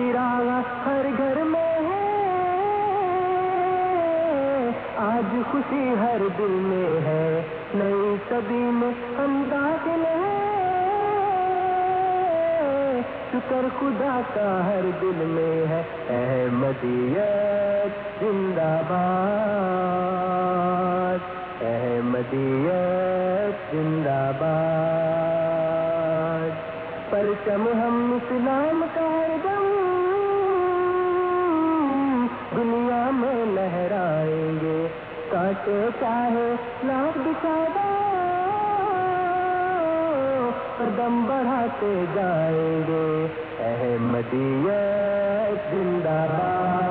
چراغ ہر گھر میں ہے۔ آج خوشی ہر دل میں ہے۔ نئی صدی میں ہم داخل ہیں۔ شکر خدا کا ہر دل میں ہے۔ احمدیت زندہ باد۔ احمدیت زندہ باد۔ پرچم ہم اسلام کا کاٹے چاہے لاکھ بچاد قدم بڑھاتے جائیں گے۔ احمدیت زندہ باد۔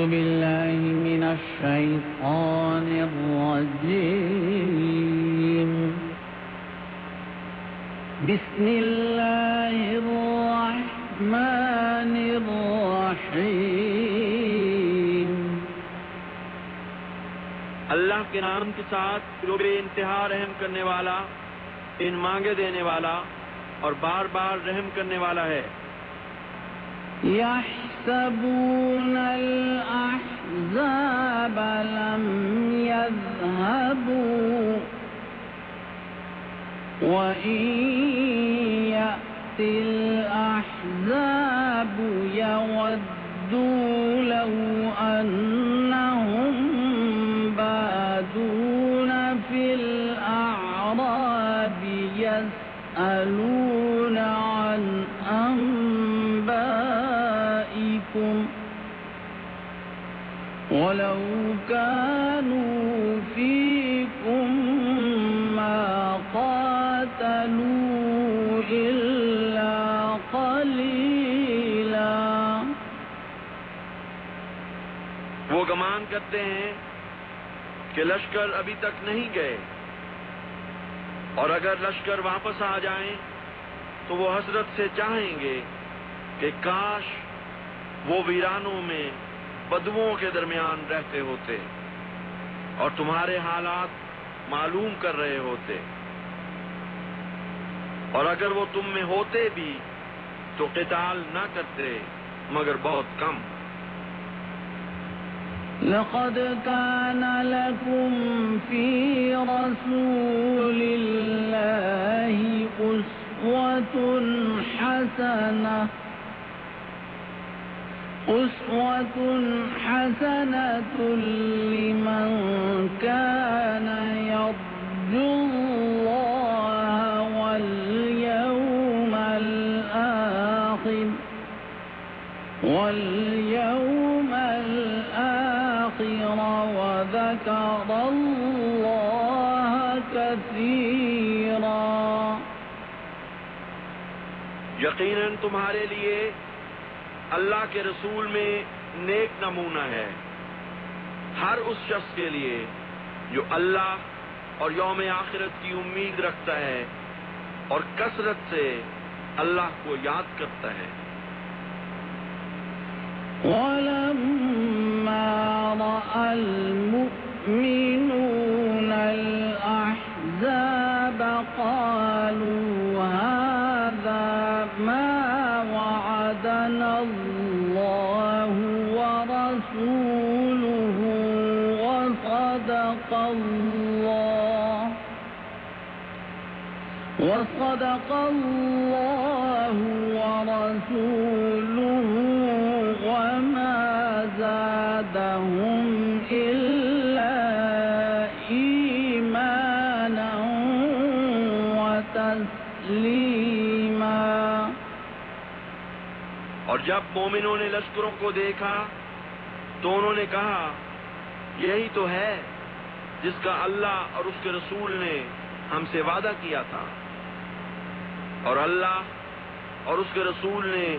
أعوذ بالله من الشيطان الرجيم. بسم الله الرحمن الرحيم. اللہ کے نام کے ساتھ جو بے انتہا رحم کرنے والا ان مانگے دینے والا اور بار بار رحم کرنے والا ہے۔ يحسبون الأحزاب لم يذهبوا وإن يأتي الأحزاب يودوا لو أن کرتے ہیں کہ لشکر ابھی تک نہیں گئے۔ اور اگر لشکر واپس آ جائیں تو وہ حضرت سے چاہیں گے کہ کاش وہ ویرانوں میں بدبوؤں کے درمیان رہتے ہوتے اور تمہارے حالات معلوم کر رہے ہوتے۔ اور اگر وہ تم میں ہوتے بھی تو قتال نہ کرتے مگر بہت کم۔ لقد كان لكم في رسول الله أسوة حسنة أسوة حسنة لمن كان يضع یقیناً تمہارے لیے اللہ کے رسول میں نیک نمونہ ہے۔ ہر اس شخص کے لیے جو اللہ اور یوم آخرت کی امید رکھتا ہے اور کثرت سے اللہ کو یاد کرتا ہے۔ ولما رأى المؤمنون الأحزاب قالوا ورسوله وصدق الله وصدق الله ورسوله وما زادهم إلا إيمانا وتسليما اور جب مومنوں نے لشکروں کو دیکھا تو انہوں نے کہا، یہی تو ہے جس کا اللہ اور اس کے رسول نے ہم سے وعدہ کیا تھا۔ اور اللہ اور اس کے رسول نے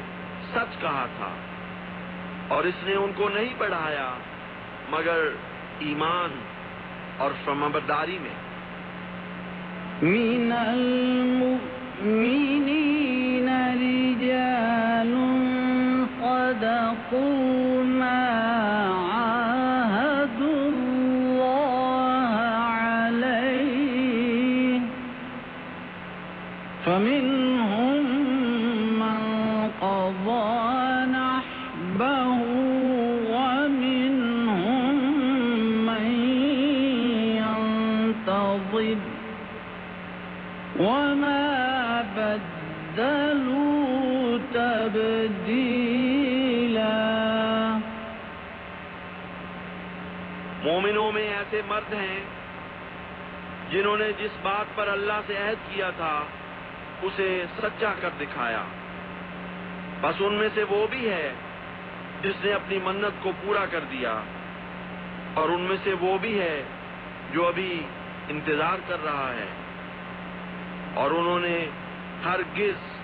سچ کہا تھا۔ اور اس نے ان کو نہیں بڑھایا مگر ایمان اور فرمبرداری میں۔ من المؤمنين رجال صدقوا ایسے مرد ہیں جنہوں نے جس بات پر اللہ سے عہد کیا تھا، اسے سچا کر دکھایا۔ بس ان میں سے وہ بھی ہے جس نے اپنی منت کو پورا کر دیا۔ اور ان میں سے وہ بھی ہے جو ابھی انتظار کر رہا ہے۔ اور انہوں نے ہرگز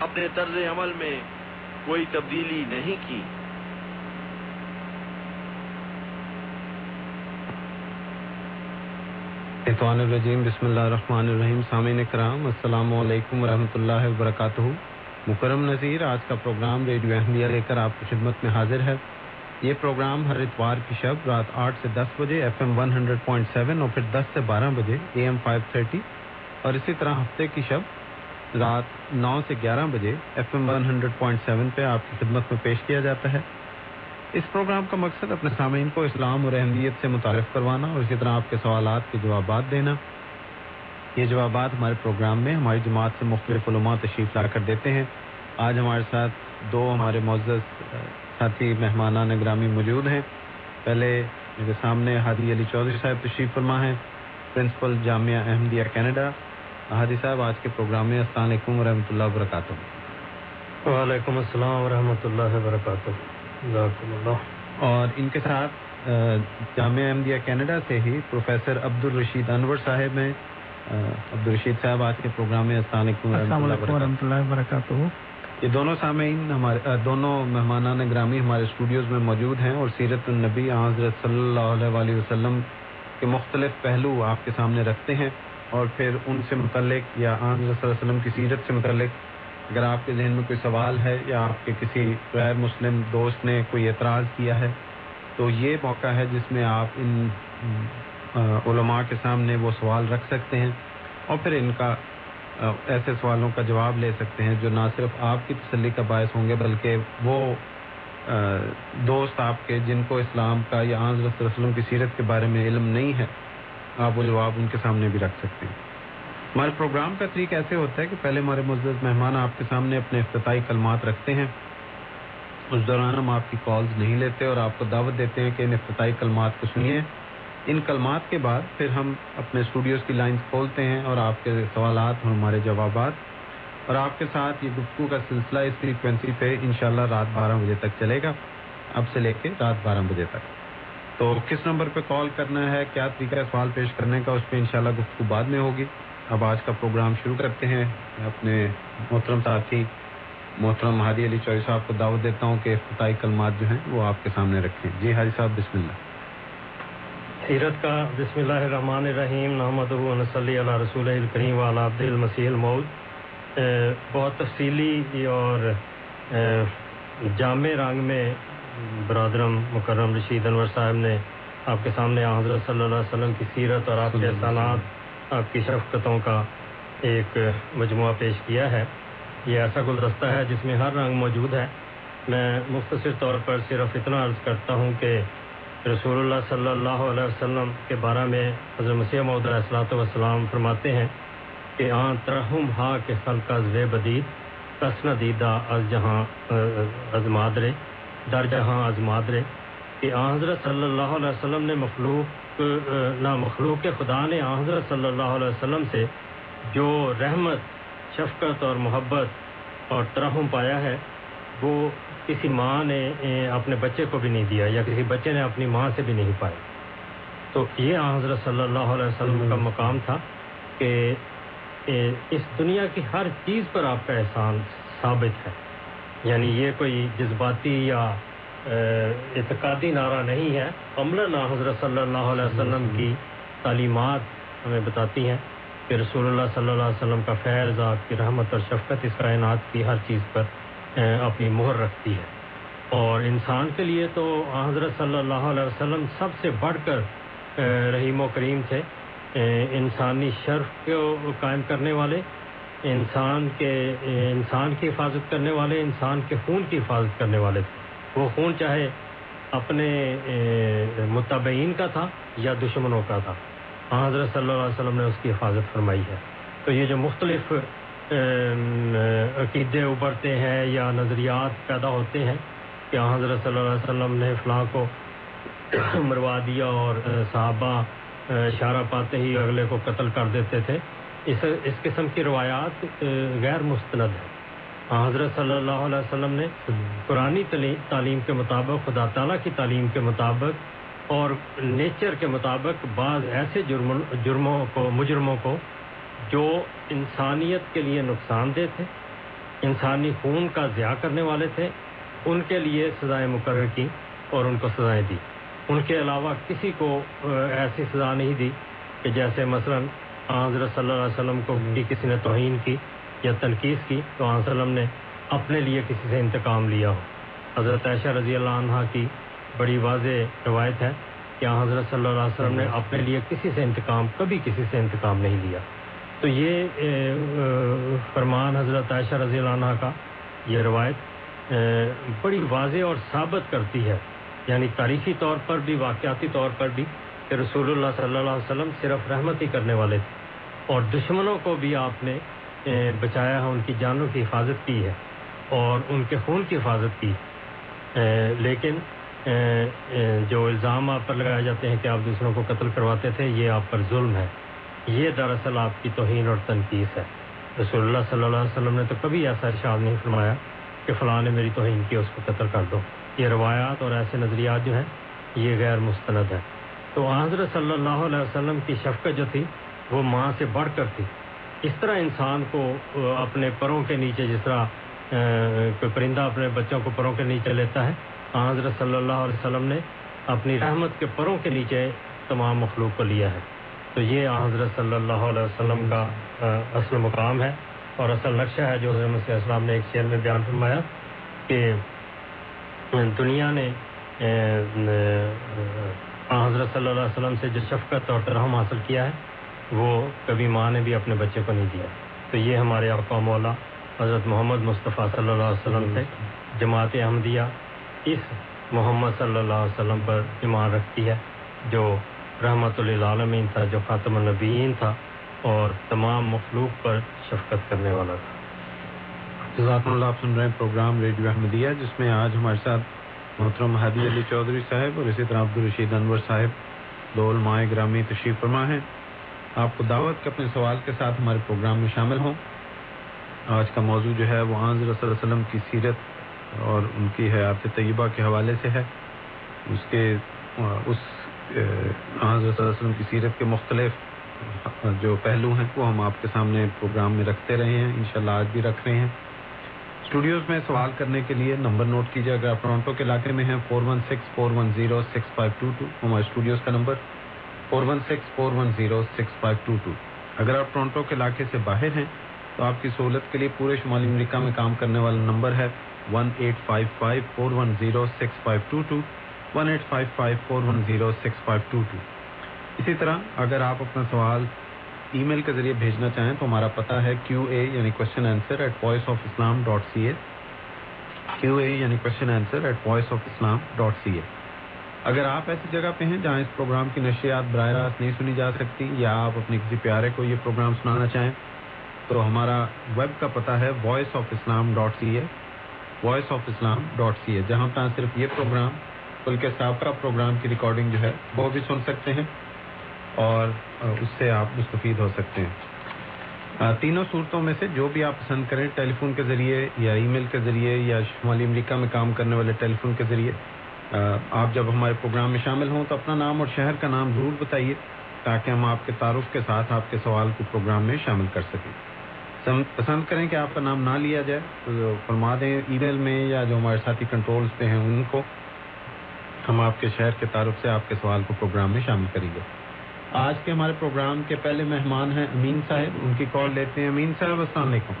اپنے طرز عمل میں کوئی تبدیلی نہیں کی۔ شیطان الرجیم، بسم اللہ الرحمن الرحیم، سامعین کرام السلام علیکم ورحمۃ اللہ وبرکاتہ۔ مکرم نذیر، آج کا پروگرام ریڈیو احمدیہ لے کر آپ کی خدمت میں حاضر ہے۔ یہ پروگرام ہر اتوار کی شب رات آٹھ سے دس بجے، F M one hundred point seven اور پھر دس سے بارہ بجے، اے ایم فائیو تھرٹی۔ اور اسی طرح ہفتے کی شب رات نو سے گیارہ بجے، F M one hundred point seven پہ آپ کی خدمت میں پیش کیا جاتا ہے۔ اس پروگرام کا مقصد اپنے سامعین کو اسلام اور احمدیت سے متعارف کروانا اور اسی طرح آپ کے سوالات کے جوابات دینا۔ یہ جوابات ہمارے پروگرام میں ہماری جماعت سے مختلف علماء تشریف لا کر دیتے ہیں۔ آج ہمارے ساتھ دو ہمارے معزز ساتھی مہمانان گرامی موجود ہیں۔ پہلے میرے سامنے ہادی علی چودھری صاحب تشریف فرما ہیں، پرنسپل جامعہ احمدیہ کینیڈا۔ ہادی صاحب، آج کے پروگرام میں السلام علیکم ورحمۃ اللہ وبرکاتہ۔ وعلیکم السلام ورحمۃ اللہ وبرکاتہ۔ اللہ. اور ان کے ساتھ جامعہ احمدیہ کینیڈا سے ہی پروفیسر عبد الرشید انور صاحب ہیں۔ عبد الرشید صاحب آج کے پروگرام میں السلام علیکم السلام علیکم ورحمۃ اللہ وبرکاتہ۔ یہ دونوں سامعین ہمارے دونوں مہمانان گرامی ہمارے اسٹوڈیوز میں موجود ہیں اور سیرت النبی حضرت صلی اللہ علیہ وسلم کے مختلف پہلو آپ کے سامنے رکھتے ہیں اور پھر ان سے متعلق یا حضرت صلی اللہ علیہ وسلم کی سیرت سے متعلق اگر آپ کے ذہن میں کوئی سوال ہے یا آپ کے کسی غیر مسلم دوست نے کوئی اعتراض کیا ہے، تو یہ موقع ہے جس میں آپ ان علماء کے سامنے وہ سوال رکھ سکتے ہیں اور پھر ان کا ایسے سوالوں کا جواب لے سکتے ہیں جو نہ صرف آپ کی تسلی کا باعث ہوں گے بلکہ وہ دوست آپ کے جن کو اسلام کا یا حضرت صلی وسلم کی سیرت کے بارے میں علم نہیں ہے، آپ وہ جواب ان کے سامنے بھی رکھ سکتے ہیں۔ ہمارے پروگرام کا طریقہ ایسے ہوتا ہے کہ پہلے ہمارے معزز مہمان آپ کے سامنے اپنے افتتاحی کلمات رکھتے ہیں۔ اس دوران ہم آپ کی کالز نہیں لیتے اور آپ کو دعوت دیتے ہیں کہ ان افتتاحی کلمات کو سنیے۔ ان کلمات کے بعد پھر ہم اپنے اسٹوڈیوز کی لائنز کھولتے ہیں اور آپ کے سوالات اور ہمارے جوابات۔ اور آپ کے ساتھ یہ گفتگو کا سلسلہ اس فریکوینسی پہ انشاءاللہ رات بارہ بجے تک چلے گا۔ اب سے لے کے رات بارہ بجے تک۔ تو کس نمبر پہ کال کرنا ہے، کیا طریقہ ہے سوال پیش کرنے کا، اس پہ انشاءاللہ گفتگو بعد میں ہوگی۔ اب آج کا پروگرام شروع کرتے ہیں۔ میں اپنے محترم ساتھی محترم ہادی علی چوہری صاحب کو دعوت دیتا ہوں کہ افتتاحی کلمات جو ہیں وہ آپ کے سامنے رکھیں۔ جی ہادی صاحب بسم اللہ۔ سیرت کا بسم اللہ الرحمن الرحیم محمد صلی اللہ رسول الکریم والا عبد المسیح المعود بہت تفصیلی اور جامع رنگ میں برادرم مکرم رشید انور صاحب نے آپ کے سامنے حضرت صلی اللہ علیہ وسلم کی سیرت اور آپ کے احسانات آپ کی شفقتوں کا ایک مجموعہ پیش کیا ہے۔ یہ ایسا گلدستہ ہے جس میں ہر رنگ موجود ہے۔ میں مختصر طور پر صرف اتنا عرض کرتا ہوں کہ رسول اللہ صلی اللہ علیہ وسلم کے بارے میں حضرت مسیح محدود السلاۃ والسلام فرماتے ہیں کہ آن ترہم ہا کے خلق زو بدید، پس ندیدہ از جہاں، از مادرے، در جہاں از مادرے۔ کہ آن حضرت صلی اللہ علیہ وسلم نے مخلوق نہ مخلوق خدا نے حضرت صلی اللہ علیہ وسلم سے جو رحمت شفقت اور محبت اور ترحم پایا ہے وہ کسی ماں نے اپنے بچے کو بھی نہیں دیا یا کسی بچے نے اپنی ماں سے بھی نہیں پایا۔ تو یہ حضرت صلی اللہ علیہ وسلم کا مقام تھا کہ اس دنیا کی ہر چیز پر آپ کا احسان ثابت ہے۔ یعنی یہ کوئی جذباتی یا اعتقادی نعرہ نہیں ہے۔ عملاً حضرت صلی اللہ علیہ وسلم کی تعلیمات ہمیں بتاتی ہیں کہ رسول اللہ صلی اللہ علیہ وسلم کا فیض، آپ کی رحمت اور شفقت اس کائنات کی ہر چیز پر اپنی مہر رکھتی ہے۔ اور انسان کے لیے تو حضرت صلی اللہ علیہ وسلم سب سے بڑھ کر رحیم و کریم تھے۔ انسانی شرف کو قائم کرنے والے، انسان کے انسان کی حفاظت کرنے والے، انسان کے خون کی حفاظت کرنے والے تھے۔ وہ خون چاہے اپنے اے، متبعین کا تھا یا دشمنوں کا تھا۔ حضرت صلی اللہ علیہ وسلم نے اس کی حفاظت فرمائی ہے۔ تو یہ جو مختلف عقیدے ابھرتے ہیں یا نظریات پیدا ہوتے ہیں کہ حضرت صلی اللہ علیہ وسلم نے فلاں کو مروا دیا اور صحابہ اشارہ پاتے ہی اگلے کو قتل کر دیتے تھے۔ اس اس قسم کی روایات غیر مستند ہیں۔ حضرت صلی اللہ علیہ وسلم نے قرآنی تلی- تعلیم کے مطابق، خدا تعالیٰ کی تعلیم کے مطابق اور نیچر کے مطابق بعض ایسے جرم جرموں کو، مجرموں کو جو انسانیت کے لیے نقصان دہ تھے، انسانی خون کا ضیاع کرنے والے تھے، ان کے لیے سزائیں مقرر کی اور ان کو سزائیں دی۔ ان کے علاوہ کسی کو ایسی سزا نہیں دی کہ جیسے مثلا حضرت صلی اللہ علیہ وسلم کو بھی کسی نے توہین کی۔ یا تنقید کی تو آن وسلم نے اپنے لیے کسی سے انتقام لیا ہو۔ حضرت عائشہ رضی اللہ عنہ کی بڑی واضح روایت ہے کہ حضرت صلی اللہ علیہ وسلم نے اپنے لیے کسی سے انتقام، کبھی کسی سے انتقام نہیں لیا۔ تو یہ فرمان حضرت عائشہ رضی اللہ عنہ کا یہ روایت بڑی واضح اور ثابت کرتی ہے۔ یعنی تاریخی طور پر بھی، واقعاتی طور پر بھی کہ رسول اللہ صلی اللہ علیہ وسلم صرف رحمت ہی کرنے والے تھے۔ اور دشمنوں کو بھی آپ نے بچایا ہے، ان کی جانوں کی حفاظت کی ہے اور ان کے خون کی حفاظت کی۔ لیکن جو الزام آپ پر لگائے جاتے ہیں کہ آپ دوسروں کو قتل کرواتے تھے، یہ آپ پر ظلم ہے۔ یہ دراصل آپ کی توہین اور تنقید ہے۔ رسول اللہ صلی اللہ علیہ وسلم نے تو کبھی ایسا ارشاد نہیں فرمایا کہ فلاں نے میری توہین کی، اس کو قتل کر دو۔ یہ روایات اور ایسے نظریات جو ہیں، یہ غیر مستند ہیں۔ تو حضرت صلی اللہ علیہ وسلم کی شفقت جو تھی، وہ ماں سے بڑھ کر تھی۔ اس طرح انسان کو اپنے پروں کے نیچے جس طرح کوئی پرندہ اپنے بچوں کو پروں کے نیچے لیتا ہے حضرت صلی اللہ علیہ وسلم نے اپنی رحمت کے پروں کے نیچے تمام مخلوق کو لیا ہے۔ تو یہ حضرت صلی اللہ علیہ وسلم کا اصل مقام ہے اور اصل نقشہ ہے جو حضرت مسیح السلام نے ایک شعر میں بیان فرمایا کہ دنیا نے حضرت صلی اللہ علیہ وسلم سے جو شفقت اور ترحم حاصل کیا ہے وہ کبھی ماں نے بھی اپنے بچے کو نہیں دیا۔ تو یہ ہمارے آقا مولا حضرت محمد مصطفیٰ صلی اللہ علیہ وسلم سے جماعت احمدیہ اس محمد صلی اللہ علیہ وسلم پر ایمان رکھتی ہے، جو رحمت للعالمین تھا، جو خاتم النبیین تھا اور تمام مخلوق پر شفقت کرنے والا تھا۔ جزاک اللہ، آپ سن رہے ہیں پروگرام ریڈیو احمدیہ، جس میں آج ہمارے ساتھ محترم ہادی علی چودھری صاحب اور اسی طرح عبدالرشید انور صاحب، دول مائع گرامی تشریف فرما ہیں۔ آپ کو دعوت کے اپنے سوال کے ساتھ ہمارے پروگرام میں شامل ہوں۔ آج کا موضوع جو ہے وہ آن صلی اللہ علیہ وسلم کی سیرت اور ان کی حیات طیبہ کے حوالے سے ہے۔ اس کے، اس آن صلی اللہ علیہ وسلم کی سیرت کے مختلف جو پہلو ہیں وہ ہم آپ کے سامنے پروگرام میں رکھتے رہے ہیں، انشاءاللہ آج بھی رکھ رہے ہیں۔ اسٹوڈیوز میں سوال کرنے کے لیے نمبر نوٹ کیجیے اگر آپ ٹورانٹو کے علاقے میں ہیں، four one six, four one zero, six five two two, ہمارے اسٹوڈیوز کا number. Four one six, four one zero, six five two two. اگر آپ ٹورانٹو کے علاقے سے باہر ہیں، تو آپ کی سہولت کے لیے پورے شمالی امریکہ میں کام کرنے والا نمبر ہے one eight five five, four one zero, six five two two, one eight five five, four one zero, six five two two. اسی طرح اگر آپ اپنا سوال ای میل کے ذریعے بھیجنا چاہیں، تو ہمارا پتہ ہے کیو اے یعنی question answer at voice of Islam dot C A Q A یعنی question answer at voice of Islam dot C A اگر آپ ایسی جگہ پہ ہیں جہاں اس پروگرام کی نشریات براہ راست نہیں سنی جا سکتی یا آپ اپنے کسی پیارے کو یہ پروگرام سنانا چاہیں، تو ہمارا ویب کا پتہ ہے voice of Islam dot C A voice of Islam dot C A جہاں پر صرف یہ پروگرام بلکہ سابقہ پروگرام کی ریکارڈنگ جو ہے وہ بھی سن سکتے ہیں اور اس سے آپ مستفید ہو سکتے ہیں۔ تینوں صورتوں میں سے جو بھی آپ پسند کریں، ٹیلی فون کے ذریعے یا ای میل کے ذریعے یا شمالی امریکہ میں کام کرنے والے ٹیلی فون کے ذریعے آپ جب ہمارے پروگرام میں شامل ہوں تو اپنا نام اور شہر کا نام ضرور بتائیے تاکہ ہم آپ کے تعارف کے ساتھ آپ کے سوال کو پروگرام میں شامل کر سکیں۔ پسند کریں کہ آپ کا نام نہ لیا جائے تو فرما دیں ای میل میں یا جو ہمارے ساتھی کنٹرولز پہ ہیں ان کو۔ ہم آپ کے شہر کے تعارف سے آپ کے سوال کو پروگرام میں شامل کریں گے۔ آج کے ہمارے پروگرام کے پہلے مہمان ہیں امین صاحب، ان کی کال لیتے ہیں۔ امین صاحب، السلام علیکم۔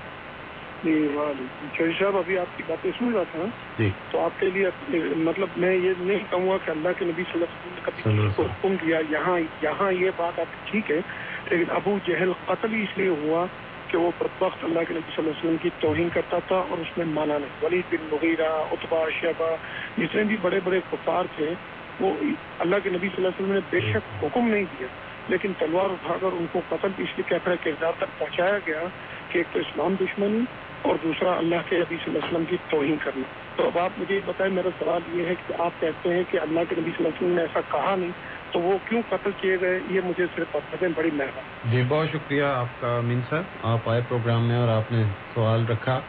جی وعلیکم صاحب ابھی آپ کی باتیں سن رہا تھا۔ جی۔ تو آپ کے لیے مطلب میں یہ نہیں کہوں گا کہ اللہ کے نبی صلی اللہ علیہ وسلم نے کبھی کسی کو حکم دیا۔ یہاں یہاں یہ بات آپ کی ٹھیک ہے لیکن ابو جہل قتل اس لیے ہوا کہ وہ بدبخت اللہ کے نبی صلی اللہ علیہ وسلم کی توہین کرتا تھا اور اس میں مانا نہیں۔ ولید بن مغیرہ اتبا شیبہ جتنے بھی بڑے بڑے کفار تھے وہ اللہ کے نبی صلی اللہ علیہ وسلم نے بے شک حکم نہیں دیا۔ لیکن تلوار اٹھا کر ان کو قتل اس لیے کردار تک پہنچایا گیا کہ ایک تو اسلام دشمنی اور دوسرا اللہ کے نبی صلی اللہ علیہ وسلم کی توہین کرنا۔ تو اب آپ مجھے بتائیں، میرا سوال یہ ہے کہ آپ کہتے ہیں کہ اللہ کے نبی صلی اللہ علیہ وسلم نے ایسا کہا نہیں، تو وہ کیوں قتل کیے گئے؟ یہ مجھے صرف بتائیں بڑی مہربانی۔ جی بہت شکریہ آپ کا امین صاحب۔ آپ آئے پروگرام میں اور آپ نے سوال رکھا۔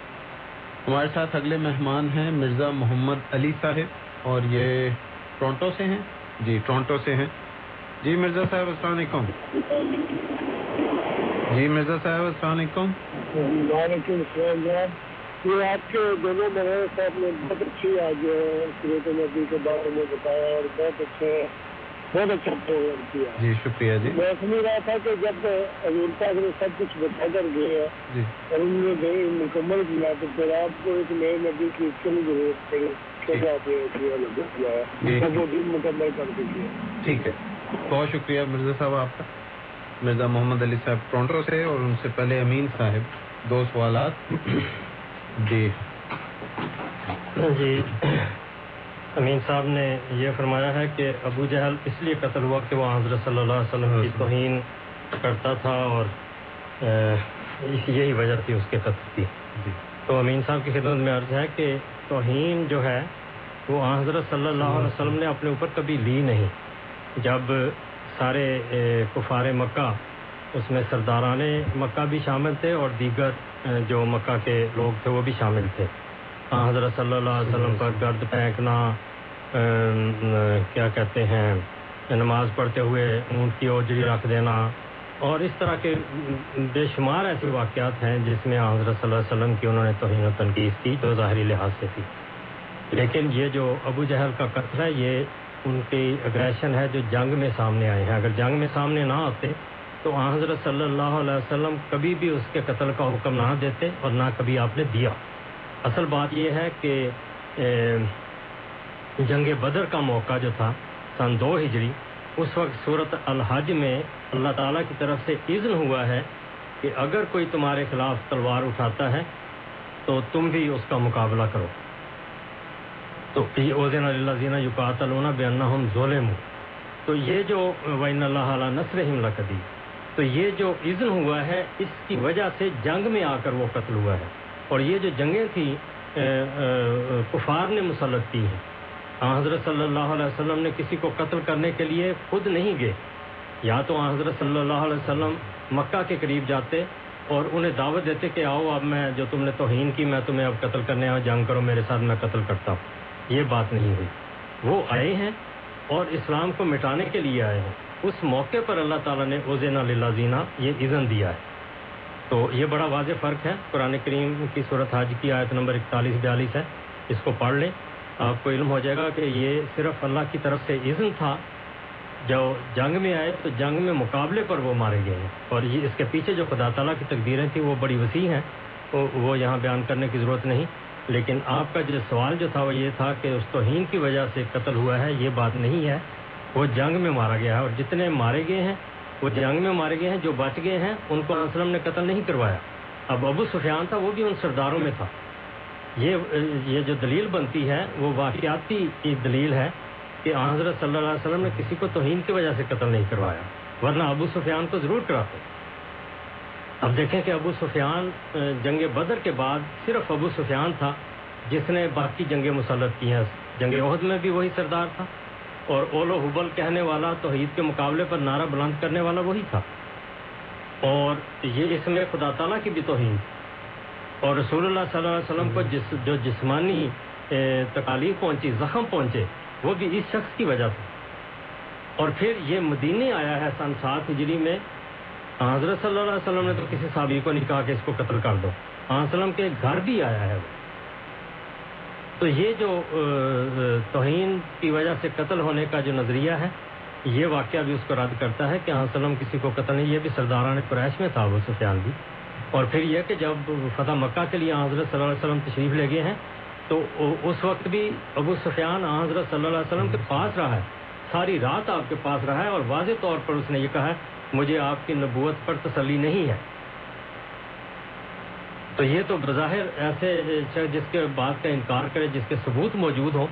ہمارے ساتھ اگلے مہمان ہیں مرزا محمد علی صاحب، اور یہ ٹورنٹو سے ہیں۔ جی ٹورنٹو سے ہیں۔ جی مرزا صاحب، السلام علیکم۔ جی مرزا صاحب، السلام علیکم۔ وعلیکم السلام جناب یہ آپ کے دونوں مولانا صاحب نے بہت اچھی آج سیرت نبی کے بارے میں بتایا اور بہت اچھے بہت اچھا پروگرام کیا۔ جی شکریہ جی۔ میں سمجھ رہا تھا کہ جب حضور پاک نے سب کچھ بتا کر گیا جی۔ اور انہوں نے مکمل کیا تو پھر آپ کو ایک نئے نبی کی اس کی ضرورت پڑی۔ کیسے آپ نے کیا جی۔ وہ دن مکمل کر کے کیا۔ ٹھیک ہے۔ بہت شکریہ مرزا صاحب آپ کا۔ مرزا محمد علی صاحب ٹورنٹو سے اور ان سے پہلے امین صاحب۔ دو سوالات. جی. جی. امین صاحب نے یہ فرمایا ہے کہ ابو جہل اس لیے قتل ہوا کہ وہ حضرت صلی اللہ علیہ وسلم کی توہین کرتا تھا اور یہی وجہ تھی اس کے قتل کی۔ جی. تو امین صاحب کی خدمت میں عرض ہے کہ توہین جو ہے وہ حضرت صلی اللہ علیہ وسلم نے اپنے اوپر کبھی لی نہیں۔ جب سارے کفار مکہ اس میں سرداران مکہ بھی شامل تھے اور دیگر جو مکہ کے لوگ تھے وہ بھی شامل تھے۔ حضرت صلی اللہ علیہ وسلم پر گرد پھینکنا کیا کہتے ہیں، نماز پڑھتے ہوئے اونٹ کی اوجری رکھ دینا۔ اور اس طرح کے بے شمار ایسے واقعات ہیں جس میں حضرت صلی اللہ علیہ وسلم کی انہوں نے توہین و تنقید کی، جو ظاہری لحاظ سے تھی۔ لیکن یہ جو ابو جہل کا قتل ہے، یہ ان کی اگریشن ہے جو جنگ میں سامنے آئے ہیں۔ اگر جنگ میں سامنے نہ آتے تو حضرت صلی اللہ علیہ وسلم کبھی بھی اس کے قتل کا حکم نہ دیتے اور نہ کبھی آپ نے دیا۔ اصل بات یہ ہے کہ جنگ بدر کا موقع جو تھا، سن دو ہجری، اس وقت صورت الحج میں اللہ تعالیٰ کی طرف سے اذن ہوا ہے کہ اگر کوئی تمہارے خلاف تلوار اٹھاتا ہے تو تم بھی اس کا مقابلہ کرو۔ تو یہ اوزین اللہ زینہ یقاتلون بانہم ظلم تو یہ جو وین اللہ علیہ نصر حملہ کدی تو یہ جو اذن ہوا ہے، اس کی وجہ سے جنگ میں آ کر وہ قتل ہوا ہے۔ اور یہ جو جنگیں تھیں کفار نے مسلط کی ہیں۔ حضرت صلی اللہ علیہ وسلم نے کسی کو قتل کرنے کے لیے خود نہیں گئے۔ یا تو حضرت صلی اللہ علیہ وسلم مکہ کے قریب جاتے اور انہیں دعوت دیتے کہ آؤ، اب میں جو تم نے توہین کی، میں تمہیں اب قتل کرنے آؤں، جنگ کرو، میرے ساتھ میں قتل کرتا ہوں۔ یہ بات نہیں ہوئی۔ وہ آئے ہیں اور اسلام کو مٹانے کے لیے آئے ہیں۔ اس موقع پر اللہ تعالیٰ نے اوزین زینہ یہ اذن دیا ہے۔ تو یہ بڑا واضح فرق ہے۔ قرآن کریم کی صورت حاج کی آیت نمبر اکتالیس، بیالیس ہے۔ اس کو پڑھ لیں۔ آپ کو علم ہو جائے گا کہ یہ صرف اللہ کی طرف سے اذن تھا۔ جو جنگ میں آئے تو جنگ میں مقابلے پر وہ مارے گئے ہیں۔ اور یہ اس کے پیچھے جو خدا تعالیٰ کی تقدیریں تھیں وہ بڑی وسیع ہیں۔ وہ یہاں بیان کرنے کی ضرورت نہیں۔ لیکن آپ کا جو سوال جو تھا وہ یہ تھا کہ اس توہین کی وجہ سے قتل ہوا ہے، یہ بات نہیں ہے۔ وہ جنگ میں مارا گیا ہے اور جتنے مارے گئے ہیں، وہ جنگ میں مارے گئے ہیں، جو بچ گئے ہیں، ان کو علیہ وسلم نے قتل نہیں کروایا۔ اب ابو سفیان تھا، وہ بھی ان سرداروں میں تھا۔ یہ یہ جو دلیل بنتی ہے، وہ واقعاتی دلیل ہے کہ حضرت صلی اللہ علیہ وسلم نے کسی کو توہین کی وجہ سے قتل نہیں کروایا، ورنہ ابو سفیان کو ضرور کراتے اب دیکھیں کہ ابو سفیان، جنگ بدر کے بعد صرف ابو سفیان تھا جس نے باقی جنگیں مسلط کی ہیں۔ جنگ عہد میں بھی وہی سردار تھا۔ اور اولو حبل کہنے والا توحید کے مقابلے پر نعرہ بلند کرنے والا وہی تھا۔ اور یہ اس میں خدا تعالیٰ کی بھی توہین۔ تھی۔ اور رسول اللہ صلی اللہ علیہ وسلم کو جس جو جسمانی تکالیف پہنچی، زخم پہنچے، وہ بھی اس شخص کی وجہ سے اور پھر یہ مدینے آیا ہے سن سات ہجری میں۔ حضرت صلی اللہ علیہ وسلم نے تو کسی صحابی کو نہیں کہا کہ اس کو قتل کر دو۔ حضرت وسلم کے گھر بھی آیا ہے وہ۔ تو یہ جو توہین کی وجہ سے قتل ہونے کا جو نظریہ ہے، یہ واقعہ بھی اس کو رد کرتا ہے کہ حضرت وسلم کسی کو قتل نہیں، یہ بھی سرداران قریش میں تھا وہ سفیان بھی۔ اور پھر یہ کہ جب فتح مکہ کے لیے حضرت صلی اللہ علیہ وسلم تشریف لے گئے ہیں، تو اس وقت بھی ابو سفیان حضرت صلی اللہ علیہ وسلم کے پاس رہا ہے۔ ساری رات آپ کے پاس رہا ہے اور واضح طور پر اس نے یہ کہا ہے، مجھے آپ کی نبوت پر تسلی نہیں ہے۔ تو یہ تو بظاہر ایسے شخص جس کے بات کا انکار کرے، جس کے ثبوت موجود ہوں،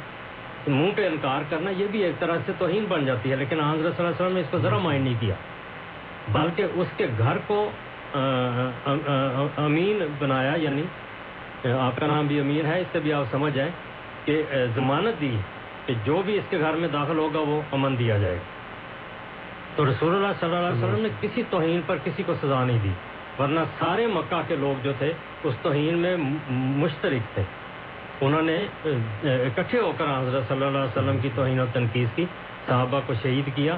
منہ پہ انکار کرنا، یہ بھی ایک طرح سے توہین بن جاتی ہے، لیکن حضرت صلی اللہ علیہ وسلم نے اس کو ذرا مائنڈ نہیں کیا۔ بلکہ اس کے گھر کو امین بنایا یعنی آپ کا نام بھی امین ہے، اس سے بھی آپ سمجھ جائیں کہ ضمانت دی کہ جو بھی اس کے گھر میں داخل ہوگا، وہ امن دیا جائے گا۔ تو رسول اللہ صلی اللہ علیہ وسلم نے کسی توہین پر کسی کو سزا نہیں دی۔ ورنہ سارے مکہ کے لوگ جو تھے اس توہین میں مشترک تھے۔ انہوں نے اکٹھے ہو کر حضرت صلی اللہ علیہ وسلم کی توہین و تنقید کی، صحابہ کو شہید کیا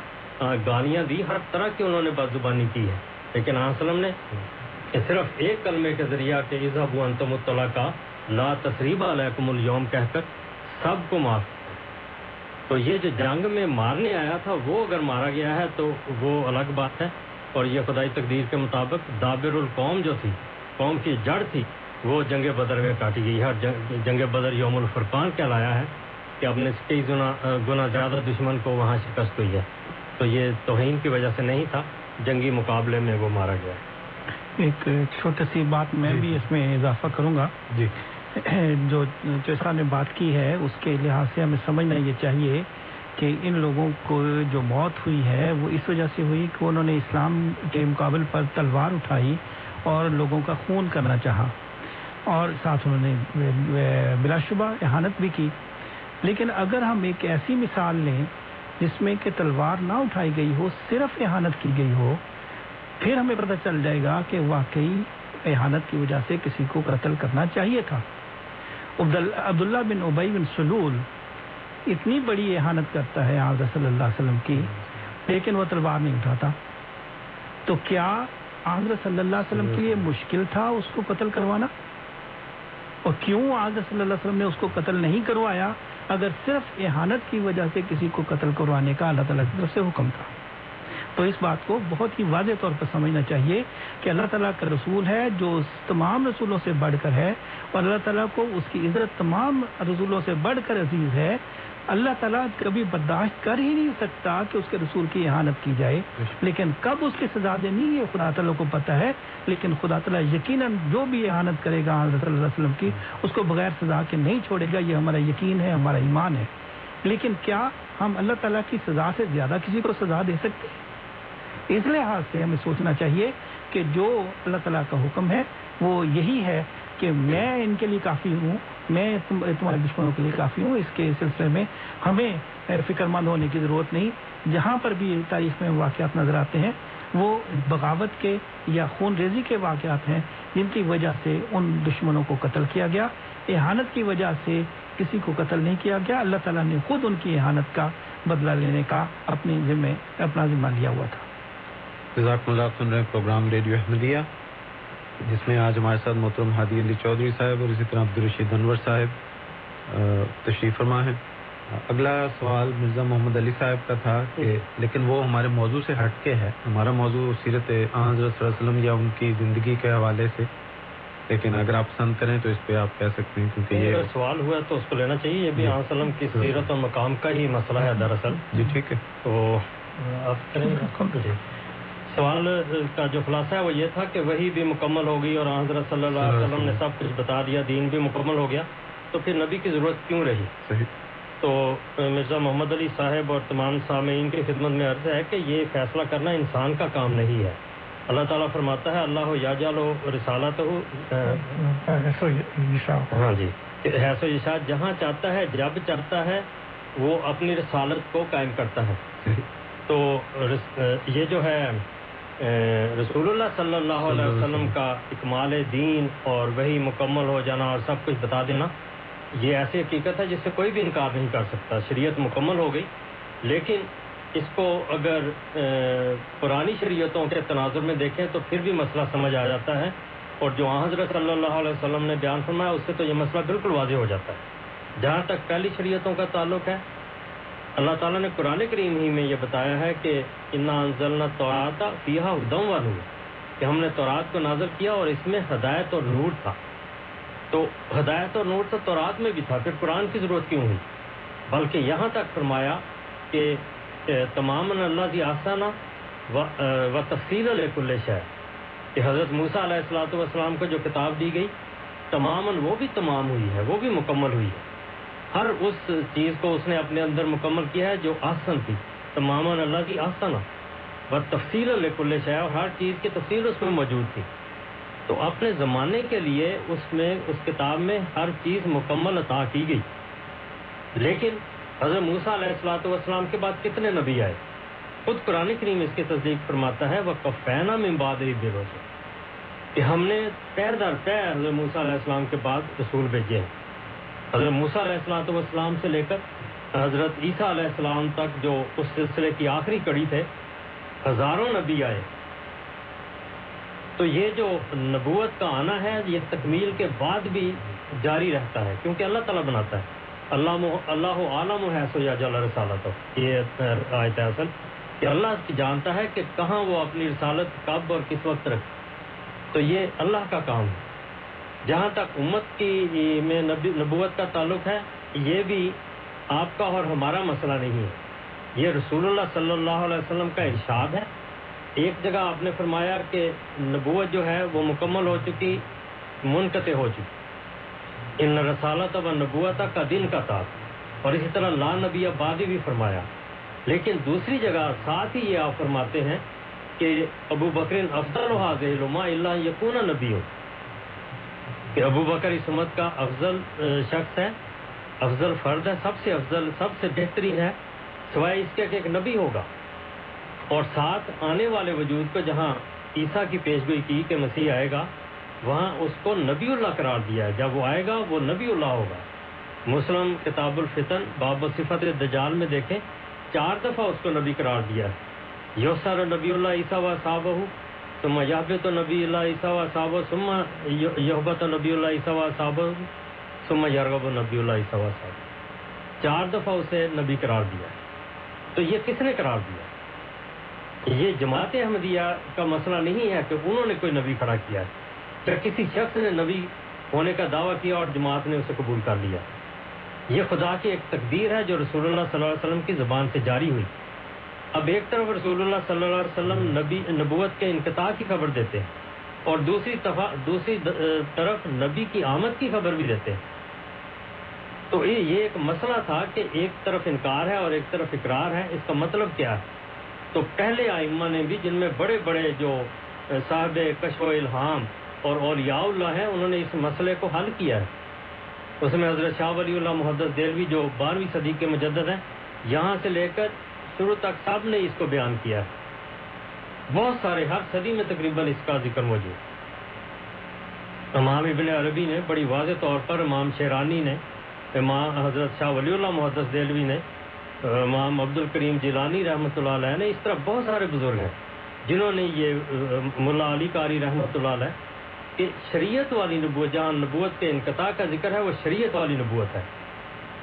گالیاں دی، ہر طرح کی انہوں نے بد زبانی کی ہے۔ لیکن وسلم نے صرف ایک کلمے کے ذریعہ کہ اذهب انتم الطلقاء لا تثریب علیکم اليوم کہہ کر سب کو معاف۔ تو یہ جو جنگ میں مارنے آیا تھا، وہ اگر مارا گیا ہے تو وہ الگ بات ہے۔ اور یہ خدائی تقدیر کے مطابق دابر القوم جو تھی قوم کی جڑ تھی وہ جنگ بدر میں کاٹی گئی۔ ہے اور جنگ بدر یوم الفرقان کہلایا ہے کہ اب نے کئی گنا گنا زیادہ دشمن کو وہاں شکست ہوئی ہے۔ تو یہ توہین کی وجہ سے نہیں تھا جنگی مقابلے میں وہ مارا گیا۔ ایک چھوٹی سی بات میں بھی اس میں اضافہ کروں گا۔ جی۔ جو جیسا نے بات کی ہے اس کے لحاظ سے ہمیں سمجھنا یہ چاہیے کہ ان لوگوں کو جو موت ہوئی ہے، وہ اس وجہ سے ہوئی کہ انہوں نے اسلام کے مقابل پر تلوار اٹھائی اور لوگوں کا خون کرنا چاہا۔ اور ساتھ انہوں نے بلا شبہ احانت بھی کی۔ لیکن اگر ہم ایک ایسی مثال لیں جس میں کہ تلوار نہ اٹھائی گئی ہو، صرف احانت کی گئی ہو، پھر ہمیں پتہ چل جائے گا کہ واقعی احانت کی وجہ سے کسی کو قتل کرنا چاہیے تھا۔ عبداللہ بن ابئی بن سلول اتنی بڑی احانت کرتا ہے حضرت صلی اللہ علیہ وسلم کی، لیکن وہ تلوار نہیں اٹھاتا۔ تو کیا حضرت صلی اللہ علیہ وسلم کے لیے مشکل تھا اس کو قتل کروانا؟ اور کیوں حضرت صلی اللہ علیہ وسلم نے اس کو قتل نہیں کروایا اگر صرف احانت کی وجہ سے کسی کو قتل کروانے کا اللہ تعالیٰ کی طرف سے حکم تھا؟ تو اس بات کو بہت ہی واضح طور پر سمجھنا چاہیے کہ اللہ تعالیٰ کا رسول ہے جو تمام رسولوں سے بڑھ کر ہے اور اللہ تعالیٰ کو اس کی عزت تمام رسولوں سے بڑھ کر عزیز ہے۔ اللہ تعالیٰ کبھی برداشت کر ہی نہیں سکتا کہ اس کے رسول کی احانت کی جائے۔ لیکن کب اس کی سزا دینی ہے، خدا تعالیٰ کو پتہ ہے۔ لیکن خدا تعالیٰ یقیناً جو بھی احانت کرے گا حضرت صلی اللہ علیہ وسلم کی، اس کو بغیر سزا کے نہیں چھوڑے گا۔ یہ ہمارا یقین ہے، ہمارا ایمان ہے۔ لیکن کیا ہم اللہ تعالیٰ کی سزا سے زیادہ کسی کو سزا دے سکتے؟ ہیں اس لحاظ سے ہمیں سوچنا چاہیے کہ جو اللہ تعالیٰ کا حکم ہے، وہ یہی ہے کہ میں ان کے لیے کافی ہوں میں تمہارے دشمنوں کے لیے کافی ہوں، اس کے سلسلے میں ہمیں فکر مند ہونے کی ضرورت نہیں۔ جہاں پر بھی تاریخ میں واقعات نظر آتے ہیں، وہ بغاوت کے یا خون ریزی کے واقعات ہیں، جن کی وجہ سے ان دشمنوں کو قتل کیا گیا۔ احانت کی وجہ سے کسی کو قتل نہیں کیا گیا۔ اللہ تعالیٰ نے خود ان کی احانت کا بدلہ لینے کا اپنی ذمہ اپنا ذمہ لیا ہوا تھا۔ جزاک اللہ سن رہے پروگرام ریڈیو احمدیہ۔ جس میں آج ہمارے ساتھ محترم ہادی علی چودھری صاحب اور اسی طرح عبدالرشید انور صاحب تشریف فرما ہے اگلا سوال مرزا محمد علی صاحب کا تھا کہ لیکن وہ ہمارے موضوع سے ہٹ کے ہے۔ ہمارا موضوع سیرت حضرت صلی اللہ علیہ وسلم یا ان کی زندگی کے حوالے سے۔ لیکن اگر آپ پسند کریں تو اس پہ آپ کہہ سکتے ہیں کیونکہ یہ سوال ہوا تو اس کو لینا چاہیے۔ یہ بھی آن وسلم کی سیرت اور مقام کا ہی مسئلہ ہے دراصل۔ جی ٹھیک ہے۔ تو آپ کریں گے۔ جی سوال کا جو خلاصہ ہے وہ یہ تھا کہ وہی بھی مکمل ہو گئی اور حضرت صلی اللہ علیہ وسلم نے سب کچھ بتا دیا دین بھی مکمل ہو گیا۔ تو پھر نبی کی ضرورت کیوں رہی؟ صحیح۔ تو مرزا محمد علی صاحب اور تمام سامعین کی خدمت میں عرض ہے کہ یہ فیصلہ کرنا انسان کا کام نہیں ہے۔ اللہ تعالیٰ فرماتا ہے اللہ یا جالو رسالت ہو۔ ہاں جی حیث و اشاعت جہاں چاہتا ہے جب چاہتا ہے وہ اپنی رسالت کو قائم کرتا ہے۔ تو یہ جو ہے رسول اللہ صلی اللہ علیہ وسلم کا اکمال دین اور وہی مکمل ہو جانا اور سب کچھ بتا دینا، یہ ایسی حقیقت ہے جس سے کوئی بھی انکار نہیں کر سکتا، شریعت مکمل ہو گئی۔ لیکن اس کو اگر پرانی شریعتوں کے تناظر میں دیکھیں تو پھر بھی مسئلہ سمجھ آ جاتا ہے۔ اور جو حضرت صلی اللہ علیہ وسلم نے بیان فرمایا، اس سے تو یہ مسئلہ بالکل واضح ہو جاتا ہے۔ جہاں تک پہلی شریعتوں کا تعلق ہے اللہ تعالیٰ نے قرآن کریم ہی میں یہ بتایا ہے کہ انا انزلنا توراتا فیہا ہدم و نور کہ ہم نے تورات کو نازل کیا اور اس میں ہدایت اور نور تھا۔ تو ہدایت اور نور تو تورات میں بھی تھا پھر قرآن کی ضرورت کیوں ہوئی؟ بلکہ یہاں تک فرمایا کہ تمام اللہ کی آسانہ و, تفصیل کل شہ کہ حضرت موسیٰ علیہ السلاۃ والسلام کو جو کتاب دی گئی تمام وہ بھی تمام ہوئی ہے وہ بھی مکمل ہوئی ہے۔ ہر اس چیز کو اس نے اپنے اندر مکمل کیا ہے جو آسن تھی۔ تمام اللہ کی آسانہ۔ و تفصیل کل شہ اور ہر چیز کی تفصیل اس میں موجود تھی۔ تو اپنے زمانے کے لیے اس میں، اس کتاب میں ہر چیز مکمل عطا کی گئی۔ لیکن حضرت موسیٰ علیہ السلاۃ والسلام کے بعد کتنے نبی آئے؟ خود قرآن کریم اس کی تصدیق فرماتا ہے وہ کفینہ میں باد بے روزے کہ ہم نے پیر در پیر حضرت موسیٰ علیہ السلام کے بعد رسول بھیجے ہیں۔ حضرت موسیٰ علیہ السلاۃ والسلام سے لے کر حضرت عیسیٰ علیہ السلام تک جو اس سلسلے کی آخری کڑی تھے، ہزاروں نبی آئے۔ تو یہ جو نبوت کا آنا ہے، یہ تکمیل کے بعد بھی جاری رہتا ہے، کیونکہ اللہ تعالیٰ بناتا ہے۔ اللہ اللہ عالم ہے، سو یا جل رسالت یہ آیت ہے اصل۔ کہ اللہ جانتا ہے کہ کہاں وہ اپنی رسالت کب اور کس وقت رکھے تو یہ اللہ کا کام ہے۔ جہاں تک امت کی میں نبوت کا تعلق ہے، یہ بھی آپ کا اور ہمارا مسئلہ نہیں ہے۔ یہ رسول اللہ صلی اللہ علیہ وسلم کا ارشاد ہے۔ ایک جگہ آپ نے فرمایا کہ نبوت جو ہے وہ مکمل ہو چکی، منقطع ہو چکی۔ ان رسالت و نبوت کا دن کا تھا اور اسی طرح لا نبی آبادی بھی فرمایا۔ لیکن دوسری جگہ ساتھ ہی یہ آپ فرماتے ہیں کہ ابو بکر افضل و حاضر اللہ یقون نبی ہو کہ ابو بکر اس امت کا افضل شخص ہے، افضل فرد ہے، سب سے افضل، سب سے بہترین ہے، سوائے اس کے کہ ایک نبی ہوگا۔ اور ساتھ آنے والے وجود کو جہاں عیسیٰ کی پیشگوئی کی کہ مسیح آئے گا، وہاں اس کو نبی اللہ قرار دیا ہے۔ جب وہ آئے گا، وہ نبی اللہ ہوگا۔ مسلم کتاب الفتن، باب و صفت دجال میں دیکھیں، چار دفعہ اس کو نبی قرار دیا ہے۔ یوسر نبی اللہ عیسیٰ و صحابہ ثم یحبت نبی اللہ عیسیٰ و صحابہ، ثم یحبت نبی اللہ عیسیٰ و صحابہ، ثم یرغب نبی اللہ عیسیٰ و صحابہ۔ چار دفعہ اسے نبی قرار دیا۔ تو یہ کس نے قرار دیا؟ یہ جماعت احمدیہ کا مسئلہ نہیں ہے کہ انہوں نے کوئی نبی کھڑا کیا ہے۔ پھر کسی شخص نے نبی ہونے کا دعویٰ کیا اور جماعت نے اسے قبول کر لیا۔ یہ خدا کی ایک تقدیر ہے جو رسول اللہ صلی اللہ علیہ وسلم کی زبان سے جاری ہوئی۔ اب ایک طرف رسول اللہ صلی اللہ علیہ وسلم نبی نبوت کے انقطاع کی خبر دیتے ہیں اور دوسری طفا دوسری طرف نبی کی آمد کی خبر بھی دیتے ہیں۔ تو یہ ایک مسئلہ تھا کہ ایک طرف انکار ہے اور ایک طرف اقرار ہے۔ اس کا مطلب کیا ہے؟ تو پہلے آئمہ نے بھی جن میں بڑے بڑے جو صاحب کشف و الہام اور اولیاء اللہ ہیں، انہوں نے اس مسئلے کو حل کیا ہے۔ اس میں حضرت شاہ ولی اللہ محدث دہلوی جو بارہویں صدی کے مجدد ہیں، یہاں سے لے کر شروع تک سب نے اس کو بیان کیا ہے۔ بہت سارے ہر صدی میں تقریباً اس کا ذکر موجود امام ابن عربی نے بڑی واضح طور پر امام شیرانی نے، امام حضرت شاہ ولی اللہ محدث دہلوی نے، امام عبد الکریم جیلانی رحمۃ اللہ علیہ نے اس طرح بہت سارے بزرگ ہیں جنہوں نے یہ، ملا علی قاری رحمۃ اللہ علیہ، کہ شریعت والی نبوت، جہاں نبوت کے انقطاع کا ذکر ہے، وہ شریعت والی نبوت ہے۔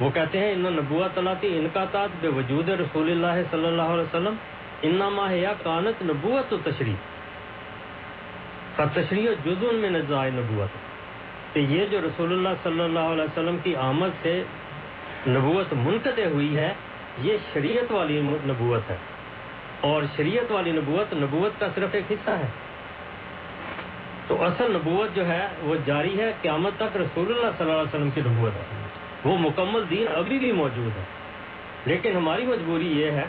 وہ کہتے ہیں، ان نبوت اللہ کی انقاطات بے وجود رسول اللہ صلی اللہ علیہ وسلم، انما ہے کانت نبوت و تشریح تشریح جزون میں نجائے نبوت۔ کہ یہ جو رسول اللہ صلی اللہ علیہ وسلم کی آمد سے نبوت منقطع ہوئی ہے، یہ شریعت والی نبوت ہے۔ اور شریعت والی نبوت نبوت کا صرف ایک حصہ ہے۔ تو اصل نبوت جو ہے، وہ جاری ہے، قیامت تک رسول اللہ صلی اللہ علیہ وسلم کی نبوت ہے۔ وہ مکمل دین ابھی بھی موجود ہے۔ لیکن ہماری مجبوری یہ ہے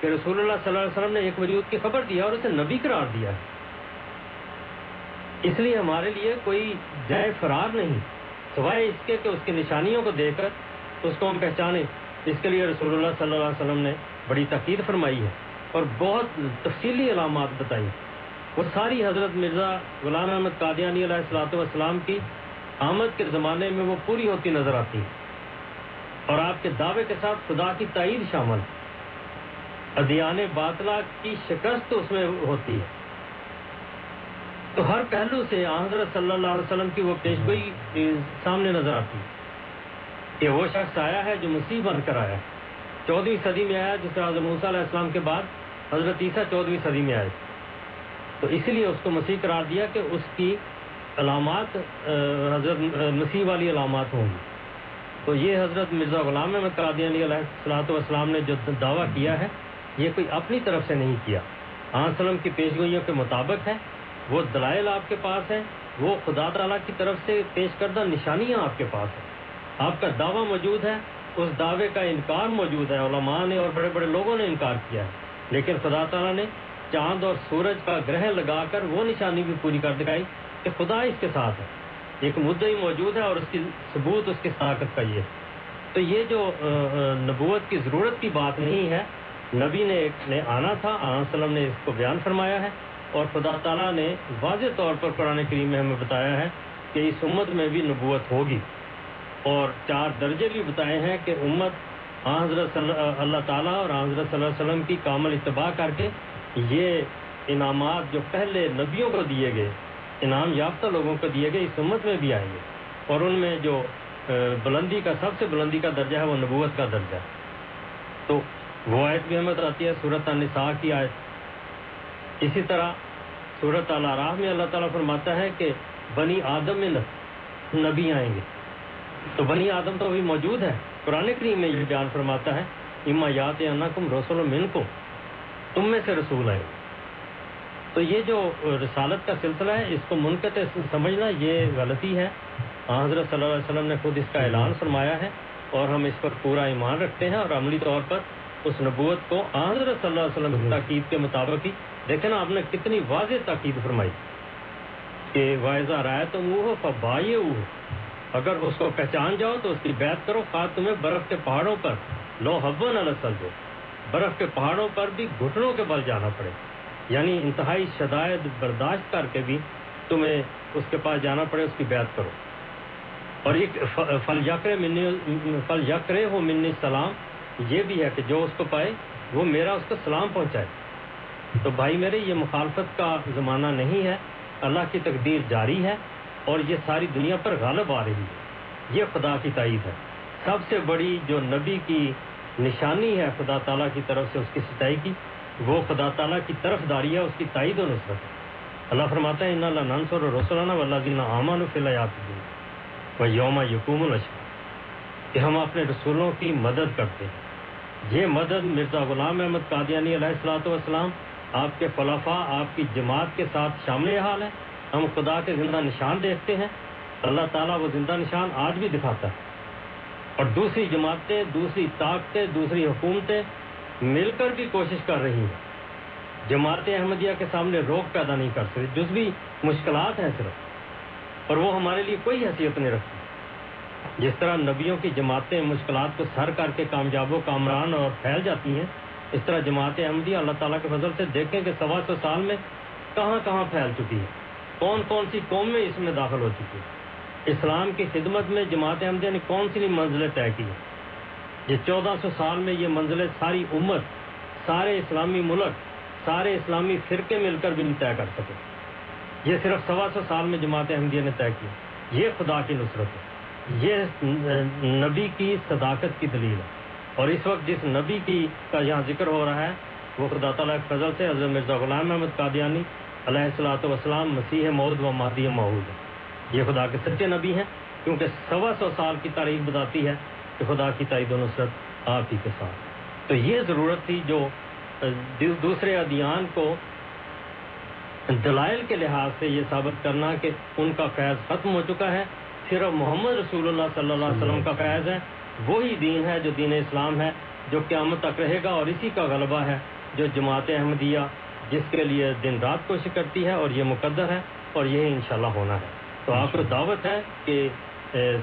کہ رسول اللہ صلی اللہ علیہ وسلم نے ایک وجود کی خبر دیا اور اسے نبی قرار دیا ہے۔ اس لیے ہمارے لیے کوئی جائے فرار نہیں۔ سوائے اس کے کہ اس کی نشانیوں کو دیکھ کر اس کو ہم پہچانیں۔ اس کے لیے رسول اللہ صلی اللہ علیہ وسلم نے بڑی تاکید فرمائی ہے اور بہت تفصیلی علامات بتائی وہ ساری حضرت مرزا غلام احمد قادیانی علیہ السلاۃ والسلام کی آمد کے زمانے میں وہ پوری ہوتی نظر آتی۔ ہے اور آپ کے دعوے کے ساتھ خدا کی تائید شامل ادیان باطلا کی شکست اس میں ہوتی ہے۔ تو ہر پہلو سے حضرت صلی اللہ علیہ وسلم کی وہ پیشگوئی سامنے نظر آتی ہے۔ کہ وہ شخص آیا ہے جو مسیح بن کر آیا ہے۔ چودہویں صدی میں آیا جس طرح حضرت موسیٰ علیہ السلام کے بعد حضرت عیسیٰ چودہویں صدی میں آئے۔ تو اسی لیے اس کو مسیح قرار دیا کہ اس کی علامات حضرت مسیح والی علامات ہوں گی۔ تو یہ حضرت مرزا غلام احمد قادیانی علیہ السلاۃ والسلام نے جو دعویٰ کیا ہے، یہ کوئی اپنی طرف سے نہیں کیا۔ آن سلم کی پیشگوئیوں کے مطابق ہے۔ وہ دلائل آپ کے پاس ہیں، وہ خدا تعالیٰ کی طرف سے پیش کردہ نشانیاں آپ کے پاس ہیں۔ آپ کا دعویٰ موجود ہے، اس دعوے کا انکار موجود ہے۔ علماء نے اور بڑے بڑے لوگوں نے انکار کیا ہے۔ لیکن خدا تعالیٰ نے چاند اور سورج کا گرہ لگا کر وہ نشانی بھی پوری کر دکھائی کہ خدا اس کے ساتھ ہے۔ ایک مدعی موجود ہے اور اس کی ثبوت اس کی طاقت کا یہ تو یہ جو نبوت کی ضرورت کی بات نہیں ہے، نبی نے نے آنا تھا وسلم نے اس کو بیان فرمایا ہے اور خدا تعالیٰ نے واضح طور پر قرآن کریم میں ہمیں بتایا ہے کہ اس امت میں بھی نبوت ہوگی۔ اور چار درجے بھی بتائے ہیں کہ امت حضرت اللہ تعالیٰ اور حضرت صلی اللہ علیہ وسلم کی کامل اتباع کر کے یہ انعامات جو پہلے نبیوں کو دیے گئے انعام یافتہ لوگوں کو دیے گئے اس امت میں بھی آئیں گے۔ اور ان میں جو بلندی کا، سب سے بلندی کا درجہ ہے وہ نبوت کا درجہ۔ ہے تو وہ آیت بھی ہمیں آتی ہے صورت النساء کی آیت۔ اسی طرح صورت اللہ راہ میں اللہ تعالیٰ فرماتا ہے کہ بنی آدم میں نبی آئیں گے۔ تو بنی آدم تو ابھی موجود ہے۔ قرآن کریم میں یہ بیان فرماتا ہے، اما یات کم رسول من کو تم میں سے رسول آئے۔ تو یہ جو رسالت کا سلسلہ ہے، اس کو منقطع سمجھنا یہ غلطی ہے۔ حضرت صلی اللہ علیہ وسلم نے خود اس کا اعلان فرمایا ہے اور ہم اس پر پورا ایمان رکھتے ہیں اور عملی طور پر اس نبوت کو حضرت صلی اللہ علیہ وسلم کی تاکید کے مطابق ہی۔ دیکھیں نا، آپ نے کتنی واضح تاکید فرمائی کہ واضح رائے تو وہ ہو فبائے وہ اگر اس کو پہچان جاؤ تو اس کی بیعت کرو۔ خواہ تمہیں برف کے پہاڑوں پر لو حبن السل دو برف کے پہاڑوں پر بھی گھٹنوں کے بل جانا پڑے۔ یعنی انتہائی شدائد برداشت کر کے بھی تمہیں اس کے پاس جانا پڑے، اس کی بیعت کرو۔ اور ایک فل یکرے فل یکرے ہو منی سلام، یہ بھی ہے کہ جو اس کو پائے، وہ میرا اس کو سلام پہنچائے۔ تو بھائی میرے، یہ مخالفت کا زمانہ نہیں ہے۔ اللہ کی تقدیر جاری ہے اور یہ ساری دنیا پر غالب آ رہی ہے۔ یہ خدا کی تائید ہے۔ سب سے بڑی جو نبی کی نشانی ہے، خدا تعالیٰ کی طرف سے اس کی ستائی کی وہ خدا تعالیٰ کی طرف داری ہے، اس کی تائید و نصرت ہے۔ اللہ فرماتا ہے ان اللہ ننسر رسولانہ و اللہ دین امان فلایات و یوم یقوم الشا کہ ہم اپنے رسولوں کی مدد کرتے ہیں۔ یہ مدد مرزا غلام احمد قادیانی علیہ السلاۃ والسلام آپ کے فلافہ آپ کی جماعت کے ساتھ شامل حال ہے۔ ہم خدا کے زندہ نشان دیکھتے ہیں۔ اللہ تعالیٰ وہ زندہ نشان آج بھی دکھاتا ہے۔ اور دوسری جماعتیں، دوسری طاقتیں، دوسری حکومتیں مل کر بھی کوشش کر رہی ہیں۔ جماعت احمدیہ کے سامنے روک پیدا نہیں کر سکتے جز بھی مشکلات ہیں صرف، اور وہ ہمارے لیے کوئی حیثیت نہیں رکھتی۔ جس طرح نبیوں کی جماعتیں مشکلات کو سر کر کے کامیاب و کامران اور پھیل جاتی ہیں، اس طرح جماعت احمدیہ اللہ تعالیٰ کے فضل سے دیکھیں کہ سوا سو سال میں کہاں کہاں پھیل چکی ہے، کون کون سی قومیں اس میں داخل ہو چکی ہیں اسلام کی خدمت میں جماعت احمدیہ نے کون سی منزلیں طے کی ہیں؟ یہ چودہ سو سال میں یہ منزلیں ساری امت، سارے اسلامی ملک، سارے اسلامی فرقے مل کر بھی نہیں طے کر سکے۔ یہ صرف سوا سو سال میں جماعت احمدیہ نے طے کی۔ یہ خدا کی نصرت ہے۔ یہ نبی کی صداقت کی دلیل ہے۔ اور اس وقت جس نبی کی کا یہاں ذکر ہو رہا ہے، وہ خدا تعالیٰ فضل سے حضرت مرزا غلام احمد قادیانی علیہ السلاۃ وسلام مسیح مود و مادی معود ہے۔ یہ خدا کے سچے نبی ہیں، کیونکہ سوا سو سال کی تاریخ بتاتی ہے کہ خدا کی تائید و نصرت آپ ہی کے ساتھ۔ تو یہ ضرورت تھی جو دوسرے ادیان کو دلائل کے لحاظ سے یہ ثابت کرنا کہ ان کا فیض ختم ہو چکا ہے۔ صرف محمد رسول اللہ صلی اللہ علیہ وسلم کا فیض ہے۔ وہی دین ہے جو دین اسلام ہے، جو قیامت تک رہے گا اور اسی کا غلبہ ہے جو جماعت احمدیہ، جس کے لیے دن رات کوشش کرتی ہے اور یہ مقدر ہے اور یہی انشاءاللہ ہونا ہے۔ تو آپ کو دعوت ہے کہ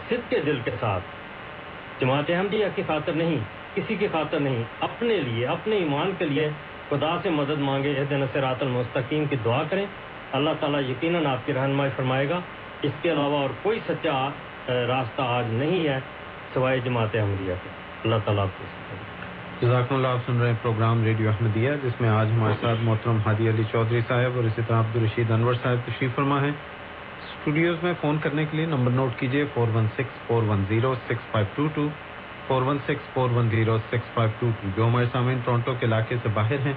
صدق کے دل کے ساتھ۔ جماعت احمدیہ کی خاطر نہیں، کسی کی خاطر نہیں، اپنے لیے، اپنے ایمان کے لیے خدا سے مدد مانگے دن سرات المستقیم کی دعا کریں۔ اللہ تعالیٰ یقیناً آپ کی رہنمائی فرمائے گا۔ اس کے علاوہ اور کوئی سچا راستہ آج نہیں ہے سوائے جماعت احمدیہ کے۔ اللہ تعالیٰ آپ کو جزاکم اللہ، آپ سن رہے ہیں پروگرام ریڈیو احمدیہ، جس میں آج ہمارے ساتھ محترم ہادی علی چودھری صاحب اور اسی طرح عبدالرشید انور صاحب تشریف فرما ہیں۔ اسٹوڈیوز میں فون کرنے کے لیے نمبر نوٹ کیجیے four one six, four one zero, six five two two four one six, four one zero, six five two two. جو ہمارے سامعین ٹورنٹو کے علاقے سے باہر ہیں،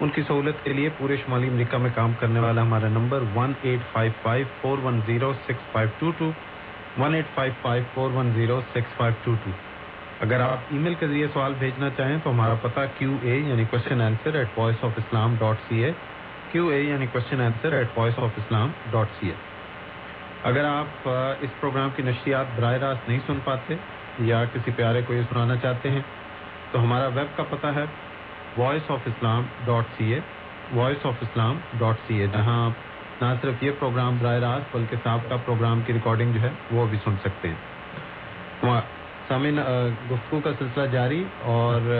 ان کی سہولت کے لیے پورے شمالی امریکہ میں کام کرنے والا ہمارا number one eight five five, four one zero, six five two two, one eight five five, four one zero, six five two two. اگر آپ ای میل کے ذریعے سوال بھیجنا چاہیں تو ہمارا پتہ کیو اے یعنی question answer at voice of Islam dot C A Q A یعنی question answer at voice of Islam dot C A اگر آپ اس پروگرام کی نشریات براہ راست نہیں سن پاتے یا کسی پیارے کو یہ سنانا چاہتے ہیں، تو ہمارا ویب کا پتہ ہے voice of Islam dot C A voice of Islam dot C A جہاں آپ نہ صرف یہ پروگرام براہ راست بلکہ صاحب کا پروگرام کی ریکارڈنگ جو ہے وہ بھی سن سکتے ہیں۔ ہاں، سامعین گفتگو کا سلسلہ جاری اور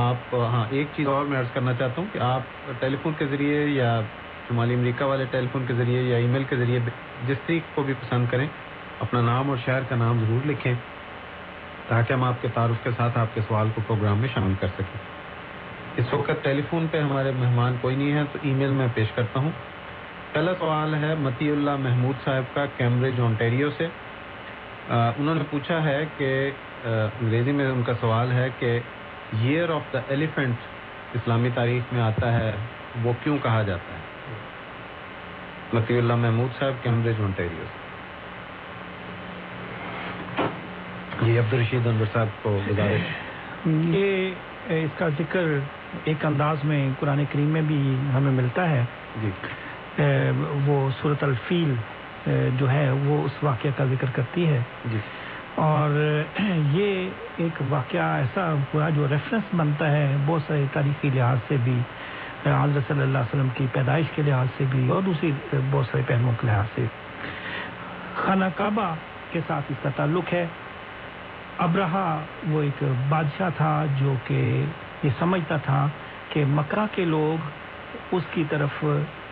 آپ ہاں ایک چیز اور میں عرض کرنا چاہتا ہوں کہ آپ ٹیلی فون کے ذریعے یا شمالی امریکہ والے ٹیلی فون کے ذریعے یا ای میل کے ذریعے جس طریق کو بھی پسند کریں اپنا نام اور شہر کا نام ضرور لکھیں تاکہ ہم آپ کے تعارف کے ساتھ آپ کے سوال کو پروگرام میں شامل کر سکیں۔ اس وقت ٹیلی فون پہ ہمارے مہمان کوئی نہیں ہے تو ای میل میں پیش کرتا ہوں۔ پہلا سوال ہے متی اللہ محمود صاحب کا کیمبرج آنٹیریو سے۔ آ، انہوں نے پوچھا ہے کہ آ، انگریزی میں ان کا سوال ہے کہ ایئر آف دا ایلیفنٹ اسلامی تاریخ میں آتا ہے وہ کیوں کہا جاتا ہے؟ متی اللہ محمود صاحب کیمبرج آنٹیریو سے جی عبدالرشید انور صاحب کو گزارش۔ یہ اس کا ذکر ایک انداز میں قرآن کریم میں بھی ہمیں ملتا ہے۔ جی۔ وہ صورت الفیل جو ہے وہ اس واقعہ کا ذکر کرتی ہے۔ جی۔ اور یہ ایک واقعہ ایسا ہوا جو ریفرنس بنتا ہے بہت سارے تاریخی لحاظ سے بھی۔ حضرت صلی اللہ علیہ وسلم کی پیدائش کے لحاظ سے بھی اور دوسری بہت سارے پہلوؤں کے لحاظ سے۔ خانہ کعبہ کے ساتھ اس کا تعلق ہے۔ ابرہا وہ ایک بادشاہ تھا جو کہ یہ سمجھتا تھا کہ مکہ کے لوگ اس کی طرف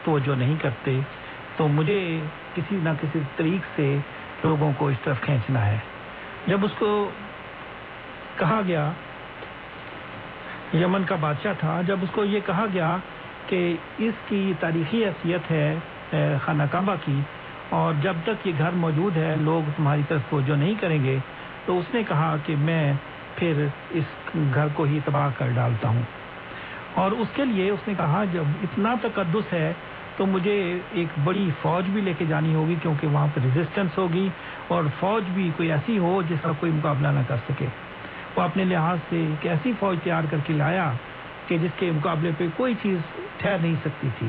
توجہ نہیں کرتے۔ تو مجھے کسی نہ کسی طریق سے لوگوں کو اس طرف کھینچنا ہے۔ جب اس کو کہا گیا یمن کا بادشاہ تھا، جب اس کو یہ کہا گیا کہ اس کی تاریخی حیثیت ہے خانہ کعبہ کی، اور جب تک یہ گھر موجود ہے، لوگ تمہاری طرف توجہ نہیں کریں گے، تو اس نے کہا کہ میں پھر اس گھر کو ہی تباہ کر ڈالتا ہوں۔ اور اس کے لیے اس نے کہا، جب اتنا تقدس ہے، تو مجھے ایک بڑی فوج بھی لے کے جانی ہوگی، کیونکہ وہاں پہ ریزسٹنس ہوگی، اور فوج بھی کوئی ایسی ہو جس کا کوئی مقابلہ نہ کر سکے۔ وہ اپنے لحاظ سے ایک ایسی فوج تیار کر کے لایا کہ جس کے مقابلے پہ کوئی چیز ٹھہر نہیں سکتی تھی۔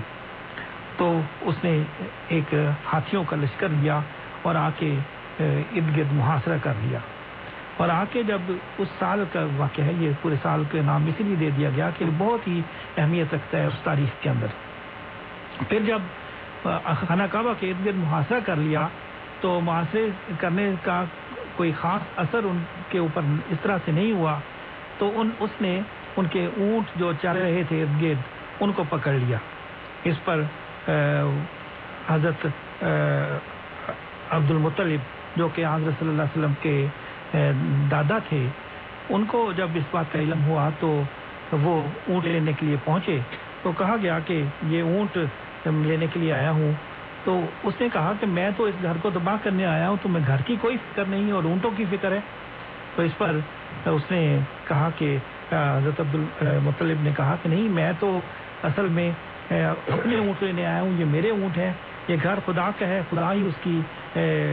تو اس نے ایک ہاتھیوں کا لشکر لیا اور آ کے ارد گرد محاصرہ کر لیا۔ اور آ کے جب اس سال کا واقعہ ہے، یہ پورے سال کے نام اسی لیے دے دیا گیا کہ بہت ہی اہمیت رکھتا ہے اس تاریخ کے اندر۔ پھر جب خانہ کعبہ کے ارد گرد محاصرہ کر لیا تو محاصرے کرنے کا کوئی خاص اثر ان کے اوپر اس طرح سے نہیں ہوا، تو ان، اس نے ان کے اونٹ جو چل رہے تھے ارد گرد ان کو پکڑ لیا۔ اس پر حضرت عبد المطلب جو کہ حضرت صلی اللہ علیہ وسلم کے دادا تھے، ان کو جب اس بات کا علم ہوا تو وہ اونٹ لینے کے لیے پہنچے۔ تو کہا گیا کہ یہ اونٹ لینے کے لیے آیا ہوں۔ تو اس نے کہا کہ میں تو اس گھر کو تباہ کرنے آیا ہوں، تو میں گھر کی کوئی فکر نہیں اور اونٹوں کی فکر ہے۔ تو اس پر اس نے کہا کہ حضرت عبد المطلب نے کہا کہ نہیں، میں تو اصل میں اپنے اونٹ لینے آیا ہوں، یہ میرے اونٹ ہیں، یہ گھر خدا کا ہے، خدا ہی اس کی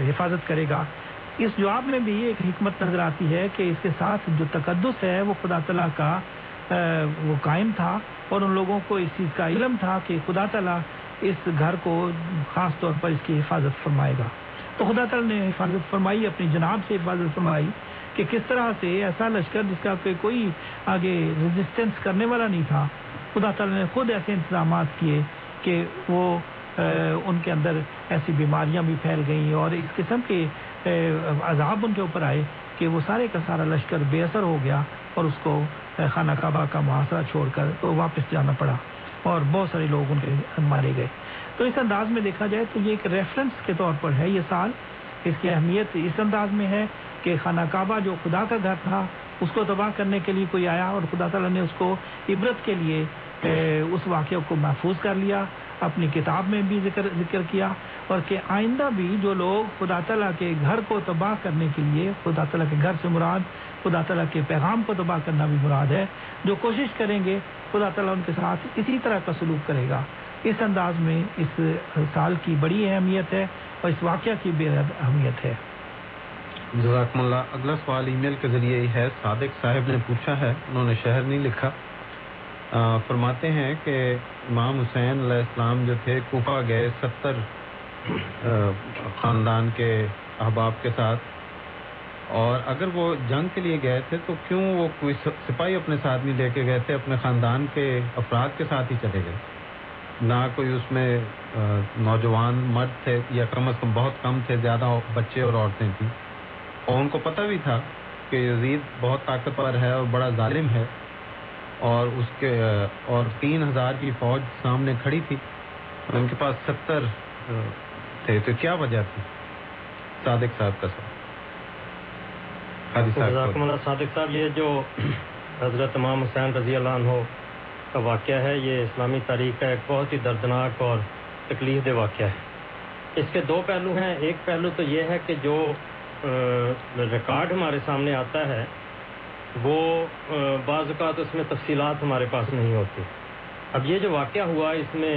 حفاظت کرے گا۔ اس جواب میں بھی ایک حکمت نظر آتی ہے کہ اس کے ساتھ جو تقدس ہے، وہ خدا تعالیٰ کا وہ قائم تھا اور ان لوگوں کو اس چیز کا علم تھا کہ خدا تعالیٰ اس گھر کو خاص طور پر اس کی حفاظت فرمائے گا۔ تو خدا تعالیٰ نے حفاظت فرمائی، اپنی جناب سے حفاظت فرمائی کہ کس طرح سے ایسا لشکر جس کا کوئی آگے ریزسٹنس کرنے والا نہیں تھا، خدا تعالیٰ نے خود ایسے انتظامات کیے کہ وہ ان کے اندر ایسی بیماریاں بھی پھیل گئیں اور اس قسم کے عذاب ان کے اوپر آئے کہ وہ سارے کا سارا لشکر بے اثر ہو گیا اور اس کو خانہ کعبہ کا محاصرہ چھوڑ کر واپس جانا پڑا۔ اور بہت سارے لوگ ان کے مارے گئے۔ تو اس انداز میں دیکھا جائے تو یہ ایک ریفرنس کے طور پر ہے یہ سال۔ اس کی اہمیت اس انداز میں ہے کہ خانہ کعبہ جو خدا کا گھر تھا، اس کو تباہ کرنے کے لیے کوئی آیا اور خدا تعالیٰ نے اس کو عبرت کے لیے اس واقعہ کو محفوظ کر لیا، اپنی کتاب میں بھی ذکر ذکر کیا۔ اور کہ آئندہ بھی جو لوگ خدا تعالیٰ کے گھر کو تباہ کرنے کے لیے، خدا تعالیٰ کے گھر سے مراد خدا تعالیٰ کے پیغام کو تباہ کرنا بھی مراد ہے۔ جو کوشش کریں گے خدا تعالیٰ ان کے ساتھ اسی طرح کا سلوک کرے گا۔ اس انداز میں اس سال کی بڑی اہمیت ہے اور اس واقعہ کی بے حد اہمیت ہے۔ جزاکم اللہ۔ اگلا سوال ای میل کے ذریعے ہے۔ صادق صاحب نے پوچھا ہے انہوں نے شہر نہیں لکھا۔ آ, فرماتے ہیں کہ امام حسین علیہ السلام جو تھے کوفہ گئے ستر آ, خاندان کے احباب کے ساتھ۔ اور اگر وہ جنگ کے لیے گئے تھے تو کیوں وہ کوئی سپاہی اپنے ساتھ نہیں لے کے گئے تھے؟ اپنے خاندان کے افراد کے ساتھ ہی چلے گئے۔ نہ کوئی اس میں نوجوان مرد تھے یا کم از کم بہت کم تھے، زیادہ بچے اور عورتیں تھیں۔ اور ان کو پتہ بھی تھا کہ یزید بہت طاقتور ہے اور بڑا ظالم ہے۔ اور اس کے اور تین ہزار کی فوج سامنے کھڑی تھی۔ اور ان کے پاس ستر تھے۔ تو کیا وجہ تھی؟ صادق صاحب کا صادق صاحب یہ جو حضرت امام حسین رضی اللہ عنہ کا واقعہ ہے یہ اسلامی تاریخ کا ایک بہت ہی دردناک اور تکلیف دہ واقعہ ہے۔ اس کے دو پہلو ہیں۔ ایک پہلو تو یہ ہے کہ جو ریکارڈ ہمارے سامنے آتا ہے وہ بعض اوقات اس میں تفصیلات ہمارے پاس نہیں ہوتی۔ اب یہ جو واقعہ ہوا اس میں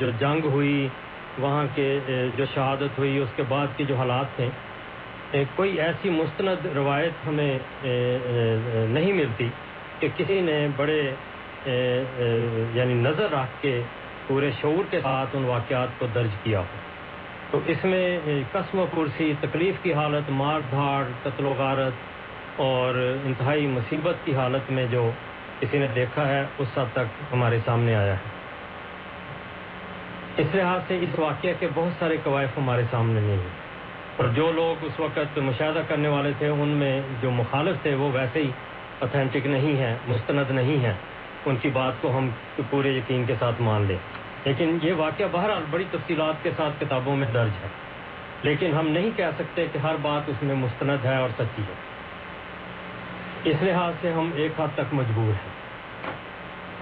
جو جنگ ہوئی وہاں کے جو شہادت ہوئی اس کے بعد کے جو حالات تھے کوئی ایسی مستند روایت ہمیں نہیں ملتی کہ کسی نے بڑے یعنی نظر رکھ کے پورے شعور کے ساتھ ان واقعات کو درج کیا ہو۔ تو اس میں قسم و پرسی، تکلیف کی حالت، مار دھاڑ، قتل و غارت اور انتہائی مصیبت کی حالت میں جو کسی نے دیکھا ہے، اس حد تک ہمارے سامنے آیا ہے۔ اس لحاظ سے اس واقعہ کے بہت سارے قوائف ہمارے سامنے نہیں ہیں۔ اور جو لوگ اس وقت مشاہدہ کرنے والے تھے، ان میں جو مخالف تھے، وہ ویسے ہی اتھینٹک نہیں ہیں، مستند نہیں ہیں۔ ان کی بات کو ہم پورے یقین کے ساتھ مان لیں۔ لیکن یہ واقعہ بہرحال بڑی تفصیلات کے ساتھ کتابوں میں درج ہے۔ لیکن ہم نہیں کہہ سکتے کہ ہر بات اس میں مستند ہے اور سچی ہے۔ اس لحاظ سے ہم ایک حد تک مجبور ہیں۔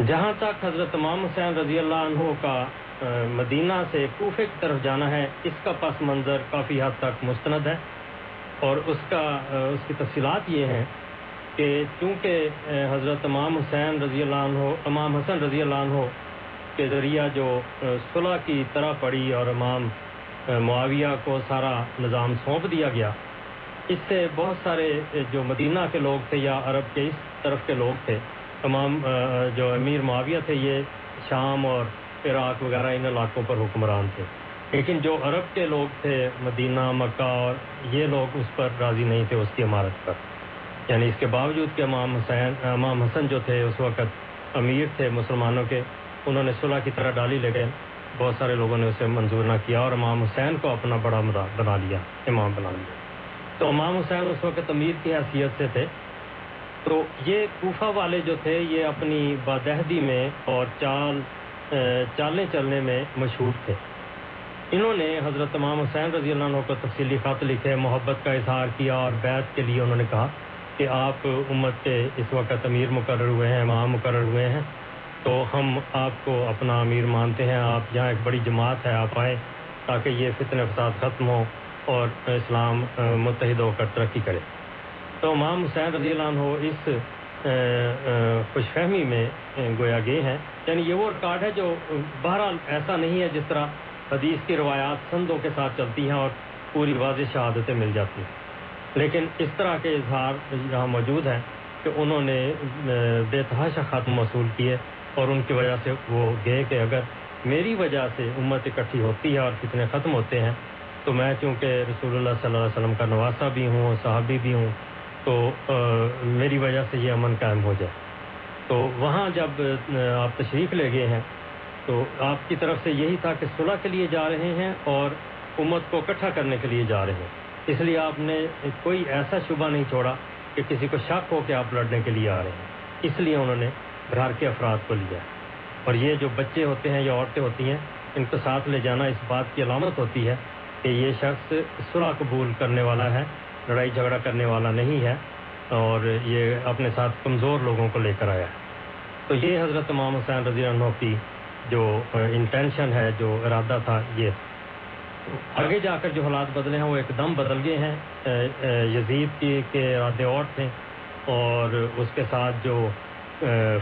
جہاں تک حضرت امام حسین رضی اللہ عنہ کا مدینہ سے کوفے کی طرف جانا ہے، اس کا پس منظر کافی حد تک مستند ہے۔ اور اس کا اس کی تفصیلات یہ ہیں کہ چونکہ حضرت امام حسین رضی اللہ عنہ، امام حسن رضی اللہ عنہ کے ذریعہ جو صلح کی طرح پڑی اور امام معاویہ کو سارا نظام سونپ دیا گیا۔ اس سے بہت سارے جو مدینہ کے لوگ تھے یا عرب کے اس طرف کے لوگ تھے تمام جو امیر معاویہ تھے، یہ شام اور عراق وغیرہ ان علاقوں پر حکمران تھے۔ لیکن جو عرب کے لوگ تھے، مدینہ، مکہ، اور یہ لوگ اس پر راضی نہیں تھے، اس کی عمارت پر۔ یعنی اس کے باوجود کہ امام حسین، امام حسن جو تھے، اس وقت امیر تھے مسلمانوں کے، انہوں نے صلح کی طرح ڈالی، لیکن بہت سارے لوگوں نے اسے منظور نہ کیا اور امام حسین کو اپنا بڑا بنا لیا، امام بنا لیا۔ تو امام حسین اس وقت امیر کی حیثیت سے تھے۔ تو یہ کوفہ والے جو تھے، یہ اپنی بادہدی میں اور چال چالنے چلنے میں مشہور تھے۔ انہوں نے حضرت امام حسین رضی اللہ عنہ کو تفصیلی خط لکھے، محبت کا اظہار کیا اور بیت کے لیے انہوں نے کہا کہ آپ امت کے اس وقت امیر مقرر ہوئے ہیں، امام مقرر ہوئے ہیں، تو ہم آپ کو اپنا امیر مانتے ہیں۔ آپ یہاں ایک بڑی جماعت ہے، آپ آئیں تاکہ یہ فتن فساد ختم ہو اور اسلام متحد ہو کر ترقی کرے۔ تو امام حسین رضی اللہ عنہ اس خوش فہمی میں گویا گئے ہیں۔ یعنی یہ وہ ریکارڈ ہے جو بہرحال ایسا نہیں ہے جس طرح حدیث کی روایات سندوں کے ساتھ چلتی ہیں اور پوری واضح شہادتیں مل جاتی ہیں۔ لیکن اس طرح کے اظہار یہاں موجود ہیں کہ انہوں نے بے تحاشا ختم وصول کیے اور ان کی وجہ سے وہ گئے کہ اگر میری وجہ سے امت اکٹھی ہوتی ہے اور کتنے ختم ہوتے ہیں تو میں چونکہ رسول اللہ صلی اللہ علیہ وسلم کا نواسا بھی ہوں صحابی بھی ہوں تو میری وجہ سے یہ امن قائم ہو جائے۔ تو وہاں جب آپ تشریف لے گئے ہیں، تو آپ کی طرف سے یہی تھا کہ صلح کے لیے جا رہے ہیں اور امت کو اکٹھا کرنے کے لیے جا رہے ہیں۔ اس لیے آپ نے کوئی ایسا شبہ نہیں چھوڑا کہ کسی کو شک ہو کہ آپ لڑنے کے لیے آ رہے ہیں۔ اس لیے انہوں نے گھر کے افراد کو لیا۔ اور یہ جو بچے ہوتے ہیں یا عورتیں ہوتی ہیں، ان کو ساتھ لے جانا اس بات کی علامت ہوتی ہے کہ یہ شخص صلح قبول کرنے والا ہے۔ لڑائی جھگڑا کرنے والا نہیں ہے اور یہ اپنے ساتھ کمزور لوگوں کو لے کر آیا ہے۔ تو یہ حضرت امام حسین رضی اللہ عنہ کی جو انٹینشن ہے، جو ارادہ تھا، یہ آگے جا کر جو حالات بدلے ہیں، وہ ایک دم بدل گئے ہیں۔ یزید کی کے ارادے اور تھے اور اس کے ساتھ جو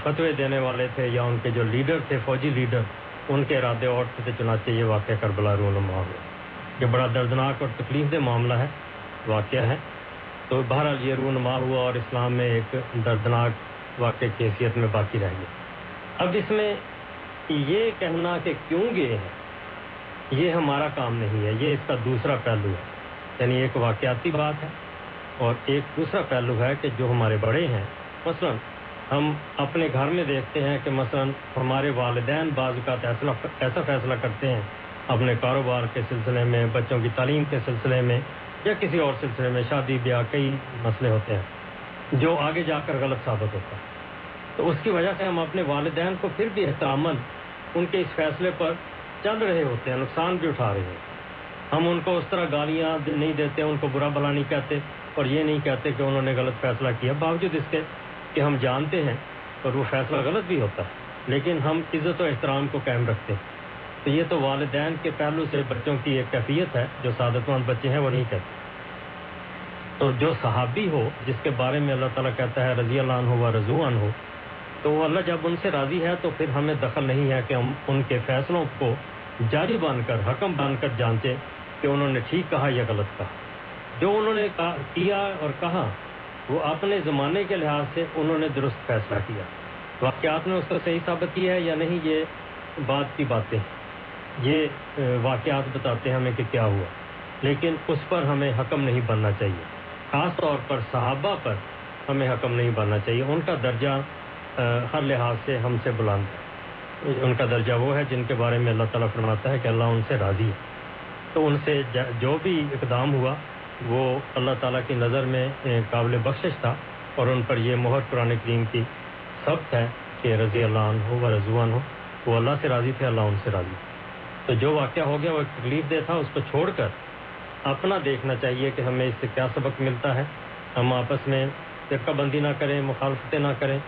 فتوے دینے والے تھے یا ان کے جو لیڈر تھے، فوجی لیڈر، ان کے ارادے اور تھے۔ چنانچہ یہ واقعہ کربلا رونما ہوا یہ بڑا دردناک اور تکلیف دہ معاملہ ہے۔ واقعہ ہے۔ تو بہرحال یہ رونما ہوا اور اسلام میں ایک دردناک واقع کی حیثیت میں باقی رہ گیا۔ اب اس میں یہ کہنا کہ کیوں گئے ہیں، یہ ہمارا کام نہیں ہے، یہ اس کا دوسرا پہلو ہے۔ یعنی ایک واقعاتی بات ہے اور ایک دوسرا پہلو ہے کہ جو ہمارے بڑے ہیں۔ مثلا ہم اپنے گھر میں دیکھتے ہیں کہ مثلا ہمارے والدین بعض کا ایسا فیصلہ کرتے ہیں اپنے کاروبار کے سلسلے میں، بچوں کی تعلیم کے سلسلے میں یا کسی اور سلسلے میں شادی، بیاہ، کئی مسئلے ہوتے ہیں جو آگے جا کر غلط ثابت ہوتا ہے۔ تو اس کی وجہ سے ہم اپنے والدین کو پھر بھی احترامن ان کے اس فیصلے پر چل رہے ہوتے ہیں، نقصان بھی اٹھا رہے ہیں۔ ہم ان کو اس طرح گالیاں نہیں دیتے، ان کو برا بلا نہیں کہتے اور یہ نہیں کہتے کہ انہوں نے غلط فیصلہ کیا۔ باوجود اس کے کہ ہم جانتے ہیں اور وہ فیصلہ غلط بھی ہوتا ہے، لیکن ہم عزت و احترام کو قائم رکھتے ہیں۔ تو یہ تو والدین کے پہلو سے بچوں کی ایک کیفیت ہے، جو سعادت مند بچے ہیں، وہ نہیں کہتے۔ تو جو صحابی ہو، جس کے بارے میں اللہ تعالیٰ کہتا ہے، رضی اللہ عنہ و رضوان ہو تو وہ اللہ جب ان سے راضی ہے، تو پھر ہمیں دخل نہیں ہے کہ ہم ان کے فیصلوں کو جاری بن کر، حکم بن کر جانتے کہ انہوں نے ٹھیک کہا یا غلط کہا۔ جو انہوں نے کیا اور کہا وہ اپنے زمانے کے لحاظ سے انہوں نے درست فیصلہ کیا۔ واقعات نے اس کو صحیح ثابت کیا ہے یا نہیں، یہ بات کی باتیں۔ یہ واقعات بتاتے ہیں ہمیں کہ کیا ہوا۔ لیکن اس پر ہمیں حکم نہیں بننا چاہیے۔ خاص طور پر صحابہ پر ہمیں حکم نہیں بننا چاہیے۔ ان کا درجہ ہر لحاظ سے ہم سے بلند ہے۔ ان کا درجہ وہ ہے جن کے بارے میں اللہ تعالیٰ فرماتا ہے کہ اللہ ان سے راضی ہے۔ تو ان سے جو بھی اقدام ہوا، وہ اللہ تعالیٰ کی نظر میں قابل بخشش تھا۔ اور ان پر یہ مہر قرآن کریم کی سبق ہے کہ رضی اللہ عنہ ہو و رضوان ہو، وہ اللہ سے راضی تھے، اللہ ان سے راضی تو جو واقعہ ہو گیا وہ ایک تکلیف دہ تھا، اس کو چھوڑ کر اپنا دیکھنا چاہیے کہ ہمیں اس سے کیا سبق ملتا ہے۔ ہم آپس میں فرقہ بندی نہ کریں، مخالفتیں نہ کریں،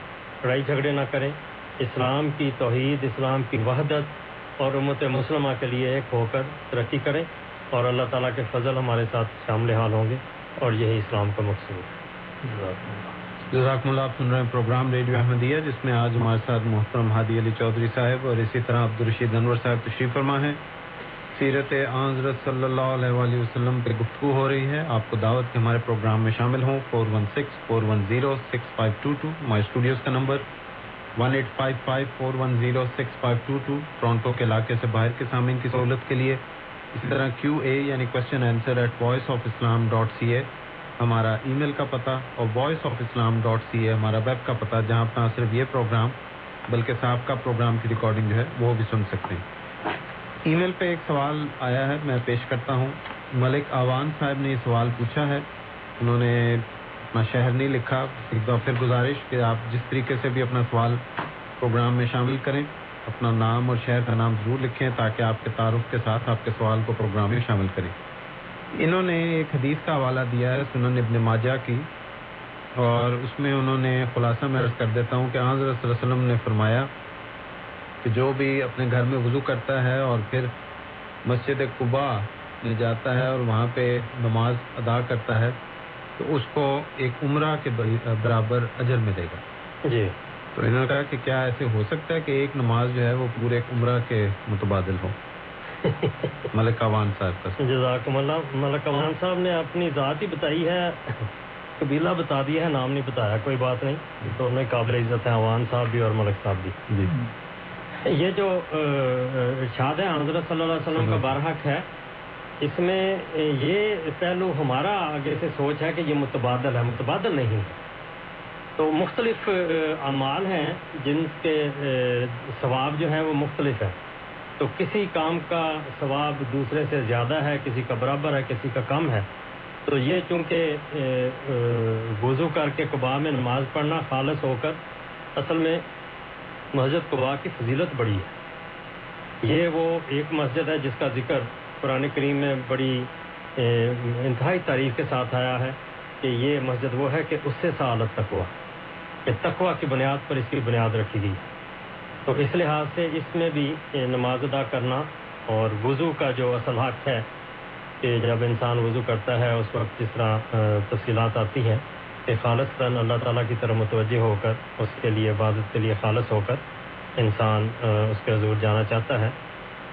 لڑائی جھگڑے نہ کریں۔ اسلام کی توحید، اسلام کی وحدت اور امت مسلمہ کے لیے ایک ہو کر ترقی کریں اور اللہ تعالیٰ کے فضل ہمارے ساتھ شامل حال ہوں گے اور یہی اسلام کا مقصود۔ ہے جزاکم اللہ، آپ سن رہے ہیں پروگرام ریڈیو احمدیہ، جس میں آج ہمارے ساتھ محترم ہادی علی چودھری صاحب اور اسی طرح عبدالرشید انور صاحب تشریف فرما ہیں۔ سیرت حضرت صلی اللہ علیہ وآلہ وسلم پہ گفتگو ہو رہی ہے۔ آپ کو دعوت کے ہمارے پروگرام میں شامل ہوں۔ Four one six, four one zero, six five two two. ہمارے اسٹوڈیوز کا number one eight five five, four one zero, six five two two. Toronto کے علاقے سے باہر کے سامعین کی سہولت کے لیے۔ اسی طرح کیو اے یعنی question answer at voice of Islam dot C A ہمارا ای میل کا پتہ اور voice of Islam dot C A ہمارا ویب کا پتہ، جہاں پر صرف یہ پروگرام بلکہ صاحب کا پروگرام کی ریکارڈنگ جو ہے وہ بھی سن سکتے ہیں۔ ای میل پہ ایک سوال آیا ہے، میں پیش کرتا ہوں۔ ملک آوان صاحب نے یہ سوال پوچھا ہے۔ انہوں نے اپنا شہر نہیں لکھا، ایک بار پھر گزارش کہ آپ جس طریقے سے بھی اپنا سوال پروگرام میں شامل کریں، اپنا نام اور شہر کا نام ضرور لکھیں تاکہ آپ کے تعارف کے ساتھ آپ کے سوال کو پروگرام میں شامل کریں۔ انہوں نے ایک حدیث کا حوالہ دیا ہے سنن ابن ماجہ کی۔ اور اس میں انہوں نے خلاصہ میں عرض کر دیتا ہوں کہ حضرت صلی اللہ علیہ وسلم نے فرمایا کہ جو بھی اپنے گھر میں وضو کرتا ہے اور پھر مسجد قبا میں جاتا ہے اور وہاں پہ نماز ادا کرتا ہے تو اس کو ایک عمرہ کے برابر اجر ملے گا۔ جی۔ تو انہوں نے کہا کہ کیا ایسے ہو سکتا ہے کہ ایک نماز جو ہے وہ پورے عمرہ کے متبادل ہو؟ ملک اوان صاحب کا۔ جزاکم اللہ۔ ملک اوان صاحب نے اپنی ذات ہی بتائی ہے۔ قبیلہ بتا دیا ہے نام نہیں بتایا کوئی بات نہیں۔ تو قابل عزت ہے اوان صاحب بھی اور ملک صاحب بھی۔ جی۔ یہ جو ارشاد ہے حضرت صلی اللہ علیہ وسلم کا بارحق ہے اس میں یہ پہلو ہمارا آگے سے سوچ ہے کہ یہ متبادل ہے۔ متبادل نہیں۔ تو مختلف اعمال ہیں جن کے ثواب جو ہیں وہ مختلف ہیں۔ تو کسی کام کا ثواب دوسرے سے زیادہ ہے، کسی کا برابر ہے، کسی کا کم ہے۔ تو یہ چونکہ وضو کر کے قبا میں نماز پڑھنا خالص ہو کر اصل میں مسجد قبا کی فضیلت بڑی ہے۔ یہ وہ ایک مسجد ہے جس کا ذکر قرآن کریم میں بڑی انتہائی تاریخ کے ساتھ آیا ہے کہ یہ مسجد وہ ہے کہ اس سے سعالت تک ہوا کہ تقوا کی بنیاد پر اس کی بنیاد رکھی گئی۔ ہے تو اس لحاظ سے اس میں بھی نماز ادا کرنا اور وضو کا جو اصل حق ہے کہ جب انسان وضو کرتا ہے، اس وقت جس طرح تفصیلات آتی ہیں کہ خالص تن اللہ تعالیٰ کی طرف متوجہ ہو کر، اس کے لیے، عبادت کے لیے خالص ہو کر انسان اس کے حضور جانا چاہتا ہے۔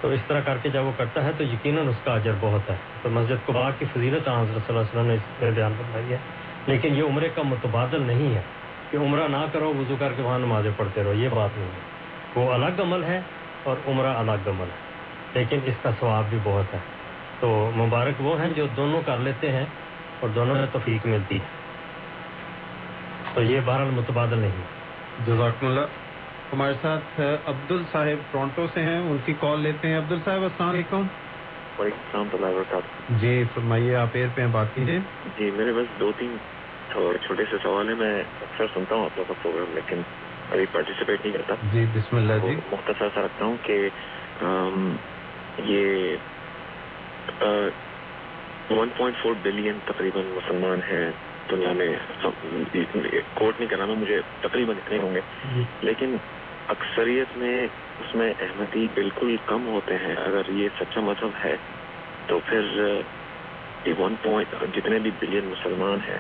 تو اس طرح کر کے جب وہ کرتا ہے تو یقیناً اس کا اجر بہت ہے۔ تو مسجد قبا کی فضیلت حضرت صلی اللہ علیہ وسلم نے اس میں بیان بتائی ہے۔ لیکن یہ عمرے کا متبادل نہیں ہے کہ عمرہ نہ کرو، وضو کر کے وہاں نمازیں پڑھتے رہو، یہ بات نہیں ہے۔ وہ الگ عمل ہے اور عمرہ الگ عمل ہے۔ لیکن اس کا ثواب بھی بہت ہے۔ تو مبارک وہ ہیں جو دونوں کر لیتے ہیں اور دونوں میں توفیق ملتی ہے۔ تو یہ بہرحال متبادل نہیں جزاک اللہ۔ ہمارے ساتھ عبد ال صاحب ٹورنٹو سے ہیں ان کی کال لیتے ہیں۔ عبد ال صاحب السلام علیکم۔ وعلیکم السلام وبرکاتہ۔ جی فرمائیے آپ ایئر پہ بات کیجیے۔ جی میرے بس دو تین چھوٹے سے سوال ہیں۔ میں اکثر سنتا ہوں آپ لوگ کا پروگرام لیکن ابھی پارٹیسپیٹ نہیں کرتا۔ جی بسم اللہ جی۔ مختصر سا رکھتا ہوں کہ یہ ون پوائنٹ فور بلین تقریباً مسلمان ہیں۔ دنیا میں کوٹ نہیں کرنا میں مجھے تقریباً اتنے ہوں گے۔ جی۔ لیکن اکثریت میں اس میں احمدی بالکل کم ہوتے ہیں۔ اگر یہ سچا مذہب ہے تو پھر یہ ون پوائنٹ جتنے بھی بلین مسلمان ہیں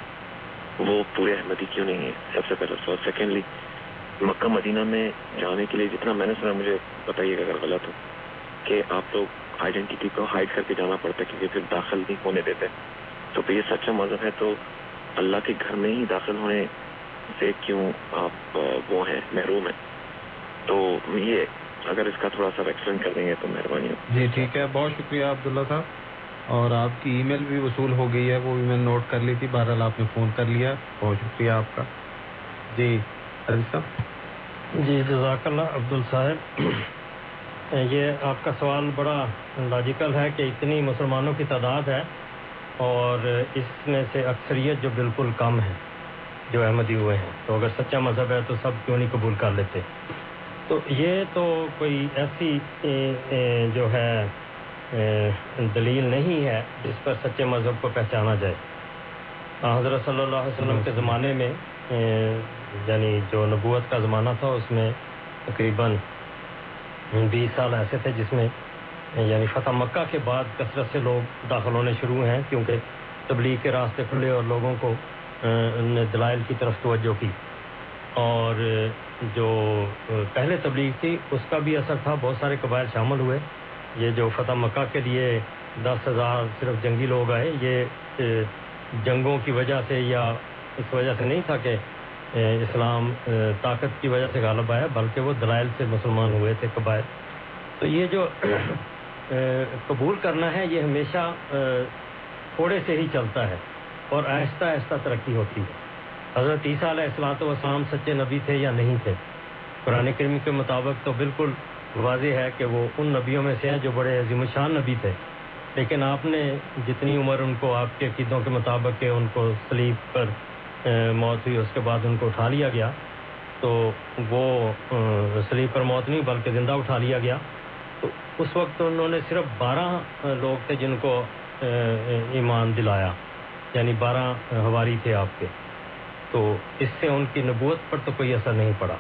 وہ پورے احمدی کیوں نہیں ہیں؟ سب سے سوال سیکنڈلی مکہ مدینہ میں جانے کے لیے جتنا میں نے سنا، مجھے بتائیے گا اگر غلط ہو، کہ آپ لوگ آئیڈینٹی کو ہائڈ کر کے جانا پڑتا ہے، کیونکہ پھر داخل نہیں ہونے دیتے۔ تو پھر یہ سچا مذہب ہے، تو اللہ کے گھر میں ہی داخل ہونے سے کیوں آپ وہ ہیں، محروم ہیں؟ تو یہ اگر اس کا تھوڑا سا ایکسپلین کر دیں گے تو مہربانی ہو۔ جی ٹھیک ہے، بہت شکریہ عبداللہ صاحب۔ اور آپ کی ای میل بھی وصول ہو گئی ہے، وہ بھی میں نے نوٹ کر لی تھی، بہرحال آپ نے فون کر لیا۔ بہت شکریہ آپ کا۔ جی۔ عزیز صاحب؟ جی جزاک اللہ عبدال صاحب۔ یہ آپ کا سوال بڑا لاجیکل ہے کہ اتنی مسلمانوں کی تعداد ہے اور اس میں سے اکثریت جو بالکل کم ہے جو احمدی ہوئے ہیں۔ تو اگر سچا مذہب ہے تو سب کیوں نہیں قبول کر لیتے؟ تو یہ تو کوئی ایسی جو ہے دلیل نہیں ہے جس پر سچے مذہب کو پہچانا جائے۔ حضرت صلی اللہ علیہ وسلم کے زمانے میں یعنی جو نبوت کا زمانہ تھا، اس میں تقریباً بیس سال ایسے تھے جس میں یعنی فتح مکہ کے بعد کثرت سے لوگ داخل ہونے شروع ہیں، کیونکہ تبلیغ کے راستے کھلے اور لوگوں کو دلائل کی طرف توجہ کی۔ اور جو پہلے تبلیغ تھی، اس کا بھی اثر تھا، بہت سارے قبائل شامل ہوئے۔ یہ جو فتح مکہ کے لیے دس ہزار صرف جنگی لوگ آئے، یہ جنگوں کی وجہ سے یا اس وجہ سے نہیں تھا کہ اسلام طاقت کی وجہ سے غالب آیا، بلکہ وہ دلائل سے مسلمان ہوئے، تھے، قبائل۔ تو یہ جو قبول کرنا ہے، یہ ہمیشہ تھوڑے سے ہی چلتا ہے اور آہستہ آہستہ ترقی ہوتی ہے۔ حضرت عیسیٰ علیہ السلاۃ والسلام سچے نبی تھے یا نہیں تھے؟ قرآن کریم کے مطابق تو بالکل واضح ہے کہ وہ ان نبیوں میں سے ہیں جو بڑے عظیم شان نبی تھے۔ لیکن آپ نے جتنی عمر ان کو، آپ کے عقیدوں کے مطابق کہ ان کو سلیب پر موت ہوئی، اس کے بعد ان کو اٹھا لیا گیا۔ تو وہ سلیب پر موت نہیں، بلکہ زندہ اٹھا لیا گیا۔ تو اس وقت انہوں نے صرف بارہ لوگ تھے جن کو ایمان دلایا۔ یعنی بارہ ہواری تھے آپ کے۔ تو اس سے ان کی نبوت پر تو کوئی اثر نہیں پڑا۔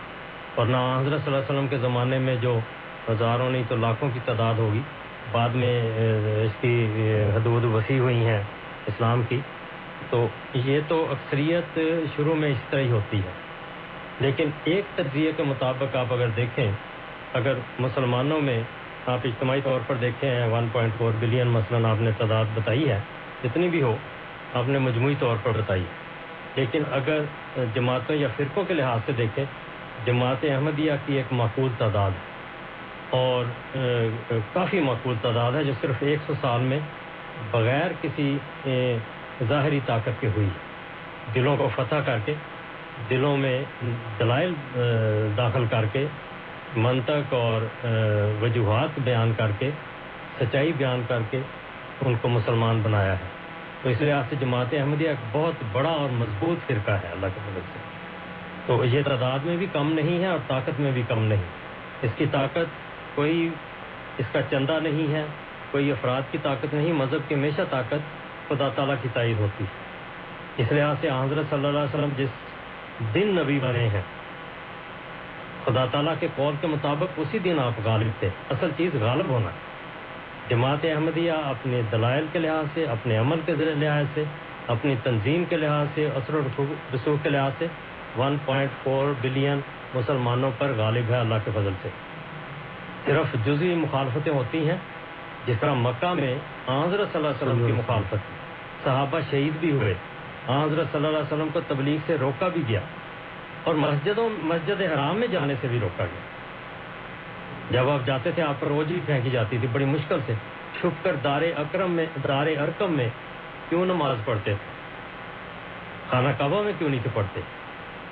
اور نہ حضرت صلی اللہ علیہ وسلم کے زمانے میں جو ہزاروں نہیں تو لاکھوں کی تعداد ہوگی۔ بعد میں اس کی حدود وسیع ہوئی ہیں اسلام کی۔ تو یہ تو اکثریت شروع میں اس طرح ہی ہوتی ہے۔ لیکن ایک تجزیے کے مطابق آپ اگر دیکھیں، اگر مسلمانوں میں آپ اجتماعی طور پر دیکھیں ہیں ون پوائنٹ فور بلین مثلاً آپ نے تعداد بتائی ہے، جتنی بھی ہو، آپ نے مجموعی طور پر بتائی لیکن اگر جماعتوں یا فرقوں کے لحاظ سے دیکھیں، جماعت احمدیہ کی ایک معقول تعداد اور کافی معقول تعداد ہے جو صرف ایک سو سال میں بغیر کسی ظاہری طاقت کے ہوئی۔ دلوں کو فتح کر کے، دلوں میں دلائل داخل کر کے، منطق اور وجوہات بیان کر کے، سچائی بیان کر کے ان کو مسلمان بنایا ہے۔ تو اس لحاظ سے جماعت احمدیہ ایک بہت بڑا اور مضبوط فرقہ ہے اللہ کے مدد سے۔ تو یہ تعداد میں بھی کم نہیں ہے اور طاقت میں بھی کم نہیں۔ اس کی طاقت کوئی، اس کا چندہ نہیں ہے، کوئی افراد کی طاقت نہیں، مذہب کی ہمیشہ طاقت خدا تعالیٰ کی تائید ہوتی۔ ہے اس لحاظ سے حضرت صلی اللہ علیہ وسلم جس دن نبی بنے ہیں، خدا تعالیٰ کے قول کے مطابق اسی دن آپ غالب تھے۔ اصل چیز غالب ہونا۔ جماعت احمدیہ اپنے دلائل کے لحاظ سے، اپنے عمل کے ذریعے لحاظ سے، اپنی تنظیم کے لحاظ سے، اثر و رسوخ- رسوخ کے لحاظ سے 1.4 بلین مسلمانوں پر غالب ہے اللہ کے فضل سے۔ صرف جزوی مخالفتیں ہوتی ہیں، جس طرح مکہ میں حضرت صلی اللہ علیہ وسلم کی مخالفت۔ صحابہ شہید بھی ہوئے۔ ہاں، حضرت صلی اللہ علیہ وسلم کو تبلیغ سے روکا بھی گیا۔ اور مسجدوں، مسجد حرام میں جانے سے بھی روکا گیا۔ جب آپ جاتے تھے، آپ پر روز بھی پھینکی جاتی تھی۔ بڑی مشکل سے۔ چھپ کر دار اکرم میں، دار ارکم میں کیوں نماز پڑھتے تھے؟ خانہ کعبہ میں کیوں نہیں تھے پڑھتے؟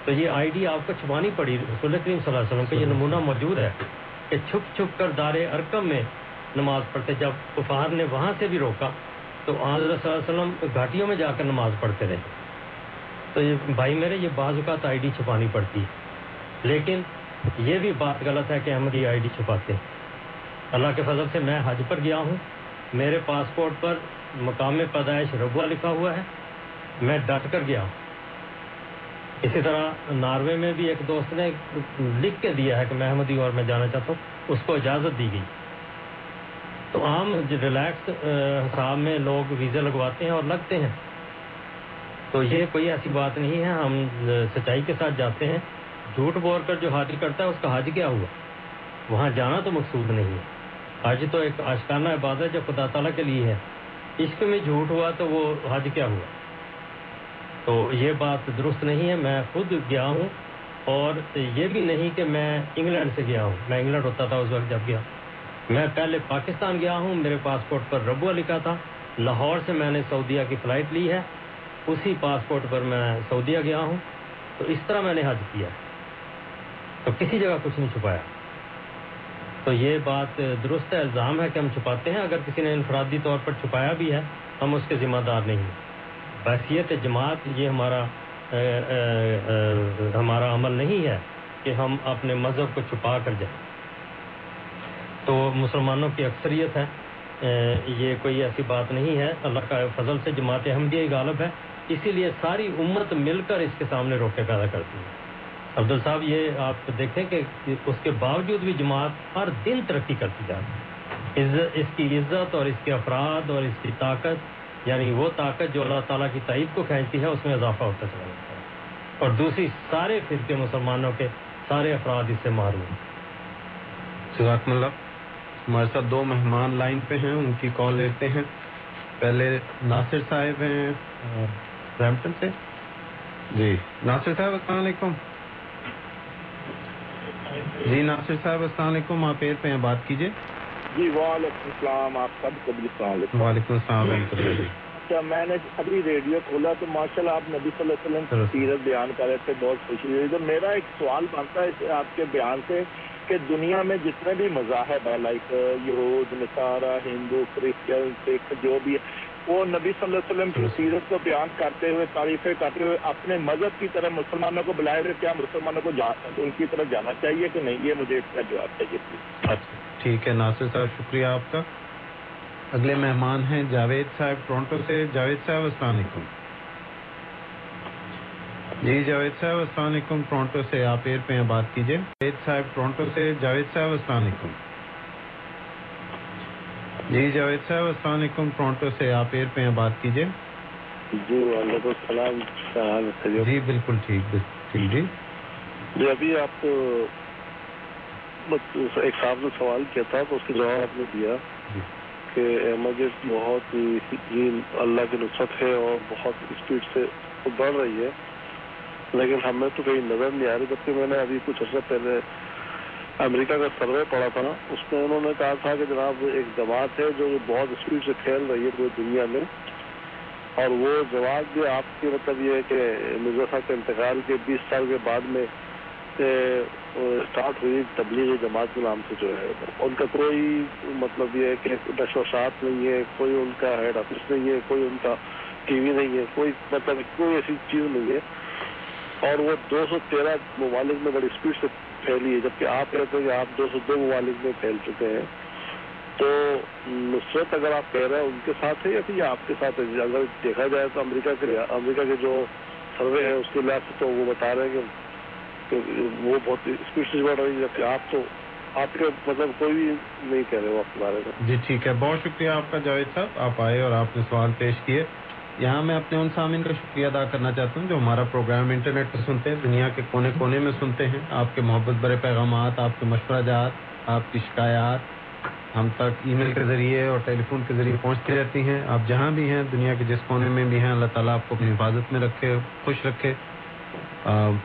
تو یہ آئی ڈی آپ کو چھپانی پڑی۔ رسول کریم صلی اللہ علیہ وسلم کا یہ نمونہ موجود ہے کہ چھپ چھپ کر دار ارکم میں نماز پڑھتے۔ جب کفار نے وہاں سے بھی روکا تو حضرت صلی اللہ علیہ وسلم گھاٹیوں میں جا کر نماز پڑھتے رہے۔ تو یہ بھائی میرے، یہ بعض اوقات آئی ڈی چھپانی پڑتی۔ ہے لیکن یہ بھی بات غلط ہے کہ احمدی آئی ڈی چھپاتے۔ اللہ کے فضل سے میں حج پر گیا ہوں۔ میرے پاسپورٹ پر مقام پیدائش ربوا لکھا ہوا ہے۔ میں ڈٹ کر گیا ہوں۔ اسی طرح ناروے میں بھی ایک دوست نے لکھ کے دیا ہے کہ میں احمدی اور میں جانا چاہتا ہوں۔ اس کو اجازت دی گئی۔ تو عام ریلیکس حساب میں لوگ ویزے لگواتے ہیں اور لگتے ہیں۔ تو یہ کوئی ایسی بات نہیں ہے، ہم سچائی کے ساتھ جاتے ہیں۔ جھوٹ بول کر جو حج کرتا ہے، اس کا حج کیا ہوا؟ وہاں جانا تو مقصود نہیں ہے۔ حج تو ایک آشکانہ عبادت ہے جو خدا تعالیٰ کے لیے ہے۔ عشق میں جھوٹ ہوا تو وہ حج کیا ہوا؟ تو یہ بات درست نہیں ہے۔ میں خود گیا ہوں اور یہ بھی نہیں کہ میں انگلینڈ سے گیا ہوں۔ میں انگلینڈ ہوتا تھا اس وقت جب گیا۔ میں پہلے پاکستان گیا ہوں میرے پاسپورٹ پر ربوا لکھا تھا۔ لاہور سے میں نے سعودیہ کی فلائٹ لی ہے اسی پاسپورٹ پر میں سعودیہ گیا ہوں۔ تو اس طرح میں نے حج کیا۔ تو کسی جگہ کچھ نہیں چھپایا۔ تو یہ بات درست الزام ہے کہ ہم چھپاتے ہیں۔ اگر کسی نے انفرادی طور پر چھپایا بھی ہے ہم اس کے ذمہ دار نہیں ہیں۔ بحثیت جماعت یہ ہمارا اے، اے، اے، ہمارا عمل نہیں ہے کہ ہم اپنے مذہب کو چھپا کر جائیں۔ تو مسلمانوں کی اکثریت ہے۔ یہ کوئی ایسی بات نہیں ہے۔ اللہ کا فضل سے جماعت احمدیہ غالب ہے۔ اسی لیے ساری امت مل کر اس کے سامنے روکے پیدا کرتی ہے۔ عبدال صاحب، یہ آپ دیکھیں کہ اس کے باوجود بھی جماعت ہر دن ترقی کرتی جاتی ہے۔ اس کی عزت اور اس کے افراد اور اس کی طاقت یعنی وہ طاقت جو اللہ تعالیٰ کی تائید کو کھینچتی ہے، اس میں اضافہ ہوتا چلا جاتا ہے۔ اور دوسری، سارے فرقے مسلمانوں کے سارے افراد اس سے محروم۔ ہیں جزاکم اللہ۔ ہمارے ساتھ دو مہمان لائن پہ ہیں ان کی کال لیتے ہیں۔ پہلے ناصر صاحب ہیں برمپٹن سے۔ جی۔ ناصر صاحب السلام علیکم۔ جی ناصر صاحب السلام علیکم۔ آپ ایر پہ ہیں بات کیجیے جی وعلیکم السلام۔ آپ سب کو بھی السلام علیکم۔ وعلیکم السلام ورحمۃ اللہ۔ جی۔ اچھا میں نے ابھی ریڈیو کھولا تو ماشاء اللہ آپ نبی صلی اللہ علیہ وسلم کی۔ سیرت بیان کر رہے تھے بہت خوشی ہوئی۔ تو میرا ایک سوال بنتا ہے آپ کے بیان سے۔ کہ دنیا میں جتنے بھی مذاہب ہیں لائک یہود، نصارہ، ہندو، کرسچن، سکھ، جو بھی ہے وہ نبی صلی اللہ علیہ وسلم کی سیرت کو بیان کرتے ہوئے، تعریفیں کرتے ہوئے اپنے مذہب کی طرح مسلمانوں کو بلائے ہوئے کیا مسلمانوں کو ان کی طرف جانا چاہیے کہ نہیں؟ یہ مجھے اس کا جواب چاہیے۔ اچھا، ٹھیک ہے، ناصر صاحب، شکریہ آپ کا۔ اگلے مہمان ہیں جاوید صاحب، ٹورنٹو سے۔ جاوید صاحب، السلام علیکم۔ جی جاوید صاحب السلام علیکم۔ ٹورنٹو سے آپ ایر پہ بات کیجیے جاوید صاحب ٹورنٹو سے۔ جاوید صاحب السلام علیکم۔ جی جاوید صاحب السلام علیکم۔ ٹورنٹو سے آپ ایر پہ بات کیجیے جی وعلیکم السلام؟ جی بالکل ٹھیک ٹھیک جی۔ جی ابھی آپ کو ایک صاحب نے سوال کیا تھا تو اس کا جواب آپ نے دیا جی۔ کہ احمدیت بہت ہی اللہ کی نصرت ہے اور بہت اسپیڈ سے بڑھ رہی ہے۔ لیکن ہمیں تو کہیں نظر نہیں آ رہی، جبکہ میں نے ابھی کچھ عرصہ پہلے امریکہ کا سروے پڑھا تھا، اس میں انہوں نے کہا تھا کہ جناب ایک جماعت ہے جو بہت اسپیڈ سے پھیل رہی ہے پوری دنیا میں۔ اور وہ جواب بھی آپ کی مطلب یہ ہے کہ مرزا صاحب کے انتقال کے بیس سال کے بعد میں اسٹارٹ ہوئی تبلیغی جماعت کے نام سے جو ہے۔ ان کا کوئی مطلب یہ ہے کہ نشو و نہیں ہے، کوئی ان کا ہیڈ آفس نہیں ہے، کوئی ان کا ٹی وی نہیں ہے، کوئی مطلب کوئی ایسی چیز نہیں ہے۔ اور وہ دو سو تیرہ ممالک میں بڑی اسپیڈ سے پھیلی ہے۔ جبکہ آپ کہتے ہیں کہ آپ دو سو دو ممالک میں پھیل چکے ہیں۔ تو نصرت اگر آپ کہہ رہے ہیں ان کے ساتھ ہے یا پھر آپ کے ساتھ ہے؟ اگر دیکھا جائے تو امریکہ کے امریکہ کے جو سروے ہے اس کے لحاظ سے تو وہ بتا رہے ہیں کہ کہ وہ بہت اسپیڈ سے بڑھ رہی ہے۔ جبکہ آپ تو آپ کے مطلب کوئی بھی نہیں کہہ رہے وہ آپ کے بارے میں۔ جی ٹھیک ہے۔ بہت شکریہ آپ کا جاوید صاحب۔ آپ آئے اور آپ نے سوال پیش کیے۔ یہاں میں اپنے ان سامعین کا شکریہ ادا کرنا چاہتا ہوں جو ہمارا پروگرام انٹرنیٹ پر سنتے ہیں، دنیا کے کونے کونے میں سنتے ہیں۔ آپ کے محبت برے پیغامات، آپ کے مشورہ جات آپ کی شکایات ہم تک ای میل کے ذریعے اور ٹیلی فون کے ذریعے پہنچتی رہتی ہیں۔ آپ جہاں بھی ہیں، دنیا کے جس کونے میں بھی ہیں، اللہ تعالیٰ آپ کو اپنی حفاظت میں رکھے، خوش رکھے۔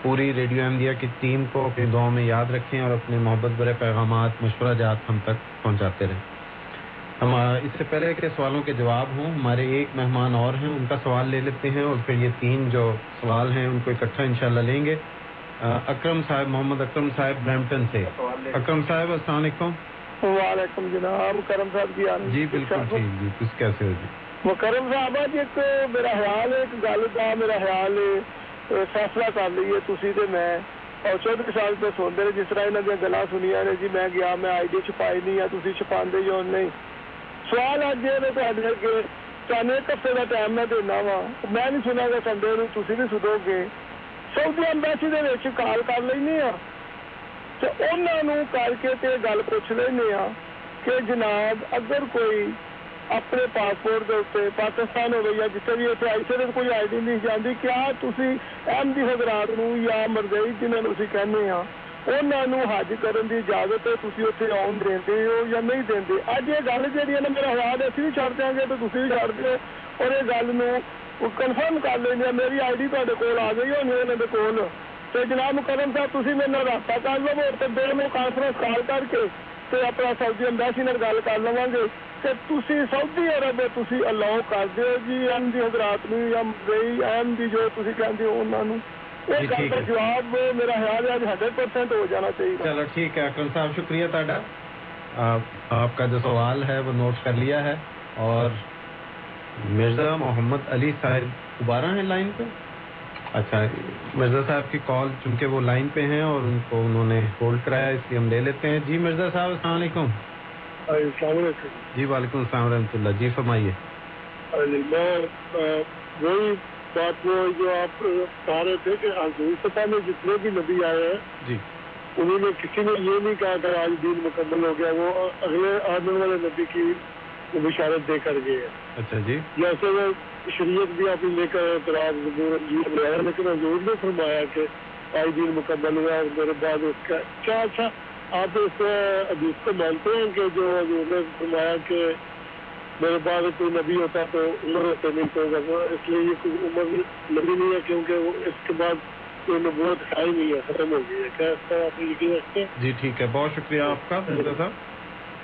پوری ریڈیو احمدیہ کی ٹیم کو اپنی دعاؤں میں یاد رکھیں اور اپنے محبت برے پیغامات مشورہ جات ہم تک پہنچاتے رہیں۔ ہم اس سے پہلے کہ سوالوں کے جواب ہوں۔ ہمارے ایک مہمان اور ہیں ان کا سوال لے لیتے ہیں اور پھر یہ تین جو سوال ہیں ان کو اکٹھا انشاءاللہ لیں گے۔ اکرم صاحب محمد اکرم صاحب برمپٹن سے۔ اکرم صاحب السلام علیکم۔ وعلیکم جناب کرم صاحب کی جی بالکل ٹھیک جی کچھ کیسے ہو جی؟ وہ کرم صاحب جی ایک میرا خیال ہے ایک گل کا میرا خیال ہے فیصلہ کر لیے تسی تے میں۔ اور چودھری صاحب پہ سنتے رہے جس طرح انہوں نے گلا سنیا نے جی میں گیا میں آئی ڈی چھپائی نہیں ہے تسی چھپاندے ہی ہو نہیں۔ سوال اج یہ تھوڑے کہ تمہیں ایک ہفتے کا ٹائم میں دینا وا میں نہیں سنا گا سنڈے نو تسی بھی سنو گے سعودی امبیسی دے وچ کال کر لینی ہاں تو انہوں کر کے تے گل پوچھ لینے ہاں کہ جناب اگر کوئی اپنے پاسپورٹ کے اتنے پاکستان ہو گئی یا جتنے بھی اتنے آئی سے کوئی آئی ڈی نہیں جاتی کیا تھی ایم دی حضرات نو یا مرزئی جنہوں نے کہنے ہاں انہوں حج کرن دی اجازت ہے تھی اتنے آن دیں ہو یا نہیں دیں اج یہ گل جی نا میرا خیال ہے اسی بھی چڑھ دیں گے تو تھی بھی چڑھ دو اور یہ گل کنفرم کر لیں میری آئی ڈی تے کول آ گئی ہونی انہوں نے کول تو جناب مکرم صاحب تھی میرے رابطہ کر لو تو دل میں کانفرنس کال کر کے تو اپنا سعودی امبیسی نال گل کر لوا گے کہ تھی سعودی عرب تھی الاؤ کر دیو جی ایم دی حضرات نو یا گئی ایم دی جو تھی کہتے ہو انہوں جی جواب میرا خیال ہے ہنڈریڈ پرسینٹ ہو جانا چاہیے۔ چلو ٹھیک ہے اکرم صاحب شکریہ تا آپ کا جو سوال ہے وہ نوٹ کر لیا ہے۔ اور مرزا محمد علی صاحب دوبارہ ہیں لائن پہ؟ اچھا مرزا صاحب کی کال چونکہ وہ لائن پہ ہیں اور ان کو انہوں نے ہولڈ کرایا اس لیے ہم لے لیتے ہیں۔ جی مرزا صاحب السلام علیکم۔ السلام علیکم۔ جی وعلیکم السلام ورحمۃ اللہ۔ جی فرمائیے۔ میں وہی بات وہ جو آپ کہہ رہے تھے کہ حضور سطح میں جتنے بھی نبی آئے ہیں جی۔ انہوں نے کسی نے یہ نہیں کہا کہ آج دین مکمل ہو گیا وہ اگلے آنے والے نبی کی بشارت دے کر گئے اچھا جی۔ جیسے وہ شریعت بھی آپ نے لے کر اعتراض لیکن حضور نے فرمایا کہ آج دین مکمل ہوا اور میرے بعد اس کا۔ کیا اچھا آپ اس حدیث کو مانتے ہیں کہ جو حضور نے فرمایا کہ میرے بعد کوئی نبی ہوتا تو عمر ہوتے نہیں تو اس لیے یہ کوئی عمر نبی نہیں ہے کیونکہ وہ اس کے بعد کوئی نبوت ہے نہیں ہے، ختم ہو گئی ہے۔ کیا اس کا آپ یقین رکھتے ہیں؟ جی ٹھیک ہے، بہت شکریہ آپ کا، مرزا صاحب۔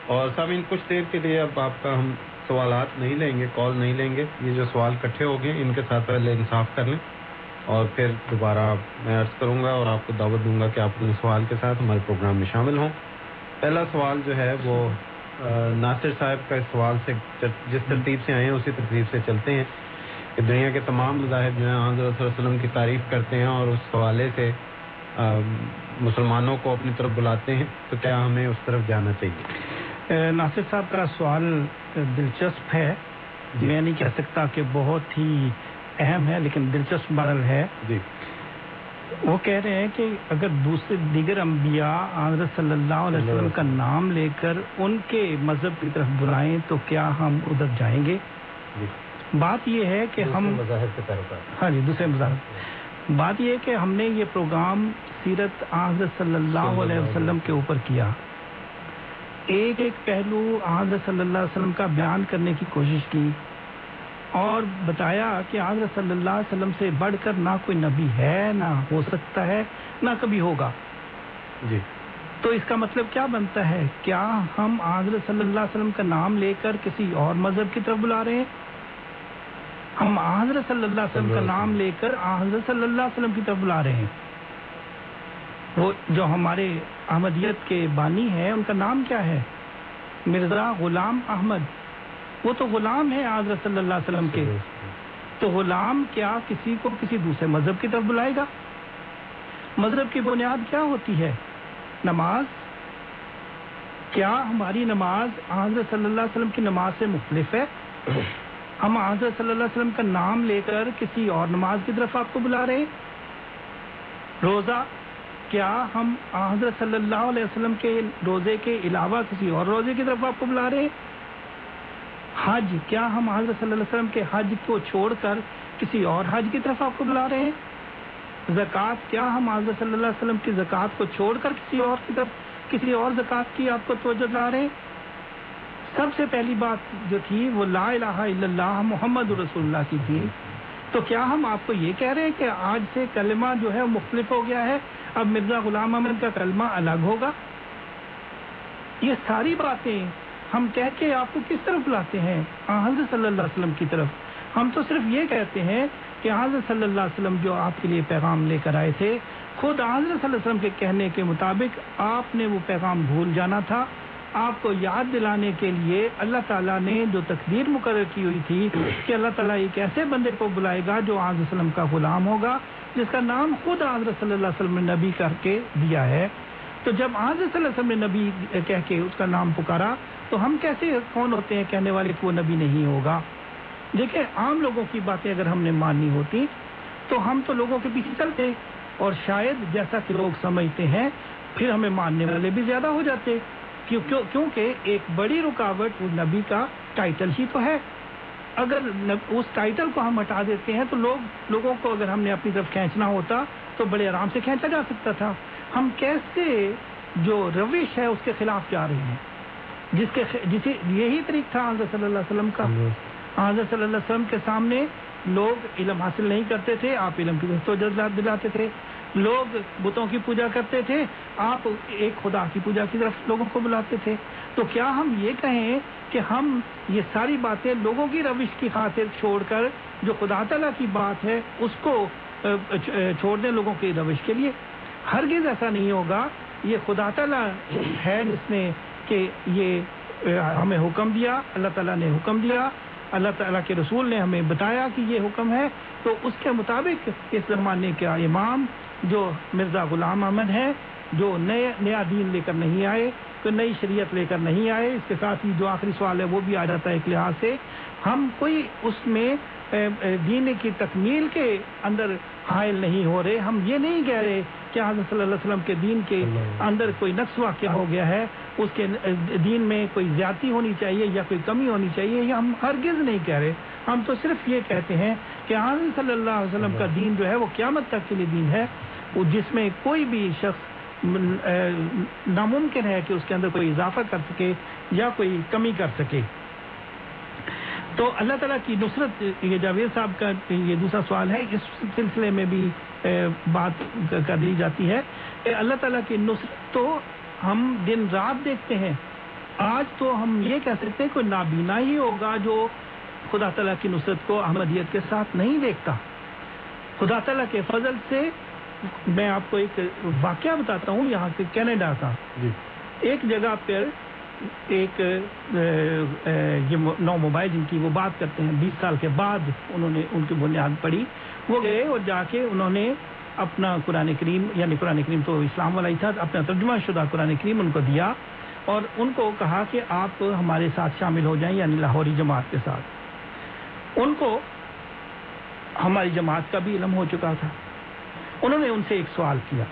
اور سامعین، کچھ دیر کے لیے اب آپ کا ہم سوالات نہیں لیں گے، کال نہیں لیں گے۔ یہ جو سوال کٹھے ہو گئے ان کے ساتھ پہلے انصاف کر لیں۔ اور پھر دوبارہ میں عرض کروں گا اور آپ کو دعوت دوں گا کہ آپ اپنے سوال کے ساتھ ہمارے پروگرام میں شامل ہوں۔ پہلا سوال جو ہے وہ ناصر صاحب کا سوال سے جس ترتیب سے آئے ہیں اسی ترتیب سے چلتے ہیں۔ کہ دنیا کے تمام مذاہب جو ہیں حضرت صلی اللہ علیہ وسلم کی تعریف کرتے ہیں اور اس حوالے سے مسلمانوں کو اپنی طرف بلاتے ہیں تو کیا ہمیں اس طرف جانا چاہیے؟ ناصر صاحب کا سوال دلچسپ ہے۔ میں نہیں کہہ سکتا کہ بہت ہی اہم ہے لیکن دلچسپ بڑل ہے۔ جی۔ وہ کہہ رہے ہیں کہ اگر دوسرے دیگر انبیاء حضرت صلی اللہ علیہ وسلم کا نام لے کر ان کے مذہب کی طرف بلائیں تو کیا ہم ادھر جائیں گے؟ بات یہ ہے کہ ہم ہاں جی دوسرے مذاہب. بات یہ ہے کہ ہم نے یہ پروگرام سیرت حضرت صلی اللہ علیہ وسلم کے اوپر کیا۔ ایک ایک پہلو حضرت صلی اللہ علیہ وسلم کا بیان کرنے کی کوشش کی۔ اور بتایا کہ حضرت صلی اللہ علیہ وسلم سے بڑھ کر نہ کوئی نبی ہے نہ ہو سکتا ہے نہ کبھی ہوگا۔ جی۔ تو اس کا مطلب کیا بنتا ہے؟ کیا ہم حضرت صلی اللہ علیہ وسلم کا نام لے کر کسی اور مذہب کی طرف بلا رہے ہیں؟ ہم حضرت صلی اللہ علیہ وسلم کا نام لے کر حضرت صلی اللہ علیہ وسلم کی طرف بلا رہے ہیں۔ وہ جو ہمارے احمدیت کے بانی ہیں ان کا نام کیا ہے؟ مرزا غلام احمد۔ وہ تو غلام ہے حضرت صلی اللہ علیہ وسلم کے۔ تو غلام کیا کسی کو کسی دوسرے مذہب کی طرف بلائے گا؟ مذہب کی بنیاد کیا ہوتی ہے؟ نماز؟ کیا ہماری نماز حضرت صلی اللہ علیہ وسلم کی نماز سے مختلف ہے؟ ہم حضرت صلی اللہ علیہ وسلم کا نام لے کر کسی اور نماز کی طرف آپ کو بلا رہے ہیں؟ روزہ؟ کیا ہم حضرت صلی اللہ علیہ وسلم کے روزے کے علاوہ کسی اور روزے کی طرف آپ کو بلا رہے ہیں؟ حج، کیا ہم حضرت صلی اللہ علیہ وسلم کے حج کو چھوڑ کر کسی اور حج کی طرف آپ کو بلا رہے ہیں؟ زکوٰۃ، کیا ہم حضرت صلی اللہ علیہ وسلم کی زکوٰۃ کو چھوڑ کر کسی اور کی طرف، کسی اور زکوٰۃ کی آپ کو توجہ دلا رہے ہیں؟ سب سے پہلی بات جو تھی، وہ لا الہ الا اللہ محمد رسول اللہ کی تھی۔ تو کیا ہم آپ کو یہ کہہ رہے ہیں کہ آج سے کلمہ جو ہے مختلف ہو گیا ہے؟ اب مرزا غلام احمد کا کلمہ الگ ہوگا؟ یہ ساری باتیں ہم کہہ کے آپ کو کس طرف لاتے ہیں؟ حضرت صلی اللہ علیہ وسلم کی طرف۔ ہم تو صرف یہ کہتے ہیں کہ حضرت صلی اللہ علیہ وسلم جو آپ کے لیے پیغام لے کر آئے تھے، خود حضرت صلی اللہ علیہ وسلم کے کہنے کے مطابق آپ نے وہ پیغام بھول جانا تھا۔ آپ کو یاد دلانے کے لیے اللہ تعالیٰ نے جو تقدیر مقرر کی ہوئی تھی کہ اللہ تعالیٰ ایک ایسے بندے کو بلائے گا جو حضرت وسلم کا غلام ہوگا، جس کا نام خود حضرت صلی اللہ علیہ وسلم نے نبی کر کے دیا ہے۔ تو جب حضرت صلی اللہ علیہ وسلم نے نبی کہہ کے اس کا نام پکارا تو ہم کیسے کون ہوتے ہیں کہنے والے کہ وہ نبی نہیں ہوگا؟ دیکھیں، عام لوگوں کی باتیں اگر ہم نے ماننی ہوتی، تو ہم تو لوگوں کے پیچھے چلتے اور شاید جیسا کہ لوگ سمجھتے ہیں، پھر ہمیں ماننے والے بھی زیادہ ہو جاتے۔ کیوں کیوں، کیونکہ ایک بڑی رکاوٹ اس نبی کا ٹائٹل ہی تو ہے۔ اگر اس ٹائٹل کو ہم ہٹا دیتے ہیں تو لوگ، لوگوں کو اگر ہم نے اپنی طرف کھینچنا ہوتا تو بڑے آرام سے کھینچا جا سکتا تھا۔ ہم کیسے جو روش ہے اس کے خلاف جا رہے ہیں؟ جس کے جسے یہی طریق تھا حضرت صلی اللہ علیہ وسلم کا۔ حضرت صلی اللہ علیہ وسلم کے سامنے لوگ علم حاصل نہیں کرتے تھے آپ علم کی توجہ دلاتے تھے۔ لوگ بتوں کی پوجا کرتے تھے آپ ایک خدا کی پوجا کی طرف لوگوں کو بلاتے تھے۔ تو کیا ہم یہ کہیں کہ ہم یہ ساری باتیں لوگوں کی روش کی خاطر چھوڑ کر جو خدا تعالیٰ کی بات ہے اس کو چھوڑ دیں لوگوں کی روش کے لیے؟ ہرگز ایسا نہیں ہوگا۔ یہ خدا تعالیٰ ہے جس نے کہ یہ ہمیں حکم دیا، اللہ تعالیٰ نے حکم دیا، اللہ تعالیٰ کے رسول نے ہمیں بتایا کہ یہ حکم ہے۔ تو اس کے مطابق اس زمانے کا امام جو مرزا غلام احمد ہے جو نئے، نیا دین لے کر نہیں آئے کوئی نئی شریعت لے کر نہیں آئے، اس کے ساتھ ہی جو آخری سوال ہے وہ بھی آ جاتا ہے ایک لحاظ سے۔ ہم کوئی اس میں دین کی تکمیل کے اندر حائل نہیں ہو رہے۔ ہم یہ نہیں کہہ رہے کہ حضرت صلی اللہ علیہ وسلم کے دین کے اندر کوئی نقص واقع ہو گیا ہے اس کے دین میں کوئی زیادتی ہونی چاہیے یا کوئی کمی ہونی چاہیے یہ ہم ہرگز نہیں کہہ رہے۔ ہم تو صرف یہ کہتے ہیں کہ حضرت صلی اللہ علیہ وسلم کا دین جو ہے وہ قیامت تک کے لیے دین ہے۔ جس میں کوئی بھی شخص ناممکن ہے کہ اس کے اندر کوئی اضافہ کر سکے یا کوئی کمی کر سکے۔ تو اللہ تعالیٰ کی نصرت یہ جاوید صاحب کا یہ دوسرا سوال ہے اس سلسلے میں بھی بات کر دی جاتی ہے۔ کہ اللہ تعالیٰ کی نصرت تو ہم دن رات دیکھتے ہیں۔ آج تو ہم یہ کہہ سکتے ہیں کوئی نابینا ہی ہوگا جو خدا تعالیٰ کی نصرت کو احمدیت کے ساتھ نہیں دیکھتا۔ خدا تعالیٰ کے فضل سے میں آپ کو ایک واقعہ بتاتا ہوں یہاں سے کینیڈا کا۔ جی۔ ایک جگہ پر ایک یہ نو موبائل جن کی وہ بات کرتے ہیں، بیس سال کے بعد انہوں نے ان کی بنیاد پڑی وہ گئے اور جا کے انہوں نے اپنا قرآن کریم یعنی قرآن کریم تو اسلام والا ہی تھا، اپنا ترجمہ شدہ قرآن کریم ان کو دیا اور ان کو کہا کہ آپ ہمارے ساتھ شامل ہو جائیں یعنی لاہوری جماعت کے ساتھ۔ ان کو ہماری جماعت کا بھی علم ہو چکا تھا۔ انہوں نے ان سے ایک سوال کیا۔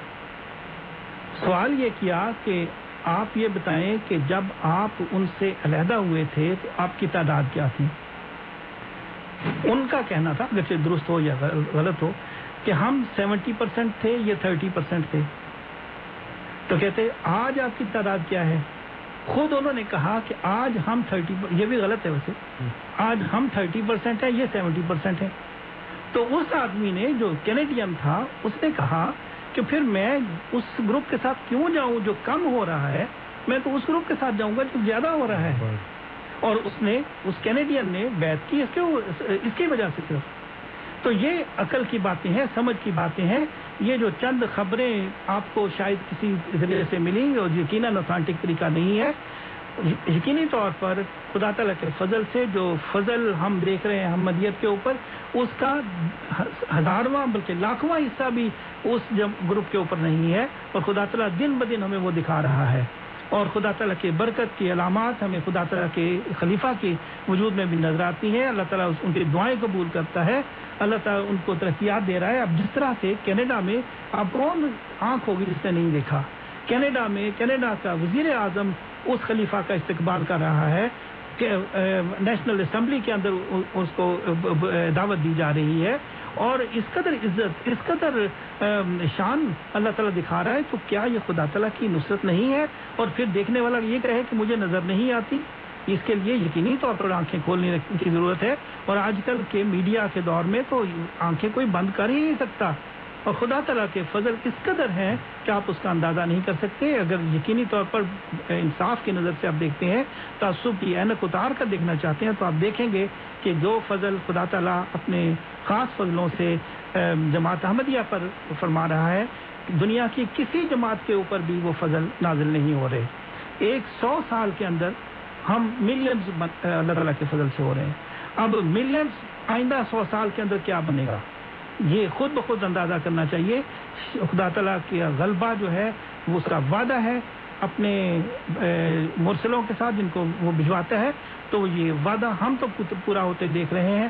سوال یہ کیا کہ آپ یہ بتائیں کہ جب آپ ان سے علیحدہ ہوئے تھے تو آپ کی تعداد کیا تھی؟ ان کا کہنا تھا اگرچہ درست ہو یا غلط ہو، کہ ہم سیونٹی پرسینٹ تھے یہ تھرٹی پرسینٹ تھے۔ تو کہتے، آج آپ کی تعداد کیا ہے؟ خود انہوں نے کہا کہ آج ہم تھرٹی، یہ بھی غلط ہے ویسے۔ آج ہم تھرٹی پرسینٹ ہیں یہ سیونٹی پرسینٹ ہیں۔ تو اس آدمی نے جو کینیڈین تھا، اس نے کہا کہ پھر میں اس گروپ کے ساتھ کیوں جاؤں جو کم ہو رہا ہے؟ میں تو اس گروپ کے ساتھ جاؤں گا جو زیادہ ہو رہا ہے۔ اور اس نے، اس کینیڈین نے بیت کی اس کے اس کی وجہ سے صرف۔ تو یہ عقل کی باتیں ہیں، سمجھ کی باتیں ہیں۔ یہ جو چند خبریں آپ کو شاید کسی ذریعے سے ملی اور یقیناً اوتھانٹک طریقہ نہیں ہے۔ یقینی طور پر خدا تعالیٰ کے فضل سے جو فضل ہم دیکھ رہے ہیں محمدیت کے اوپر اس کا ہزارواں بلکہ لاکھواں حصہ بھی اس گروپ کے اوپر نہیں ہے اور خدا تعالیٰ دن بدن ہمیں وہ دکھا رہا ہے اور خدا تعالیٰ کے برکت کی علامات ہمیں خدا تعالیٰ کے خلیفہ کے وجود میں بھی نظر آتی ہیں۔ اللہ تعالیٰ ان کی دعائیں قبول کرتا ہے۔ اللہ تعالیٰ ان کو ترقیات دے رہا ہے۔ اب جس طرح سے کینیڈا میں اب کون آنکھ ہوگی جس نے نہیں دیکھا؟ کینیڈا میں کینیڈا کا وزیر اعظم اس خلیفہ کا استقبال کر رہا ہے۔ کہ نیشنل اسمبلی کے اندر اس کو دعوت دی جا رہی ہے اور اس قدر عزت، اس قدر شان اللہ تعالیٰ دکھا رہا ہے تو کیا یہ خدا تعالیٰ کی نصرت نہیں ہے اور پھر دیکھنے والا یہ کہے کہ مجھے نظر نہیں آتی؟ اس کے لیے یقینی طور پر آنکھیں کھولنے کی ضرورت ہے اور آج کل کے میڈیا کے دور میں تو آنکھیں کوئی بند کر ہی نہیں سکتا۔ اور خدا تعالیٰ کے فضل اس قدر ہیں کہ آپ اس کا اندازہ نہیں کر سکتے۔ اگر یقینی طور پر انصاف کی نظر سے آپ دیکھتے ہیں تعصب کی اینک اتار کر دیکھنا چاہتے ہیں تو آپ دیکھیں گے کہ جو فضل خدا تعالیٰ اپنے خاص فضلوں سے جماعت احمدیہ پر فرما رہا ہے۔ دنیا کی کسی جماعت کے اوپر بھی وہ فضل نازل نہیں ہو رہے۔ ایک سو سال کے اندر ہم ملینز اللہ تعالیٰ کے فضل سے ہو رہے ہیں۔ اب ملینز آئندہ سو سال کے اندر کیا بنے گا؟ یہ خود بخود اندازہ کرنا چاہیے۔ خدا تعالیٰ کا غلبہ جو ہے وہ اس کا وعدہ ہے۔ اپنے مرسلوں کے ساتھ جن کو وہ بھجواتا ہے تو یہ وعدہ ہم تو پورا ہوتے دیکھ رہے ہیں۔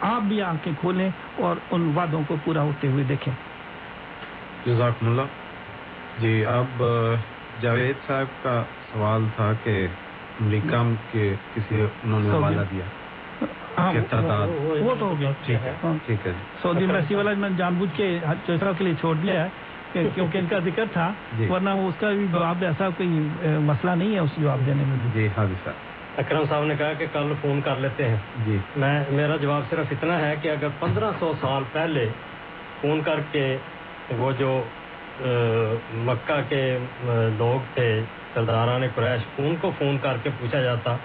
آپ بھی آنکھیں کھولیں اور ان وعدوں کو پورا ہوتے ہوئے دیکھیں۔ جزاک اللہ۔ جی اب جاوید صاحب کا سوال تھا کہ امریکہ کے کسی انہوں نے حوالہ دیا۔ وہ تو ہو گیا ٹھیک ہے۔ سعودی امبیسی والا میں جان بوجھ کے چوسرا کے لیے چھوڑ دیا ہے کیونکہ ان کا ذکر تھا ورنہ اس کا بھی جواب ایسا کوئی مسئلہ نہیں ہے اس جواب دینے میں۔ جی ہاں جی سر اکرم صاحب نے کہا کہ کل فون کر لیتے ہیں۔ جی۔ میں میرا جواب صرف اتنا ہے کہ اگر پندرہ سو سال پہلے فون کر کے وہ جو مکہ کے لوگ تھے سرداران قریش ان کو فون کر کے پوچھا جاتا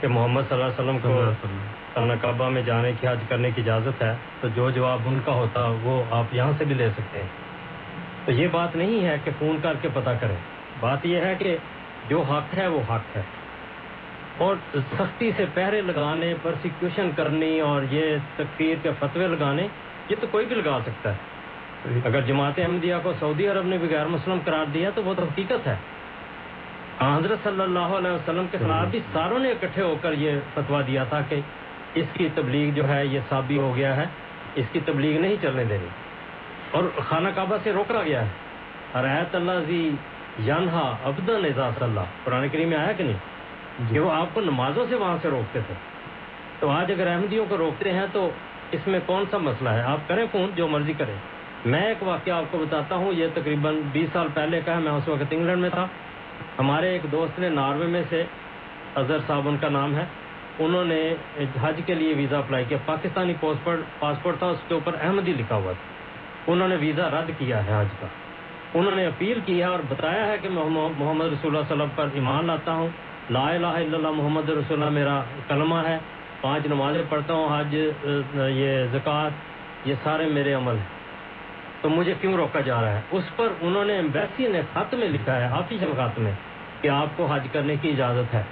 کہ محمد صلی اللہ علیہ وسلم کو خانہ کعبہ میں جانے کی، حج کرنے کی اجازت ہے، تو جو جواب ان کا ہوتا، وہ آپ یہاں سے بھی لے سکتے ہیں۔ تو یہ بات نہیں ہے کہ فون کر کے پتہ کریں۔ بات یہ ہے کہ جو حق ہے، وہ حق ہے۔ اور سختی سے پہرے لگانے پرسیکیوشن کرنی اور یہ تکفیر کے فتوے لگانے، یہ تو کوئی بھی لگا سکتا ہے۔ اگر جماعت احمدیہ کو سعودی عرب نے بھی غیر مسلم قرار دیا، تو وہ تو حقیقت ہے۔ حضرت صلی اللہ علیہ وسلم کے خلاف بھی ساروں نے اکٹھے ہو کر یہ فتوا دیا تھا کہ اس کی تبلیغ جو ہے یہ سابی ہو گیا ہے۔ اس کی تبلیغ نہیں چلنے دینی۔ اور خانہ کعبہ سے روکا گیا ہے۔ رحت اللہ زی یانہا ابدن اعزاز اللہ قرآن کریم میں آیا کہ نہیں؟ کہ وہ آپ کو نمازوں سے وہاں سے روکتے تھے۔ تو آج اگر احمدیوں کو روکتے ہیں تو اس میں کون سا مسئلہ ہے؟ آپ کریں فون جو مرضی کریں۔ میں ایک واقعہ آپ کو بتاتا ہوں یہ تقریباً بیس سال پہلے کا ہے۔ میں اس وقت انگلینڈ میں تھا۔ ہمارے ایک دوست نے ناروے میں سے اظہر صاحب ان کا نام ہے۔ انہوں نے حج کے لیے ویزا اپلائی کیا۔ پاکستانی پاسپورٹ تھا، اس کے اوپر احمدی لکھا ہوا تھا۔ انہوں نے ویزا رد کیا ہے حج کا۔ انہوں نے اپیل کی ہے اور بتایا ہے کہ محمد رسول اللہ وسلم پر ایمان لاتا ہوں۔ لا الہ الا اللہ محمد رسول اللہ میرا کلمہ ہے۔ پانچ نمازیں پڑھتا ہوں، حج، یہ زکوٰۃ، یہ سارے میرے عمل ہیں۔ تو مجھے کیوں روکا جا رہا ہے؟ اس پر انہوں نے ایمبیسی نے خط میں لکھا ہے، آفیشل خط میں، کہ آپ کو حج کرنے کی اجازت ہے۔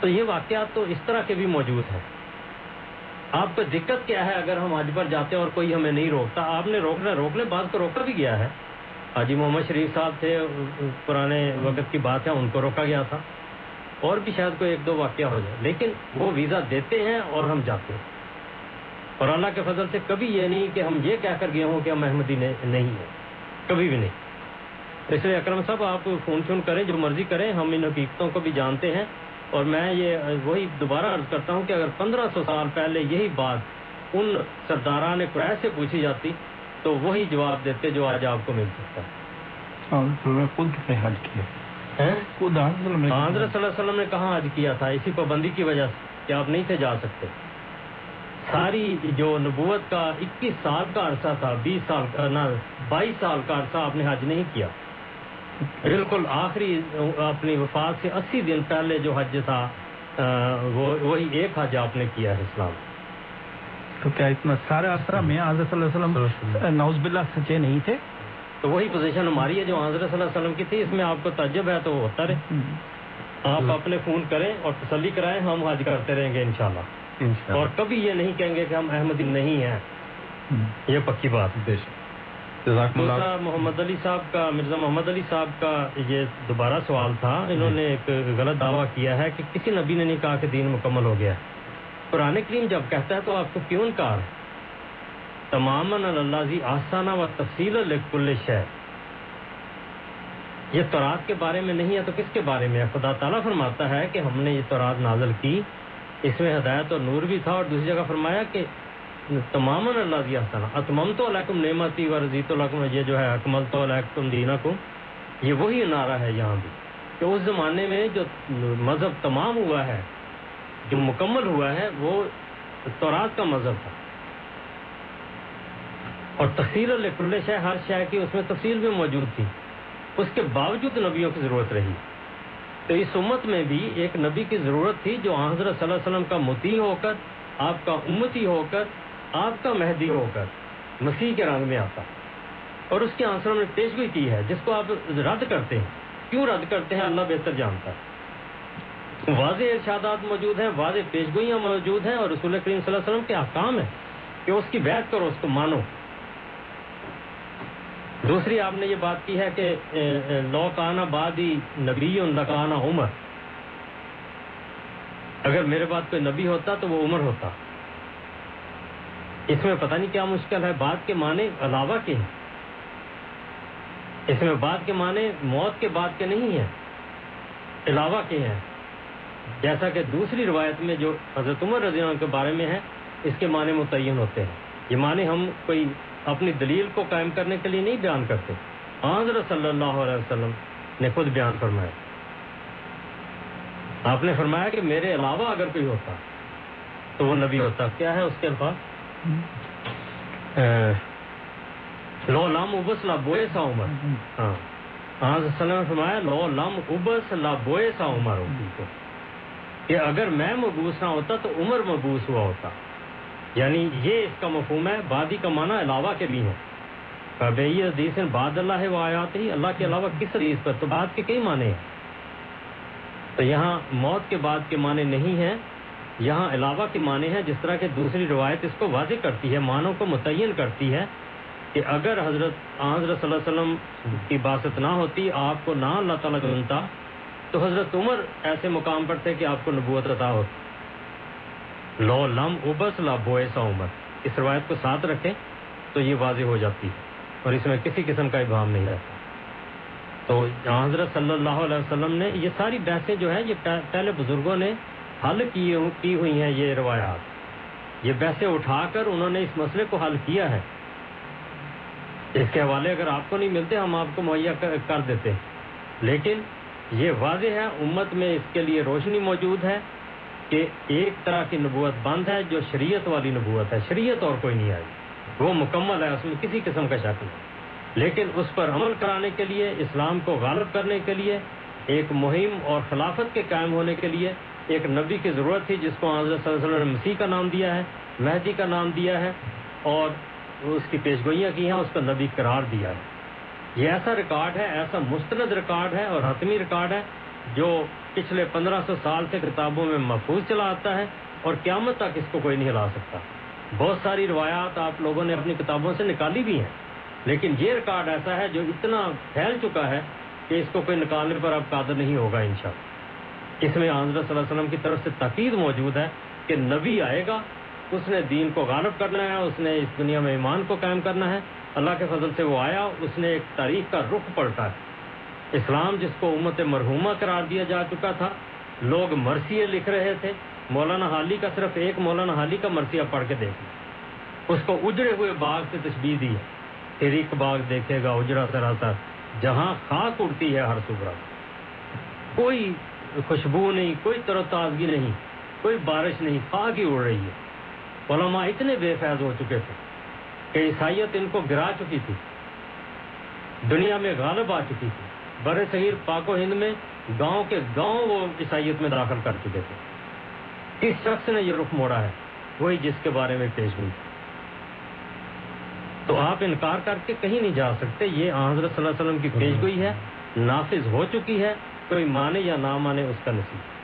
تو یہ واقعات تو اس طرح کے بھی موجود ہیں۔ آپ کو دقت کیا ہے اگر ہم حج پر جاتے ہیں اور کوئی ہمیں نہیں روکتا؟ آپ نے روکنا روک لے بعض کو روکا بھی گیا ہے۔ حاجی محمد شریف صاحب تھے، پرانے وقت کی بات ہے، ان کو روکا گیا تھا۔ اور بھی شاید کوئی ایک دو واقعہ ہو جائے، لیکن وہ ویزا دیتے ہیں اور ہم جاتے ہیں۔ اور اللہ کے فضل سے کبھی یہ نہیں کہ ہم یہ کہہ کر گئے ہوں کہ ہم احمدی نہیں ہیں۔ کبھی بھی نہیں۔ اس لیے اکرم صاحب، آپ فون فون کریں، جو مرضی کریں، ہم ان حقیقتوں کو بھی جانتے ہیں۔ اور میں یہ وہی دوبارہ عرض کرتا ہوں کہ اگر پندرہ سو سال پہلے یہی بات ان سرداران قریش سے پوچھی جاتی تو وہی جواب دیتے جو آج آپ کو مل سکتا ہے۔ خود کتنے حج کیا؟ خود حضرت صلی اللہ علیہ وسلم نے کہاں حج کیا تھا؟ اسی پابندی کی وجہ سے کہ آپ نہیں تھے جا سکتے۔ ساری جو نبوت کا اکیس سال کا عرصہ تھا بیس سال کا نہ بائیس سال کا عرصہ آپ نے حج نہیں کیا۔ بالکل آخری اپنی وفات سے اسی دن پہلے جو حج تھا وہ وہی ایک حج آپ نے کیا ہے اسلام۔ تو کیا اتنا سارا عرصہ میں حضرت صلی اللہ علیہ وسلم نوز باللہ سچے نہیں تھے؟ تو وہی پوزیشن ہماری ہے جو حضرت صلی اللہ علیہ وسلم کی تھی اس میں آپ کو تعجب ہے تو وہ ہوتا رہے۔ آپ اپنے فون کریں اور تسلی کرائیں ہم حج کرتے رہیں گے انشاءاللہ۔ اور کبھی یہ نہیں کہیں گے کہ ہم احمدی نہیں ہیں۔ یہ پکی بات محمد علی صاحب کا مرزا محمد علی صاحب کا یہ دوبارہ سوال تھا۔ انہوں نے ایک غلط دعویٰ کیا ہے کہ کسی نبی نے نہیں کہا کہ دین مکمل ہو گیا۔ قرآن کریم جب کہتا ہے تو آپ کو کیوں انکار؟ تمام اللہ جی آسانہ و تفصیل کل شہ یہ تورات کے بارے میں نہیں ہے تو کس کے بارے میں ہے؟ خدا تعالیٰ فرماتا ہے کہ ہم نے یہ تورات نازل کی۔ اس میں ہدایت اور نور بھی تھا اور دوسری جگہ فرمایا کہ تمام اللہ جی آسانہ اتمم تو علیکم نعمتی و رضیت الحکم یہ جو ہے اکمل تو علیکم دینا کو یہ وہی نعرہ ہے یہاں بھی۔ کہ اس زمانے میں جو مذہب تمام ہوا ہے، جو مکمل ہوا ہے، وہ تورات کا مذہب تھا۔ اور تفصیل الکل شہ ہر شہ کی اس میں تفصیل بھی موجود تھی۔ اس کے باوجود نبیوں کی ضرورت رہی۔ تو اس امت میں بھی ایک نبی کی ضرورت تھی، جو حضرت صلی اللہ علیہ وسلم کا متی ہو کر، آپ کا امتی ہو کر آپ کا مہدی ہو کر مسیح کے رنگ میں آتا اور اس کے آنسر نے پیشگوئی کی ہے، جس کو آپ رد کرتے ہیں۔ کیوں رد کرتے ہیں؟ اللہ بہتر جانتا ہے۔ واضح ارشادات موجود ہیں، واضح پیشگوئیاں موجود ہیں اور رسول کریم صلی اللہ علیہ وسلم کے احکام ہے کہ اس کی بیعت کرو، اس کو مانو۔ دوسری، آپ نے یہ بات کی ہے کہ لو کانا بادی نبی لکانا عمر۔ اگر میرے بعد کوئی نبی ہوتا تو وہ عمر ہوتا۔ اس میں پتہ نہیں کیا مشکل ہے بات کے معنی علاوہ کے ہیں۔ اس میں بات کے معنی موت کے بعد کے نہیں ہیں، علاوہ کے ہیں۔ جیسا کہ دوسری روایت میں جو حضرت عمر رضی اللہ عنہ کے بارے میں ہے، اس کے معنی متعین ہوتے ہیں۔ یہ معنی ہم کوئی اپنی دلیل کو قائم کرنے کے لیے نہیں بیان کرتے۔ حضرت صلی اللہ علیہ وسلم نے خود بیان فرمایا۔ آپ نے فرمایا کہ میرے علاوہ اگر کوئی ہوتا تو وہ نبی ہوتا۔ کیا ہے اس کے الفاظ؟ لو لم ابس لا بوئے سا عمر. ہاں وسلم نے فرمایا، لو لم ابس لا بوئے سا عمر. کہ اگر میں مبوس نہ ہوتا تو عمر مبوس ہوا ہوتا. یعنی یہ اس کا مفہوم ہے بادی کا معنی علاوہ کے بھی ہیں. بھائی حدیث بعد اللہ ہے وہ آیات ہی، اللہ کے علاوہ کس حدیث پر؟ تو بعد کے کئی معنی ہیں. تو یہاں موت کے بعد کے معنی نہیں ہیں یہاں علاوہ کے معنی ہیں جس طرح کہ دوسری روایت اس کو واضح کرتی ہے، معنوں کو متعین کرتی ہے کہ اگر حضرت حضرت صلی اللہ علیہ وسلم کی باسط نہ ہوتی، آپ کو نہ اللہ تعالیٰ چنتا تو حضرت عمر ایسے مقام پر تھے کہ آپ کو نبوت عطا ہوتی لو لم ابس لا بوئے سا عمر۔ اس روایت کو ساتھ رکھیں تو یہ واضح ہو جاتی ہے اور اس میں کسی قسم کا ابہام نہیں رہتا۔ تو حضرت صلی اللہ علیہ وسلم نے یہ ساری بحثیں جو ہے یہ پہلے بزرگوں نے حل کی ہوئی ہیں یہ روایات۔ یہ بحثیں اٹھا کر انہوں نے اس مسئلے کو حل کیا ہے۔ اس کے حوالے اگر آپ کو نہیں ملتے، ہم آپ کو مہیا کر دیتے۔ لیکن یہ واضح ہے، امت میں اس کے لیے روشنی موجود ہے کہ ایک طرح کی نبوت بند ہے جو شریعت والی نبوت ہے۔ شریعت اور کوئی نہیں آئی۔ وہ مکمل ہے اس میں کسی قسم کا شک نہیں۔ لیکن اس پر عمل کرانے کے لیے، اسلام کو غالب کرنے کے لیے، ایک مہم اور خلافت کے قائم ہونے کے لیے ایک نبی کی ضرورت تھی جس کو حضرت صلی اللہ علیہ وسلم نے مسیح کا نام دیا ہے، مہدی کا نام دیا ہے اور اس کی پیشگوئیاں کی ہیں، اس کا نبی قرار دیا ہے۔ یہ ایسا ریکارڈ ہے، ایسا مستند ریکارڈ ہے اور حتمی ریکارڈ ہے جو پچھلے پندرہ سو سال سے کتابوں میں محفوظ چلا آتا ہے اور قیامت تک اس کو کوئی نہیں ہلا سکتا۔ بہت ساری روایات آپ لوگوں نے اپنی کتابوں سے نکالی بھی ہیں، لیکن یہ ریکارڈ ایسا ہے جو اتنا پھیل چکا ہے کہ اس کو کوئی نکالنے پر اب قادر نہیں ہوگا انشاءاللہ۔ اس میں حضرت صلی اللہ علیہ وسلم کی طرف سے تاکید موجود ہے کہ نبی آئے گا، اس نے دین کو غالب کرنا ہے، اس نے اس دنیا میں ایمان کو قائم کرنا ہے، اللہ کے فضل سے وہ آیا، اس نے ایک تاریخ کا رخ پلٹا ہے۔ اسلام جس کو امت مرحومہ قرار دیا جا چکا تھا، لوگ مرثیے لکھ رہے تھے، مولانا حالی کا صرف ایک مولانا حالی کا مرثیہ پڑھ کے دیکھ اس کو اجڑے ہوئے باغ سے تشبیح دی ہے۔ پھر ایک باغ دیکھے گا، اجڑا سراتا جہاں خاک اڑتی ہے ہر صبح۔ کوئی خوشبو نہیں، کوئی تر و تازگی نہیں، کوئی بارش نہیں خاک ہی اڑ رہی ہے۔ علماء اتنے بے فیض ہو چکے تھے کہ عیسائیت ان کو گرا چکی تھی۔ دنیا میں غالب آ چکی تھی۔ بر صغیر پاک و ہند میں گاؤں کے گاؤں وہ عیسائیت میں داخل کر چکے تھے۔ کس شخص نے یہ رخ موڑا ہے؟ وہی جس کے بارے میں پیش ہوئی۔ تو آپ انکار کر کے کہیں نہیں جا سکتے، یہ حضرت صلی اللہ علیہ وسلم کی پیش گوئی ہے، نافذ ہو چکی ہے۔ کوئی مانے یا نہ مانے اس کا نصیب۔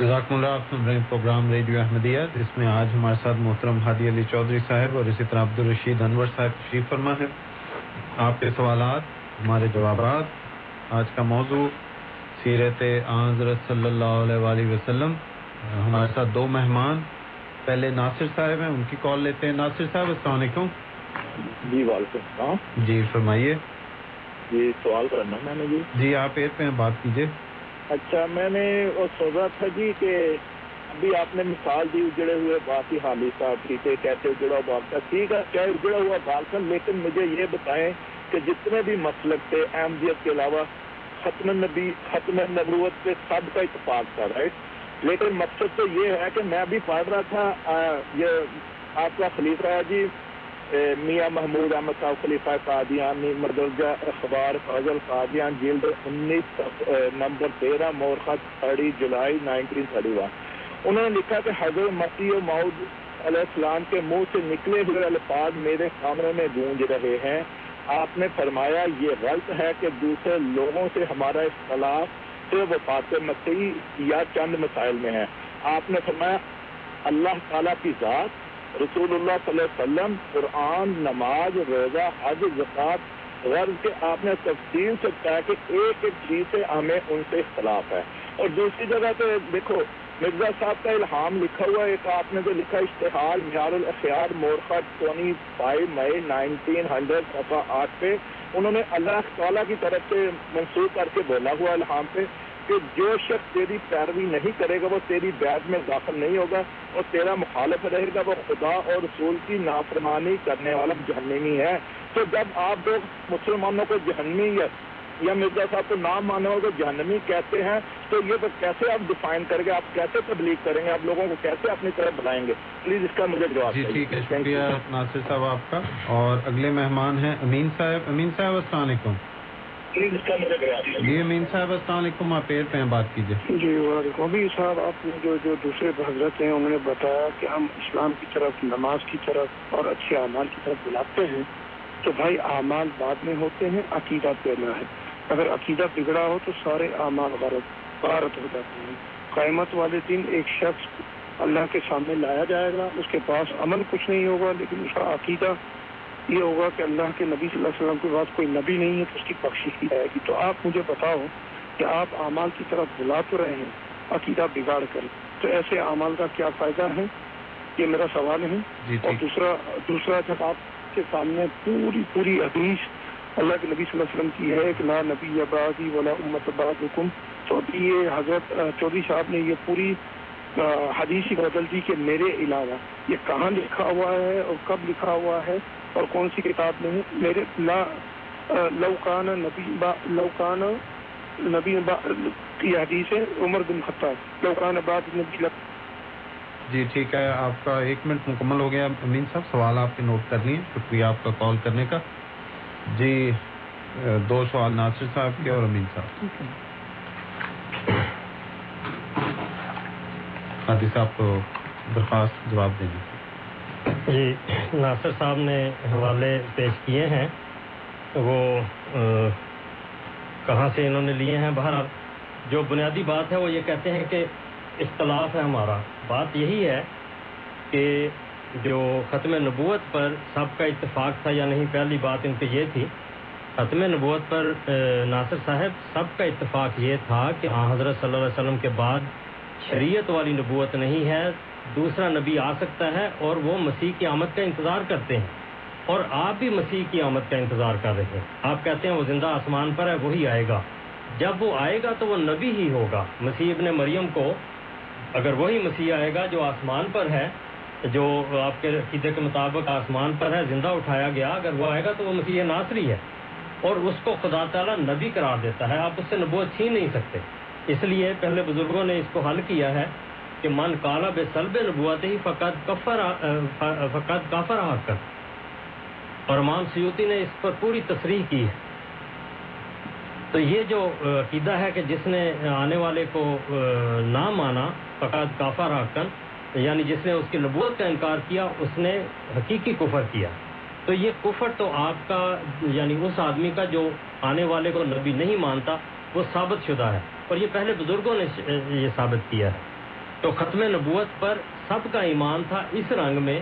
جزاکم اللہ آپ سن رہے ہیں پروگرام ریڈیو احمدیہ اس میں آج ہمارے ساتھ محترم ہادی علی چودری صاحب اور اسی طرح عبدالرشید انور صاحب تشریف فرما ہے آپ کے سوالات ہمارے جوابات آج کا موضوع سیرت حضرت صلی اللہ علیہ وآلہ وسلم۔ ہمارے ساتھ دو مہمان پہلے ناصر صاحب ہیں ان کی کال لیتے ہیں۔ ناصر صاحب السلام علیکم۔ جی وعلیکم السلام۔ جی فرمائیے۔ یہ سوال کرنا میں نے جی جی آپ ایئر پہ بات کیجیے اچھا میں نے وہ سوچا تھا جی کہ ابھی آپ نے مثال دی اجڑے ہوئے باسی حالی صاحب کی کہ کیسے اجڑا ہوا۔ بالکل ٹھیک ہے کیا اجڑا ہوا بالکل لیکن مجھے یہ بتائیں کہ جتنے بھی مسلک تھے احمدیت کے علاوہ ختم نبی ختم نبروت پہ سب کا اتفاق تھا رائٹ لیکن مقصد تو یہ ہے کہ میں ابھی پڑھ رہا تھا یہ آپ کا خلیف رہا جی میاں محمود احمد صاحب خلیفہ قادیانی مدرجہ اخبار فضل قادیان جلد انیس نمبر تیرہ مورخت thirty July nineteen thirty one انہوں نے لکھا کہ حضرت مسیح مود علیہ السلام کے منہ سے نکلے ہوئے الفاظ میرے سامنے میں گونج رہے ہیں آپ نے فرمایا یہ غلط ہے کہ دوسرے لوگوں سے ہمارا اختلاف صرف وفات مسیح یا چند مسائل میں ہے آپ نے فرمایا اللہ تعالیٰ کی ذات رسول اللہ صلی اللہ علیہ وسلم قرآن، نماز، روزہ، حج زکات غرض کے آپ نے تفصیل سے کہا کہ ایک ایک چیز سے ہمیں ان سے اختلاف ہے۔ اور دوسری جگہ پہ دیکھو، مرزا صاحب کا الہام لکھا ہوا ہے، ایک آپ نے جو لکھا اشتہار معیار الاخیار مورخہ twenty five May nineteen hundred صفحہ آٹھ پہ، انہوں نے اللہ تعالیٰ کی طرف سے منسوخ کر کے بولا ہوا الہام پہ۔ کہ جو شخص تیری پیروی نہیں کرے گا وہ تیری بیعت میں داخل نہیں ہوگا اور تیرا مخالف رہے گا وہ خدا اور رسول کی نافرمانی کرنے والا جہنمی ہے۔ تو جب آپ لوگ مسلمانوں کو جہنمی یا مرزا صاحب کو نام مانا تو جہنمی کہتے ہیں تو یہ کیسے آپ ڈیفائن کریں گے؟ آپ کیسے تبلیغ کریں گے؟ آپ لوگوں کو کیسے اپنی طرف بلائیں گے؟ پلیز اس کا مجھے جواب جی ٹھیک ہے شکریہ ناصر صاحب آپ کا۔ اور اگلے مہمان ہیں امین صاحب۔ امین صاحب السلام علیکم۔ جی امین صاحب، السلام علیکم، آپ پیر پہ ہیں، بات کیجیے جی وعلیکم امین صاحب، آپ نے جو جو دوسرے حضرت ہیں، انہوں نے بتایا کہ ہم اسلام کی طرف، نماز کی طرف اور اچھے اعمال کی طرف بلاتے ہیں، تو بھائی اعمال بعد میں ہوتے ہیں، عقیدہ پہنا ہے۔ اگر عقیدہ بگڑا ہو تو سارے اعمال غلط غارت ہو جاتے ہیں۔ قیامت والے دن ایک شخص اللہ کے سامنے لایا جائے گا، اس کے پاس عمل کچھ نہیں ہوگا، لیکن اس کا عقیدہ یہ ہوگا کہ اللہ کے نبی صلی اللہ علیہ وسلم کے بعد کوئی نبی نہیں ہے تو اس کی بخش کی جائے گی۔ تو آپ مجھے بتاؤ کہ آپ اعمال کی طرف بلا تو رہے ہیں عقیدہ بگاڑ کر۔ تو ایسے اعمال کا کیا فائدہ ہے؟ یہ میرا سوال ہے۔ جی، جی۔ اور دوسرا دوسرا جب آپ کے سامنے پوری پوری حدیث اللہ کے نبی صلی اللہ علیہ وسلم کی ہے کہ لا نبی عبادی ولا امت آباد حکم تو یہ حضرت چودھری صاحب نے یہ پوری حدیث ہی بدل دی کہ میرے علاوہ یہ کہاں لکھا ہوا ہے اور کب لکھا ہوا ہے؟ اور کون سی کتاب میں میرے لا لوکان نبی با لوکان نبی با کی حدیث ہے عمر بن خطاب۔ لوکان باد نبی لک۔ جی ٹھیک ہے آپ کا ایک منٹ مکمل ہو گیا۔ امین صاحب سوال آپ کے نوٹ کر لیے شکریہ آپ کا کال کرنے کا۔ جی دو سوال ناصر صاحب کے اور امین صاحب۔ حادث صاحب کو درخواست جواب دیں گے جی ناصر صاحب نے حوالے پیش کیے ہیں۔ وہ کہاں سے انہوں نے لیے ہیں؟ باہر جو بنیادی بات ہے، وہ یہ کہتے ہیں کہ اختلاف ہے ہمارا۔ بات یہی ہے کہ جو ختم نبوت پر سب کا اتفاق تھا یا نہیں، پہلی بات ان کی یہ تھی، ختم نبوت پر ناصر صاحب، سب کا اتفاق یہ تھا کہ ہاں حضرت صلی اللہ علیہ وسلم کے بعد شریعت والی نبوت نہیں ہے۔ دوسرا نبی آ سکتا ہے اور وہ مسیح کی آمد کا انتظار کرتے ہیں اور آپ بھی مسیح کی آمد کا انتظار کر رہے ہیں۔ آپ کہتے ہیں وہ زندہ آسمان پر ہے، وہی وہ آئے گا۔ جب وہ آئے گا تو وہ نبی ہی ہوگا۔ مسیح ابن مریم کو اگر وہی مسیح آئے گا جو آسمان پر ہے، جو آپ کے عقیدے کے مطابق آسمان پر ہے، زندہ اٹھایا گیا، اگر وہ آئے گا تو وہ مسیح ناصری ہے۔ اور اس کو خدا تعالیٰ نبی قرار دیتا ہے۔ آپ اس سے نبوت چھین نہیں سکتے۔ اس لیے پہلے بزرگوں نے اس کو حل کیا ہے۔ کہ من کالا بے سلب نبوت ہی فقط کفر فقط کافر آ اور امام سیوتی نے اس پر پوری تصریح کی ہے۔ تو یہ جو عقیدہ ہے کہ جس نے آنے والے کو نہ مانا، فقط کافر حقن یعنی جس نے اس کی نبوت کا انکار کیا، اس نے حقیقی کفر کیا۔ تو یہ کفر تو آپ کا یعنی اس آدمی کا جو آنے والے کو نبی نہیں مانتا، وہ ثابت شدہ ہے۔ اور یہ پہلے بزرگوں نے یہ ثابت کیا ہے۔ تو ختم نبوت پر سب کا ایمان تھا اس رنگ میں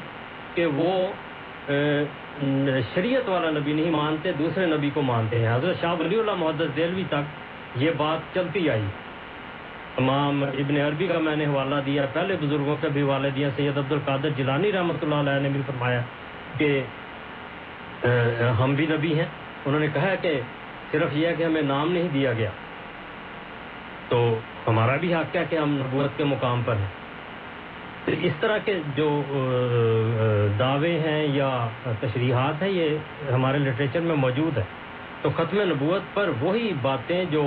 کہ وہ شریعت والا نبی نہیں مانتے، دوسرے نبی کو مانتے ہیں۔ حضرت شاہ ولی اللہ محدث دہلوی تک یہ بات چلتی آئی۔ امام ابن عربی کا میں نے حوالہ دیا، پہلے بزرگوں کا بھی حوالہ دیا، سید عبد القادر جیلانی رحمۃ اللہ علیہ نے بھی فرمایا کہ ہم بھی نبی ہیں۔ انہوں نے کہا کہ صرف یہ ہے کہ ہمیں نام نہیں دیا گیا۔ تو ہمارا بھی حق ہے کہ ہم نبوت کے مقام پر ہیں۔ تو اس طرح کے جو دعوے ہیں یا تشریحات ہیں، یہ ہمارے لٹریچر میں موجود ہے تو ختم نبوت پر وہی باتیں جو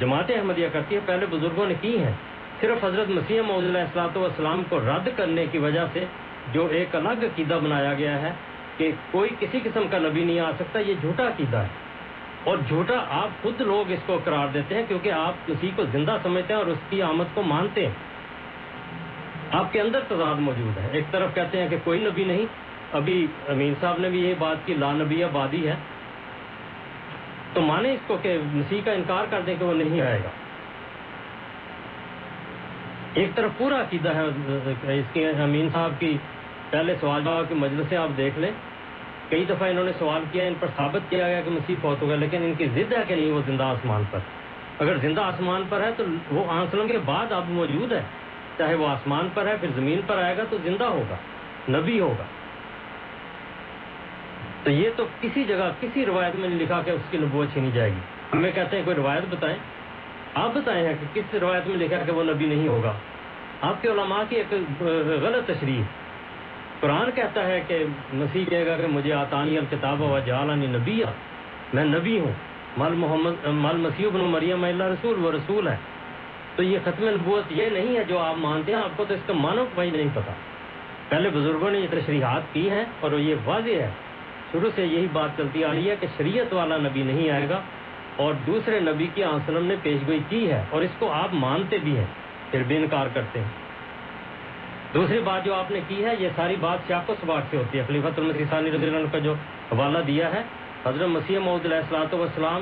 جماعت احمدیہ کرتی ہے، پہلے بزرگوں نے کی ہیں۔ صرف حضرت مسیح محدود علیہ والسلام کو رد کرنے کی وجہ سے جو ایک الگ عقیدہ بنایا گیا ہے کہ کوئی کسی قسم کا نبی نہیں آ سکتا، یہ جھوٹا عقیدہ ہے۔ اور جھوٹا آپ خود لوگ اس کو قرار دیتے ہیں کیونکہ آپ کسی کو زندہ سمجھتے ہیں اور اس کی آمد کو مانتے ہیں۔ آپ کے اندر تضاد موجود ہے۔ ایک طرف کہتے ہیں کہ کوئی نبی نہیں۔ ابھی امین صاحب نے بھی یہ بات کی، لا نبی آبادی ہے۔ تو مانے اس کو کہ مسیح کا انکار کر دیں کہ وہ نہیں آئے گا۔ ایک طرف پورا عقیدہ ہے، اس کے امین صاحب کی پہلے سوال جواب کی مجلس آپ دیکھ لیں۔ کئی دفعہ انہوں نے سوال کیا، ان پر ثابت کیا گیا کہ مسیح فوت ہوگا لیکن ان کی ضد ہے کہ نہیں، وہ زندہ آسمان پر۔ اگر زندہ آسمان پر ہے تو وہ آنسلم کے بعد اب موجود ہے۔ چاہے وہ آسمان پر ہے، پھر زمین پر آئے گا تو زندہ ہوگا، نبی ہوگا۔ تو یہ تو کسی جگہ، کسی روایت میں نہیں لکھا کہ اس کی نبوت چھینی جائے گی۔ ہمیں کہتے ہیں، کوئی روایت بتائیں؟ آپ بتائیں کہ کس روایت میں لکھا کہ وہ نبی نہیں ہوگا؟ آپ کے علماء کی ایک غلط تشریح۔ قرآن کہتا ہے کہ مسیح کہے گا کہ مجھے آتانی الکتاب و جعلانی نبی میں نبی ہوں۔ مل محمد مل مسیح بن مریم اللہ رسول وہ رسول ہے۔ تو یہ ختم نبوت یہ نہیں ہے جو آپ مانتے ہیں، آپ کو تو اس کا مانو بھائی نہیں پتا۔ پہلے بزرگوں نے یہ تشریحات کی ہیں اور یہ واضح ہے۔ شروع سے یہی بات چلتی آ رہی ہے کہ شریعت والا نبی نہیں آئے گا اور دوسرے نبی کی آنسلم نے پیشگوئی کی ہے اور اس کو آپ مانتے بھی ہیں، پھر بھی انکار کرتے ہیں۔ دوسری بات جو آپ نے کی ہے، یہ ساری بات شاق و سباٹ سے ہوتی ہے۔ خلیفۃ المسیثانی رضی اللہ عنہ کا جو حوالہ دیا ہے، حضرت مسیح محدود علیہ السلاۃ والسلام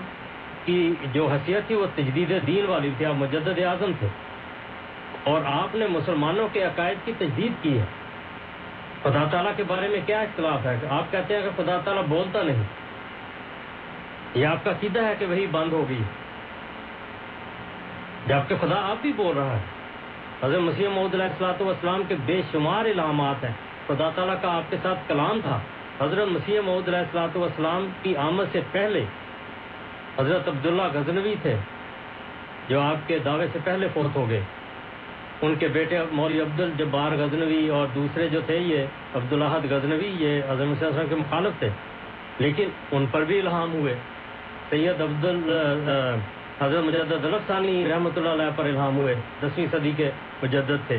کی جو حیثیت تھی، وہ تجدید دین والی تھی۔ آپ مجدد اعظم تھے۔ اور آپ نے مسلمانوں کے عقائد کی تجدید کی ہے۔ خدا تعالیٰ کے بارے میں کیا اختلاف ہے؟ آپ کہتے ہیں کہ خدا تعالیٰ بولتا نہیں۔ یہ آپ کا عقیدہ ہے کہ وہی بند ہو گئی جبکہ خدا آپ بھی بول رہا ہے۔ حضرت مسیح محدود علیہ السلاۃ والسلام کے بے شمار علامات ہیں۔ خدا تعالیٰ کا آپ کے ساتھ کلام تھا۔ حضرت مسیح محدود علیہ السلاۃ والسلام کی آمد سے پہلے حضرت عبداللہ غزنوی تھے، جو آپ کے دعوے سے پہلے فوت ہو گئے۔ ان کے بیٹے مولوی عبد الجبار غزنوی اور دوسرے جو تھے، یہ عبدالحد غزنوی، یہ عظم وسلم کے مخالف تھے۔ لیکن ان پر بھی الہام ہوئے۔ سید عبد حضرت مجدد ثانی رحمۃ اللہ علیہ پر الہام ہوئے، دسویں صدی کے مجدد تھے۔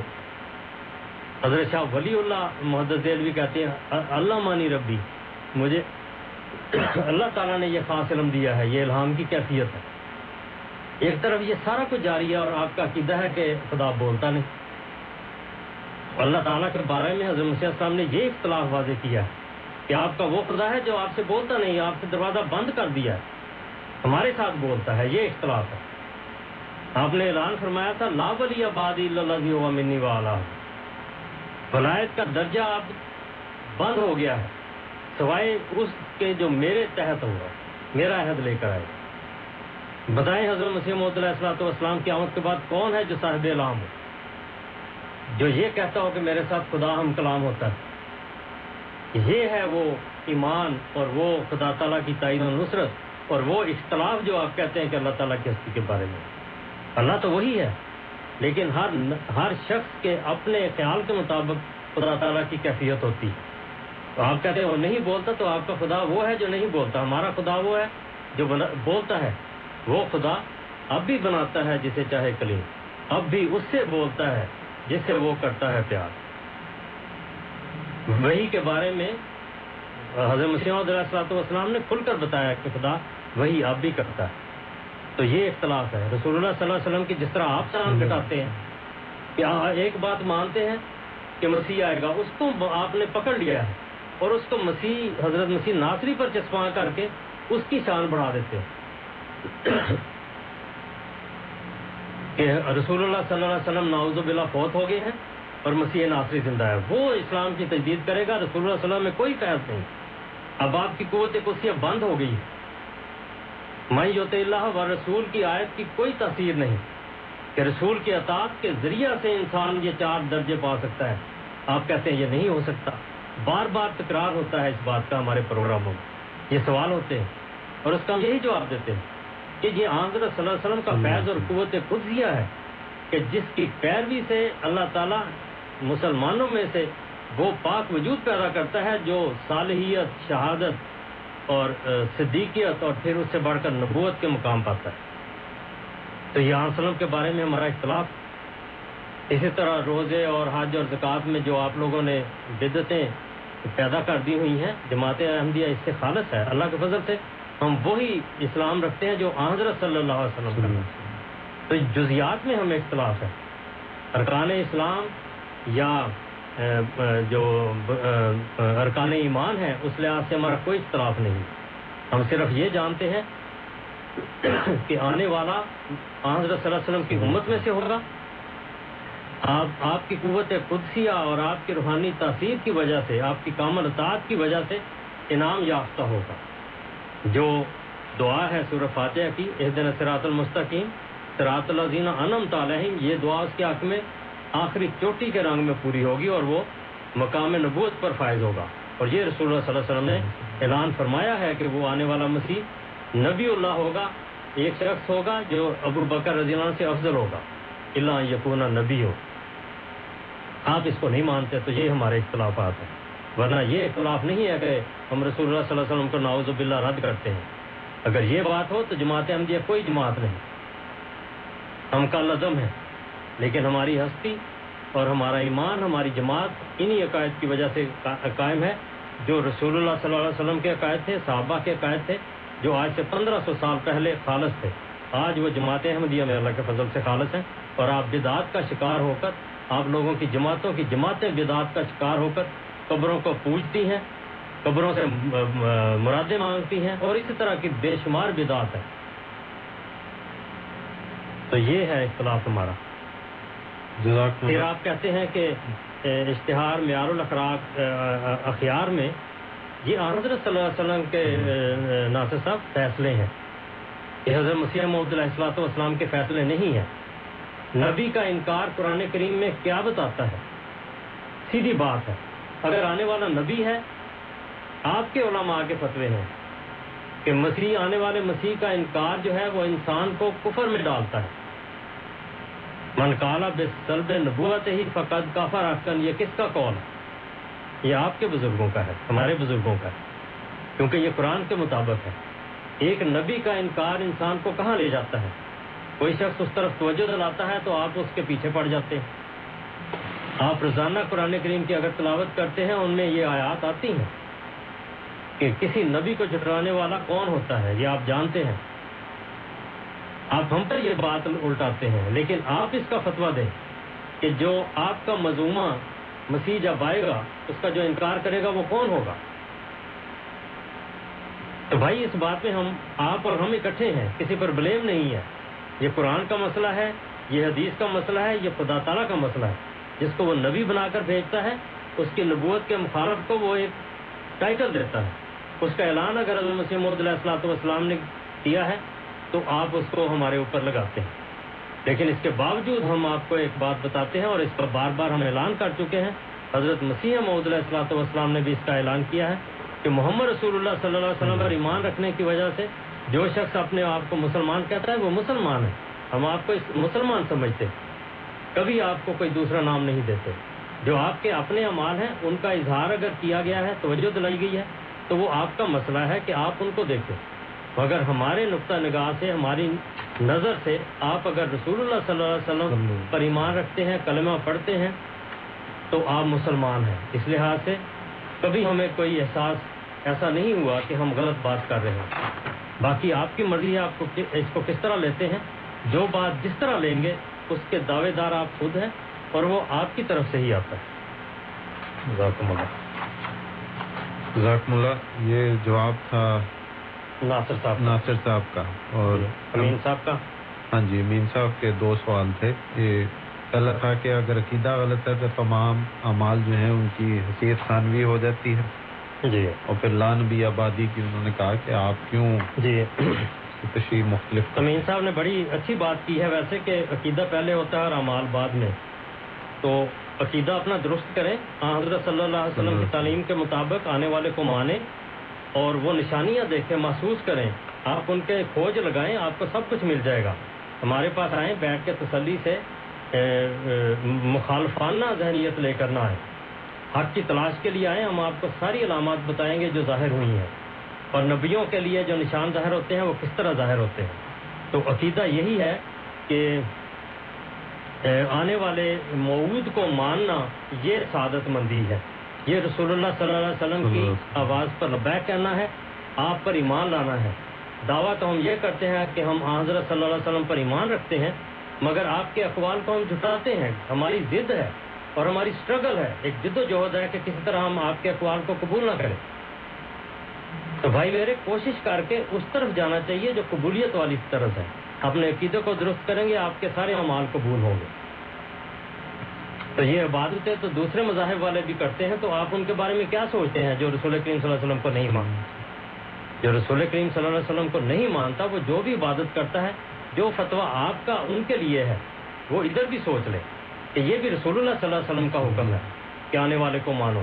حضرت شاہ ولی اللہ محدث دہلوی کہتے ہیں، اللہ مانی ربی، مجھے اللہ تعالیٰ نے یہ خاص علم دیا ہے، یہ الہام کی کیفیت ہے۔ ایک طرف یہ سارا کچھ جاری ہے اور آپ کا عقیدہ ہے کہ خدا بولتا نہیں۔ اللہ تعالیٰ کے بارے میں حضرت مسیح السلام نے یہ اختلاف واضح کیا ہے کہ آپ کا وہ خدا ہے جو آپ سے بولتا نہیں، آپ سے دروازہ بند کر دیا ہے۔ ہمارے ساتھ بولتا ہے، یہ اختلاف ہے۔ آپ نے اعلان فرمایا تھا، لا ولی آبادی اللہ منی والا ولایت کا درجہ آپ بند ہو گیا ہے۔ سوائے اس کے جو میرے تحت ہوگا میرا عہد لے کر آئے۔ بتائیں حضرت مسیح محمد علیہ السلاۃ والسلام کی آمد کے بعد کون ہے جو صاحب علام ہو جو یہ کہتا ہو کہ میرے ساتھ خدا ہم کلام ہوتا ہے۔ یہ ہے وہ ایمان اور وہ خدا تعالیٰ کی تائید و نصرت۔ اور وہ اختلاف جو آپ کہتے ہیں کہ اللہ تعالیٰ کی ہستی کے بارے میں۔ اللہ تو وہی ہے، لیکن ہر ہر شخص کے اپنے خیال کے مطابق خدا تعالیٰ کی کیفیت ہوتی ہے۔ تو آپ کہتے ہیں وہ نہیں بولتا تو آپ کا خدا وہ ہے جو نہیں بولتا۔ ہمارا خدا وہ ہے جو بولتا ہے۔ وہ خدا اب بھی بناتا ہے جسے چاہے کلیم۔ اب بھی اس سے بولتا ہے جس سے وہ کرتا ہے پیار۔ وہی کے بارے میں حضرت مسیح والسلام نے کھل کر بتایا کہ خدا وہی آپ بھی کرتا ہے۔ تو یہ اختلاف ہے۔ رسول اللہ صلی اللہ علیہ وسلم کی جس طرح آپ سلام کٹاتے ہیں کہ ایک بات مانتے ہیں کہ مسیح آئے گا؟ اس کو آپ نے پکڑ لیا ہے اور اس کو مسیح حضرت مسیح ناصری پر چسپاں کر کے اس کی شان بڑھا دیتے ہیں۔ کہ رسول اللہ صلی اللہ علیہ وسلم ناوز باللہ فوت ہو گئے ہیں اور مسیح ناصری زندہ ہے۔ وہ اسلام کی تجدید کرے گا رسول اللہ صلی اللہ علیہ وسلم میں کوئی قید نہیں۔ اب آپ کی قوت کسیہ بند ہو گئی ہے۔ میں یوت اللہ و رسول کی آیت کی کوئی تاثیر نہیں کہ رسول کے اطاعت کے ذریعہ سے انسان یہ چار درجے پا سکتا ہے۔ آپ کہتے ہیں یہ نہیں ہو سکتا۔ بار بار تکرار ہوتا ہے اس بات کا ہمارے پروگراموں میں۔ یہ سوال ہوتے ہیں اور اس کا ہم یہی جواب دیتے ہیں کہ یہ آنظر صلی اللہ علیہ وسلم کا فیض اور قوت خدیہ ہے کہ جس کی پیروی سے اللہ تعالیٰ مسلمانوں میں سے وہ پاک وجود پیدا کرتا ہے جو صالحیت، شہادت اور صدیقیت اور پھر اس سے بڑھ کر نبوت کے مقام پاتا ہے۔ تو یہ آن وسلم کے بارے میں ہمارا اختلاف۔ اسی طرح روزے اور حج اور زکوٰۃ میں جو آپ لوگوں نے بدتیں پیدا کر دی ہوئی ہیں، جماعت احمدیہ اس سے خالص ہے۔ اللہ کے فضل سے ہم وہی اسلام رکھتے ہیں جو حضرت صلی اللہ علیہ وسلم کا۔ تو جزیات میں ہمیں اختلاف ہے ارکان اسلام یا جو ارکان ایمان ہے اس لحاظ سے ہمارا کوئی اختلاف نہیں۔ ہم صرف یہ جانتے ہیں کہ آنے والا حضرت صلی اللہ علیہ وسلم کی امت میں سے ہوگا آپ آپ کی قوت قدسیہ اور آپ کی روحانی تاثیر کی وجہ سے، آپ کی کامل اطاعت کی وجہ سے انعام یافتہ ہوگا۔ جو دعا ہے سورہ فاتحہ کی اس دن سراط المستقیم سراط الزین انم تعلیم یہ دعا اس کے حق میں آخری چوٹی کے رنگ میں پوری ہوگی اور وہ مقام نبوت پر فائز ہوگا۔ اور یہ رسول اللہ صلی اللہ علیہ وسلم نے اعلان فرمایا ہے کہ وہ آنے والا مسیح نبی اللہ ہوگا، ایک شخص ہوگا جو ابو بکر رضی اللہ سے افضل ہوگا۔ اللہ یقون نبی ہو۔ آپ اس کو نہیں مانتے تو یہ ہمارے اختلافات ہیں۔ ورنہ یہ اختلاف نہیں ہے کہ ہم رسول اللہ صلی اللہ علیہ وسلم کو ناوز باللہ رد کرتے ہیں۔ اگر یہ بات ہو تو جماعت احمدیہ کوئی جماعت نہیں۔ ہم کا لزم ہے۔ لیکن ہماری ہستی اور ہمارا ایمان، ہماری جماعت انہی عقائد کی وجہ سے قائم ہے جو رسول اللہ صلی اللہ علیہ وسلم کے عقائد تھے، صحابہ کے عقائد تھے، جو آج سے پندرہ سو سال پہلے خالص تھے۔ آج وہ جماعت احمدیہ میں اللہ کے فضل سے خالص ہیں اور آپ بدعات کا شکار ہو کر، آپ لوگوں کی جماعتوں کی جماعتیں بدعات کا شکار ہو کر قبروں کو پوجتی ہیں، قبروں سے مرادیں مانگتی ہیں اور اسی طرح کی بے شمار بدعات ہے تو یہ ہے اختلاف ہمارا۔ پھر آپ کہتے ہیں کہ اشتہار، معیار الاخراق اخیار میں یہ حضرت صلی اللہ علیہ وسلم کے ناصر صاحب فیصلے ہیں۔ یہ حضرت مسیح محمد علیہ السلاۃ والسلام کے فیصلے نہیں ہیں۔ نبی کا انکار قرآن کریم میں کیا بتاتا ہے؟ سیدھی بات ہے۔ اگر آنے والا نبی ہے، آپ کے علماء کے فتوے ہیں کہ مسیح، آنے والے مسیح کا انکار جو ہے، وہ انسان کو کفر میں ڈالتا ہے۔ من کالا بے سلب نبوت ہی فقط کافر افکن یہ کس کا قول ہے؟ یہ آپ کے بزرگوں کا ہے، ہمارے بزرگوں کا ہے، کیونکہ یہ قرآن کے مطابق ہے۔ ایک نبی کا انکار انسان کو کہاں لے جاتا ہے؟ کوئی شخص اس طرف توجہ دلاتا ہے تو آپ اس کے پیچھے پڑ جاتے ہیں۔ آپ روزانہ قرآن کریم کی اگر تلاوت کرتے ہیں، ان میں یہ آیات آتی ہیں کہ کسی نبی کو جھٹرانے والا کون ہوتا ہے؟ یہ آپ جانتے ہیں۔ آپ ہم پر یہ بات الٹاتے ہیں، لیکن آپ اس کا فتویٰ دیں کہ جو آپ کا مضمومہ مسیح جب آئے گا، اس کا جو انکار کرے گا، وہ کون ہوگا؟ تو بھائی، اس بات میں ہم، آپ اور ہم اکٹھے ہیں، کسی پر بلیم نہیں ہے۔ یہ قرآن کا مسئلہ ہے، یہ حدیث کا مسئلہ ہے، یہ خدا تعالیٰ کا مسئلہ ہے۔ جس کو وہ نبی بنا کر بھیجتا ہے، اس کی نبوت کے مخالف کو وہ ایک ٹائٹل دیتا ہے۔ اس کا اعلان اگر علیہ مسیح محمد علیہ السلاۃ والسلام نے کیا ہے تو آپ اس کو ہمارے اوپر لگاتے ہیں۔ لیکن اس کے باوجود ہم آپ کو ایک بات بتاتے ہیں اور اس پر بار بار ہم اعلان کر چکے ہیں۔ حضرت مسیح محمد علیہ والسلام نے بھی اس کا اعلان کیا ہے کہ محمد رسول اللہ صلی اللہ علیہ وسلم پر ایمان رکھنے کی وجہ سے جو شخص اپنے آپ کو مسلمان کہتا ہے وہ مسلمان ہے۔ ہم آپ کو مسلمان سمجھتے کبھی آپ کو کوئی دوسرا نام نہیں دیتے۔ جو آپ کے اپنے اعمال ہیں، ان کا اظہار اگر کیا گیا ہے، توجہ دلائی گئی ہے، تو وہ آپ کا مسئلہ ہے کہ آپ ان کو دیکھیں۔ مگر ہمارے نقطہ نگاہ سے ہماری نظر سے آپ اگر رسول اللہ صلی اللہ علیہ وسلم پر ایمان رکھتے ہیں کلمہ پڑھتے ہیں تو آپ مسلمان ہیں۔ اس لحاظ سے کبھی ہمیں کوئی احساس ایسا نہیں ہوا کہ ہم غلط بات کر رہے ہیں۔ باقی آپ کی مرضی ہے آپ کو اس کو کس طرح لیتے ہیں؟ جو بات جس طرح لیں گے اس کے دعوے دار آپ خود ہیں اور وہ آپ کی طرف سے ہی آتا ہے۔ جزاکم اللہ۔ ذاکم اللہ۔ یہ جواب تھا ناصر صاحب ناصر صاحب کا۔ اور امین صاحب کا۔ ہاں جی مین صاحب کے دو سوال تھے۔ یہ پہلا تھا کہ اگر عقیدہ غلط ہے تو تمام اعمال جو ہیں ان کی حیثیت ثانوی ہو جاتی ہے۔ جی۔ اور پھر لان بھی آبادی کی انہوں نے کہا کہ آپ کیوں جی۔ تشریح مختلف امین صاحب نے بڑی اچھی بات کی ہے۔ ویسے کہ عقیدہ پہلے ہوتا ہے اور اعمال بعد میں۔ تو عقیدہ اپنا درست کریں۔ حضرت صلی اللہ علیہ وسلم کی تعلیم کے مطابق آنے والے کو مانیں۔ اور وہ نشانیاں دیکھیں محسوس کریں، آپ ان کے کھوج لگائیں، آپ کو سب کچھ مل جائے گا۔ ہمارے پاس آئیں، بیٹھ کے تسلی سے مخالفانہ ذہنیت لے کر نہ آئیں۔ حق کی تلاش کے لیے آئیں، ہم آپ کو ساری علامات بتائیں گے جو ظاہر ہوئی ہیں۔ اور نبیوں کے لیے جو نشان ظاہر ہوتے ہیں، وہ کس طرح ظاہر ہوتے ہیں؟ تو عقیدہ یہی ہے کہ آنے والے موعود کو ماننا یہ سعادت مندی ہے۔ یہ رسول اللہ صلی اللہ علیہ وسلم کی آواز پر لبیک کہنا ہے آپ پر ایمان لانا ہے۔ دعویٰ تو ہم یہ کرتے ہیں کہ ہم حضرت صلی اللہ علیہ وسلم پر ایمان رکھتے ہیں مگر آپ کے اقوال کو ہم جھٹاتے ہیں۔ ہماری ضد ہے اور ہماری سٹرگل ہے۔ ایک جد و جہد ہے کہ کسی طرح ہم آپ کے اقوال کو قبول نہ کریں۔ تو بھائی میرے کوشش کر کے اس طرف جانا چاہیے جو قبولیت والی طرف ہے۔ اپنے عقیدے کو درست کریں گے آپ کے سارے اعمال قبول ہوں گے۔ تو یہ عبادتیں تو دوسرے مذاہب والے بھی کرتے ہیں، تو آپ ان کے بارے میں کیا سوچتے ہیں؟ جو رسول کریم صلی اللہ علیہ وسلم کو نہیں مانتے جو رسول کریم صلی اللہ علیہ وسلم کو نہیں مانتا، وہ جو بھی عبادت کرتا ہے، جو فتویٰ آپ کا ان کے لیے ہے، وہ ادھر بھی سوچ لیں کہ یہ بھی رسول اللہ صلی اللہ علیہ وسلم کا حکم ہے۔ کہ آنے والے کو مانو۔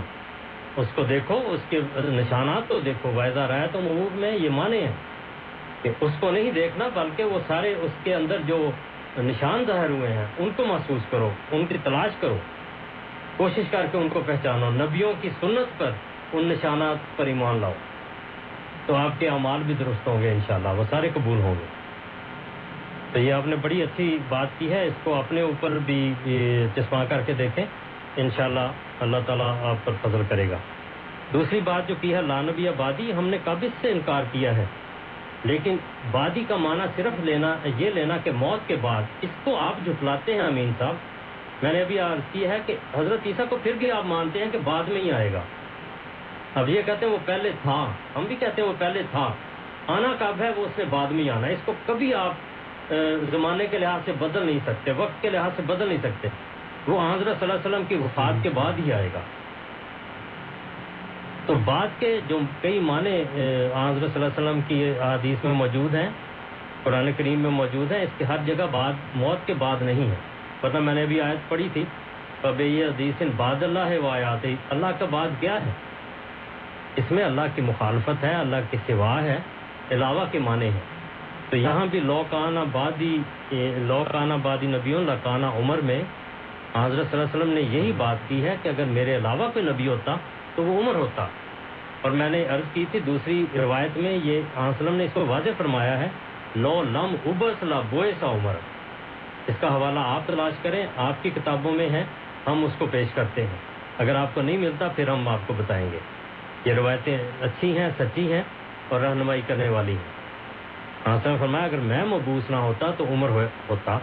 اس کو دیکھو، اس کے نشانات تو دیکھو وائزہ رائے تو محبوب میں یہ مانے ہیں کہ اس کو نہیں دیکھنا، بلکہ وہ سارے اس کے اندر جو نشان ظاہر ہوئے ہیں، ان کو محسوس کرو، ان کی تلاش کرو۔ کوشش کر کے ان کو پہچانو، نبیوں کی سنت پر ان نشانات پر ایمان لاؤ۔ تو آپ کے اعمال بھی درست ہوں گے انشاءاللہ، وہ سارے قبول ہوں گے۔ تو یہ آپ نے بڑی اچھی بات کی ہے، اس کو اپنے اوپر بھی چشمہ کر کے دیکھیں۔ انشاءاللہ اللہ تعالیٰ آپ پر فضل کرے گا۔ دوسری بات جو کی ہے، لانبی آبادی، ہم نے کب اس سے انکار کیا ہے؟ لیکن بادی کا معنی صرف لینا، یہ لینا کہ موت کے بعد اس کو آپ جھٹلاتے ہیں امین صاحب۔ میں نے ابھی عرض کی ہے کہ حضرت عیسیٰ کو پھر بھی آپ مانتے ہیں کہ بعد میں ہی آئے گا۔ اب یہ کہتے ہیں وہ پہلے تھا۔ ہم بھی کہتے ہیں وہ پہلے تھا۔ آنا کب ہے؟ وہ اس نے بعد میں ہی آنا۔ اس کو کبھی آپ زمانے کے لحاظ سے بدل نہیں سکتے، وقت کے لحاظ سے بدل نہیں سکتے۔ وہ حضرت صلی اللہ علیہ وسلم کی وفات کے بعد ہی آئے گا۔ تو بعد کے جو کئی معنی حضرت صلی اللہ علیہ وسلم کی حدیث میں موجود ہیں، قرآن کریم میں موجود ہیں، اس کے ہر جگہ بعد، موت کے بعد نہیں ہے پتہ میں نے ابھی آیت پڑھی تھی، اب یہ حدیث بعد اللہ ہے، وہ آیات اللہ کا بعد کیا ہے؟ اس میں اللہ کی مخالفت ہے، اللہ کے سوا ہے، علاوہ کے معنی ہیں۔ تو یہاں بھی لو کانا بادی لو کانا بادی نبی اللہ عمر میں حضرت صلی اللہ علیہ وسلم نے یہی بات کی ہے کہ اگر میرے علاوہ کوئی نبی ہوتا تو وہ عمر ہوتا۔ اور میں نے عرض کی تھی دوسری روایت میں یہ وسلم نے اس کو واضح فرمایا ہے، لو لم ابس لا بوئے سا عمر۔ اس کا حوالہ آپ تلاش کریں، آپ کی کتابوں میں ہے ہم اس کو پیش کرتے ہیں۔ اگر آپ کو نہیں ملتا، پھر ہم آپ کو بتائیں گے۔ یہ روایتیں اچھی ہیں، سچی ہیں اور رہنمائی کرنے والی ہیں۔ حاصل فرمایا، اگر میں مبوس نہ ہوتا تو عمر ہوتا۔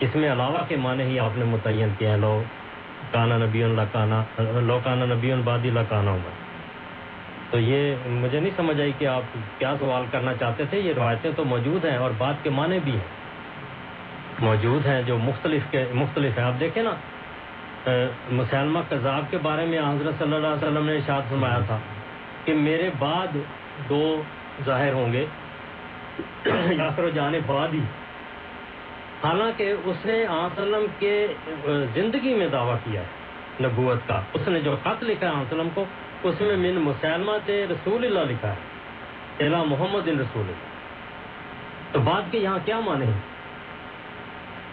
اس میں علاوہ کے معنی ہی آپ نے متعین کیا ہے، لو کانا نبی اللہ کانا لو نبی البادی اللہ کانا عمر۔ تو یہ مجھے نہیں سمجھ آئی کہ آپ کیا سوال کرنا چاہتے تھے، یہ روایتیں تو موجود ہیں اور بات کے معنی بھی ہیں۔ موجود ہیں جو مختلف کے، مختلف ہیں۔ آپ دیکھیں نا مسلمہ کذاب کے بارے میں حضرت صلی اللہ علیہ وسلم نے ارشاد فرمایا تھا کہ میرے بعد دو ظاہر ہوں گے۔ یاسر جانے بعد ہی حالانکہ اس نے وسلم کے زندگی میں دعویٰ کیا ہے نبوت کا۔ اس نے جو خط لکھا ہے وسلم کو، اس میں من مسلمہ رسول اللہ لکھا ہے الا محمد رسول اللہ۔ تو بات کے یہاں کیا مانے ہیں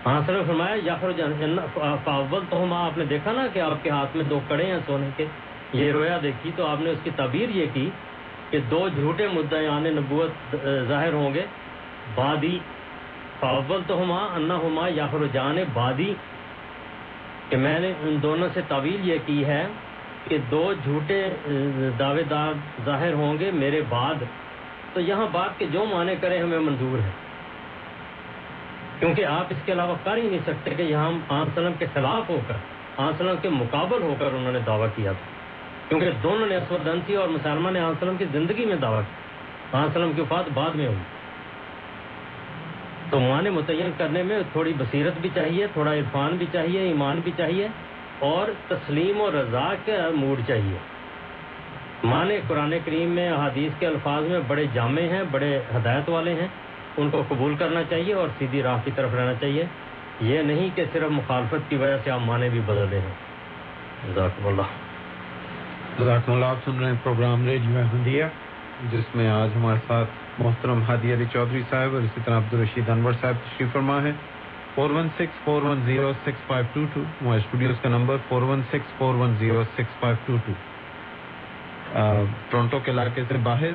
ہاں فرمایا یافر جان فاول تو ہم آپ نے دیکھا نا کہ آپ کے ہاتھ میں دو کڑے ہیں سونے کے۔ یہ رویا دیکھی تو آپ نے اس کی تعبیر یہ کی کہ دو جھوٹے مدعیان نبوت ظاہر ہوں گے بادی فاول تو ہما انا ہما یافر جان بادی کہ میں نے ان دونوں سے تعویل یہ کی ہے کہ دو جھوٹے، دعوے دار ظاہر ہوں گے میرے بعد۔ تو یہاں بات کے جو معنی کریں ہمیں منظور ہے۔ کیونکہ آپ اس کے علاوہ کر ہی نہیں سکتے کہ یہاں آن سلم کے خلاف ہو کر، آن سلم کے مقابل ہو کر انہوں نے دعویٰ کیا تھا۔ کیونکہ دونوں نے اسود انسی اور مسلمہ نے آن سلم کی زندگی میں دعویٰ کیا۔ آن سلم کی وفات بعد میں ہوئی۔ تو معنی متعین کرنے میں تھوڑی بصیرت بھی چاہیے، تھوڑا عرفان بھی چاہیے، ایمان بھی چاہیے اور تسلیم و رضا کا موڈ چاہیے۔ معنی قرآن کریم میں حدیث کے الفاظ میں بڑے جامع ہیں، بڑے ہدایت والے ہیں۔ ان کو قبول کرنا چاہیے اور سیدھی راہ کی طرف رہنا چاہیے۔ یہ نہیں کہ صرف مخالفت کی وجہ سے آپ معنی بھی بدل رہے ہیں۔ جزاکم اللہ۔ جزاکم اللہ، آپ سن رہے ہیں پروگرام ریڈیو احمدیہ، جس میں آج ہمارے ساتھ محترم ہادی علی چودھری صاحب اور اسی طرح عبدالرشید انور صاحب تشریف فرما ہے four one six four one zero six five two two, ہمارے اسٹوڈیوز کا number four one six four one zero six five two two. Toronto کے علاقے سے باہر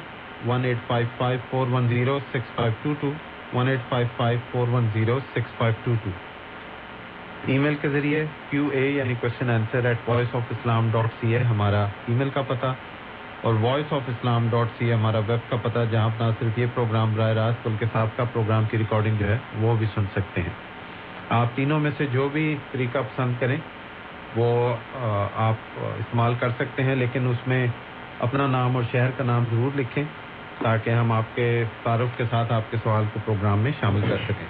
one eight five five four one zero six five two two, one eight five five four one zero six five two two. Email کے ذریعے Q A یعنی question answer at voice of Islam dot C A ہمارا email کا پتہ اور voice of Islam dot C ہمارا web کا پتہ جہاں آپ نہ صرف یہ پروگرام براہ راست بلکہ صاحب کا پروگرام کی ریکارڈنگ جو ہے، وہ بھی سن سکتے ہیں۔ آپ تینوں میں سے جو بھی طریقہ پسند کریں، وہ آپ استعمال کر سکتے ہیں، لیکن اس میں اپنا نام اور شہر کا نام ضرور لکھیں تاکہ ہم آپ کے تعارف کے ساتھ آپ کے سوال کو پروگرام میں شامل کر سکیں۔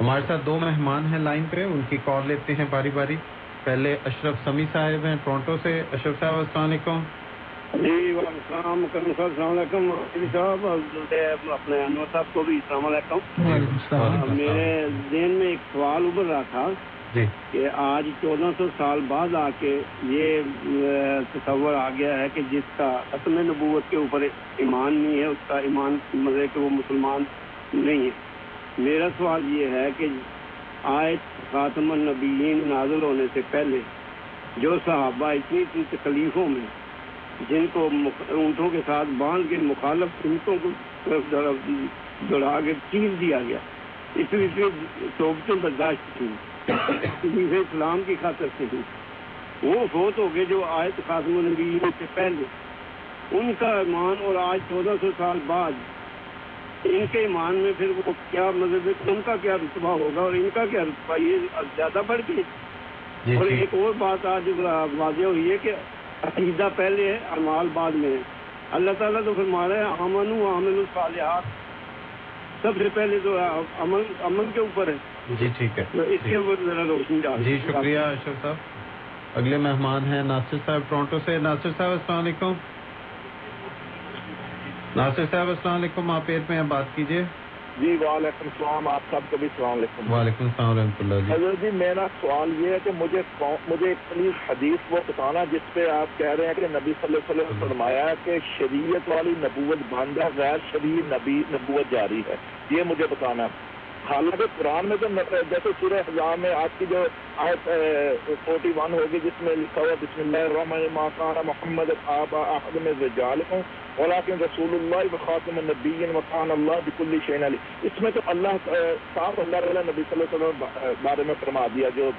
ہمارے ساتھ دو مہمان ہیں لائن پہ، ان کی کال لیتے ہیں باری باری۔ پہلے اشرف سمی صاحب ہیں ٹورنٹو سے۔ اشرف صاحب، السلام علیکم۔ جی وعلیکم السلام السلام علیکم صاحب اپنے انور صاحب کو بھی السلام علیکم۔ میرے ذہن میں ایک سوال ابھر رہا تھا جی۔ کہ آج چودہ سو سال بعد آ کے یہ تصور آ گیا ہے کہ جس کا ختم نبوت کے اوپر ایمان نہیں ہے اس کا ایمان مطلب کہ وہ مسلمان نہیں ہے۔ میرا سوال یہ ہے کہ آیت خاتم النبیین نازل ہونے سے پہلے جو صحابہ اتنی اتنی تکلیفوں میں جن کو اونٹوں کے ساتھ باندھ کے مخالف اونٹوں کو دوڑا کے چیز دیا گیا۔ اتنی اتنی صحبتیں برداشت تھیں اسلام کی خاطر سے ہی۔ وہ فوت ہو گئے جو آیت خاتم النبی سے پہلے۔ ان کا ایمان اور آج چودہ سو سال بعد۔ ان کے ایمان میں پھر وہ کیا مطلب ان کا کیا رتبہ ہوگا اور ان کا کیا رتبہ؟ یہ زیادہ بڑھ گئی۔ اور ایک اور بات آج واضح ہوئی ہے کہ عقیدہ پہلے ہے امال بعد میں ہے اللہ تعالیٰ تو فرما رہے ہیں امن عامل الصالحات۔ سب سے پہلے تو عمل عمل کے اوپر ہے۔ جی ٹھیک ہے۔ اس کے اوپر ذرا روشنی ڈال۔ جی شکریہ اشرف صاحب۔ اگلے مہمان ہیں ناصر صاحب ٹورنٹو سے۔ ناصر صاحب السلام علیکم۔ ناصر صاحب السلام علیکم۔ آپ ایئر پہ بات کیجیے جی وعلیکم السلام آپ سب کو بھی السلام علیکم۔ وعلیکم السلام ورحمۃ اللہ جی۔ حضرت جی میرا سوال یہ ہے کہ مجھے مجھے ایک پلیز حدیث وہ بتانا جس پہ آپ کہہ رہے ہیں کہ نبی صلی اللہ علیہ وسلم فرمایا کہ شریعت والی نبوت بند ہے غیر شریع نبی نبوت جاری ہے۔ یہ مجھے بتانا۔ حالانکہ قرآن میں تو جیسے سورہ حضام میں آپ کی جو آیت فورٹی ون ہوگی، جس میں لکھا ہوا بسم اللہ الرحمن ماکان محمد آبا احد میں رجالکم، ولیکن رسول اللہ و وخاتم النبیین وقان اللہ بکل شین علی اس میں تو اللہ صاف اللہ علیہ نبی صلی اللہ علیہ وسلم بارے میں فرما دیا جو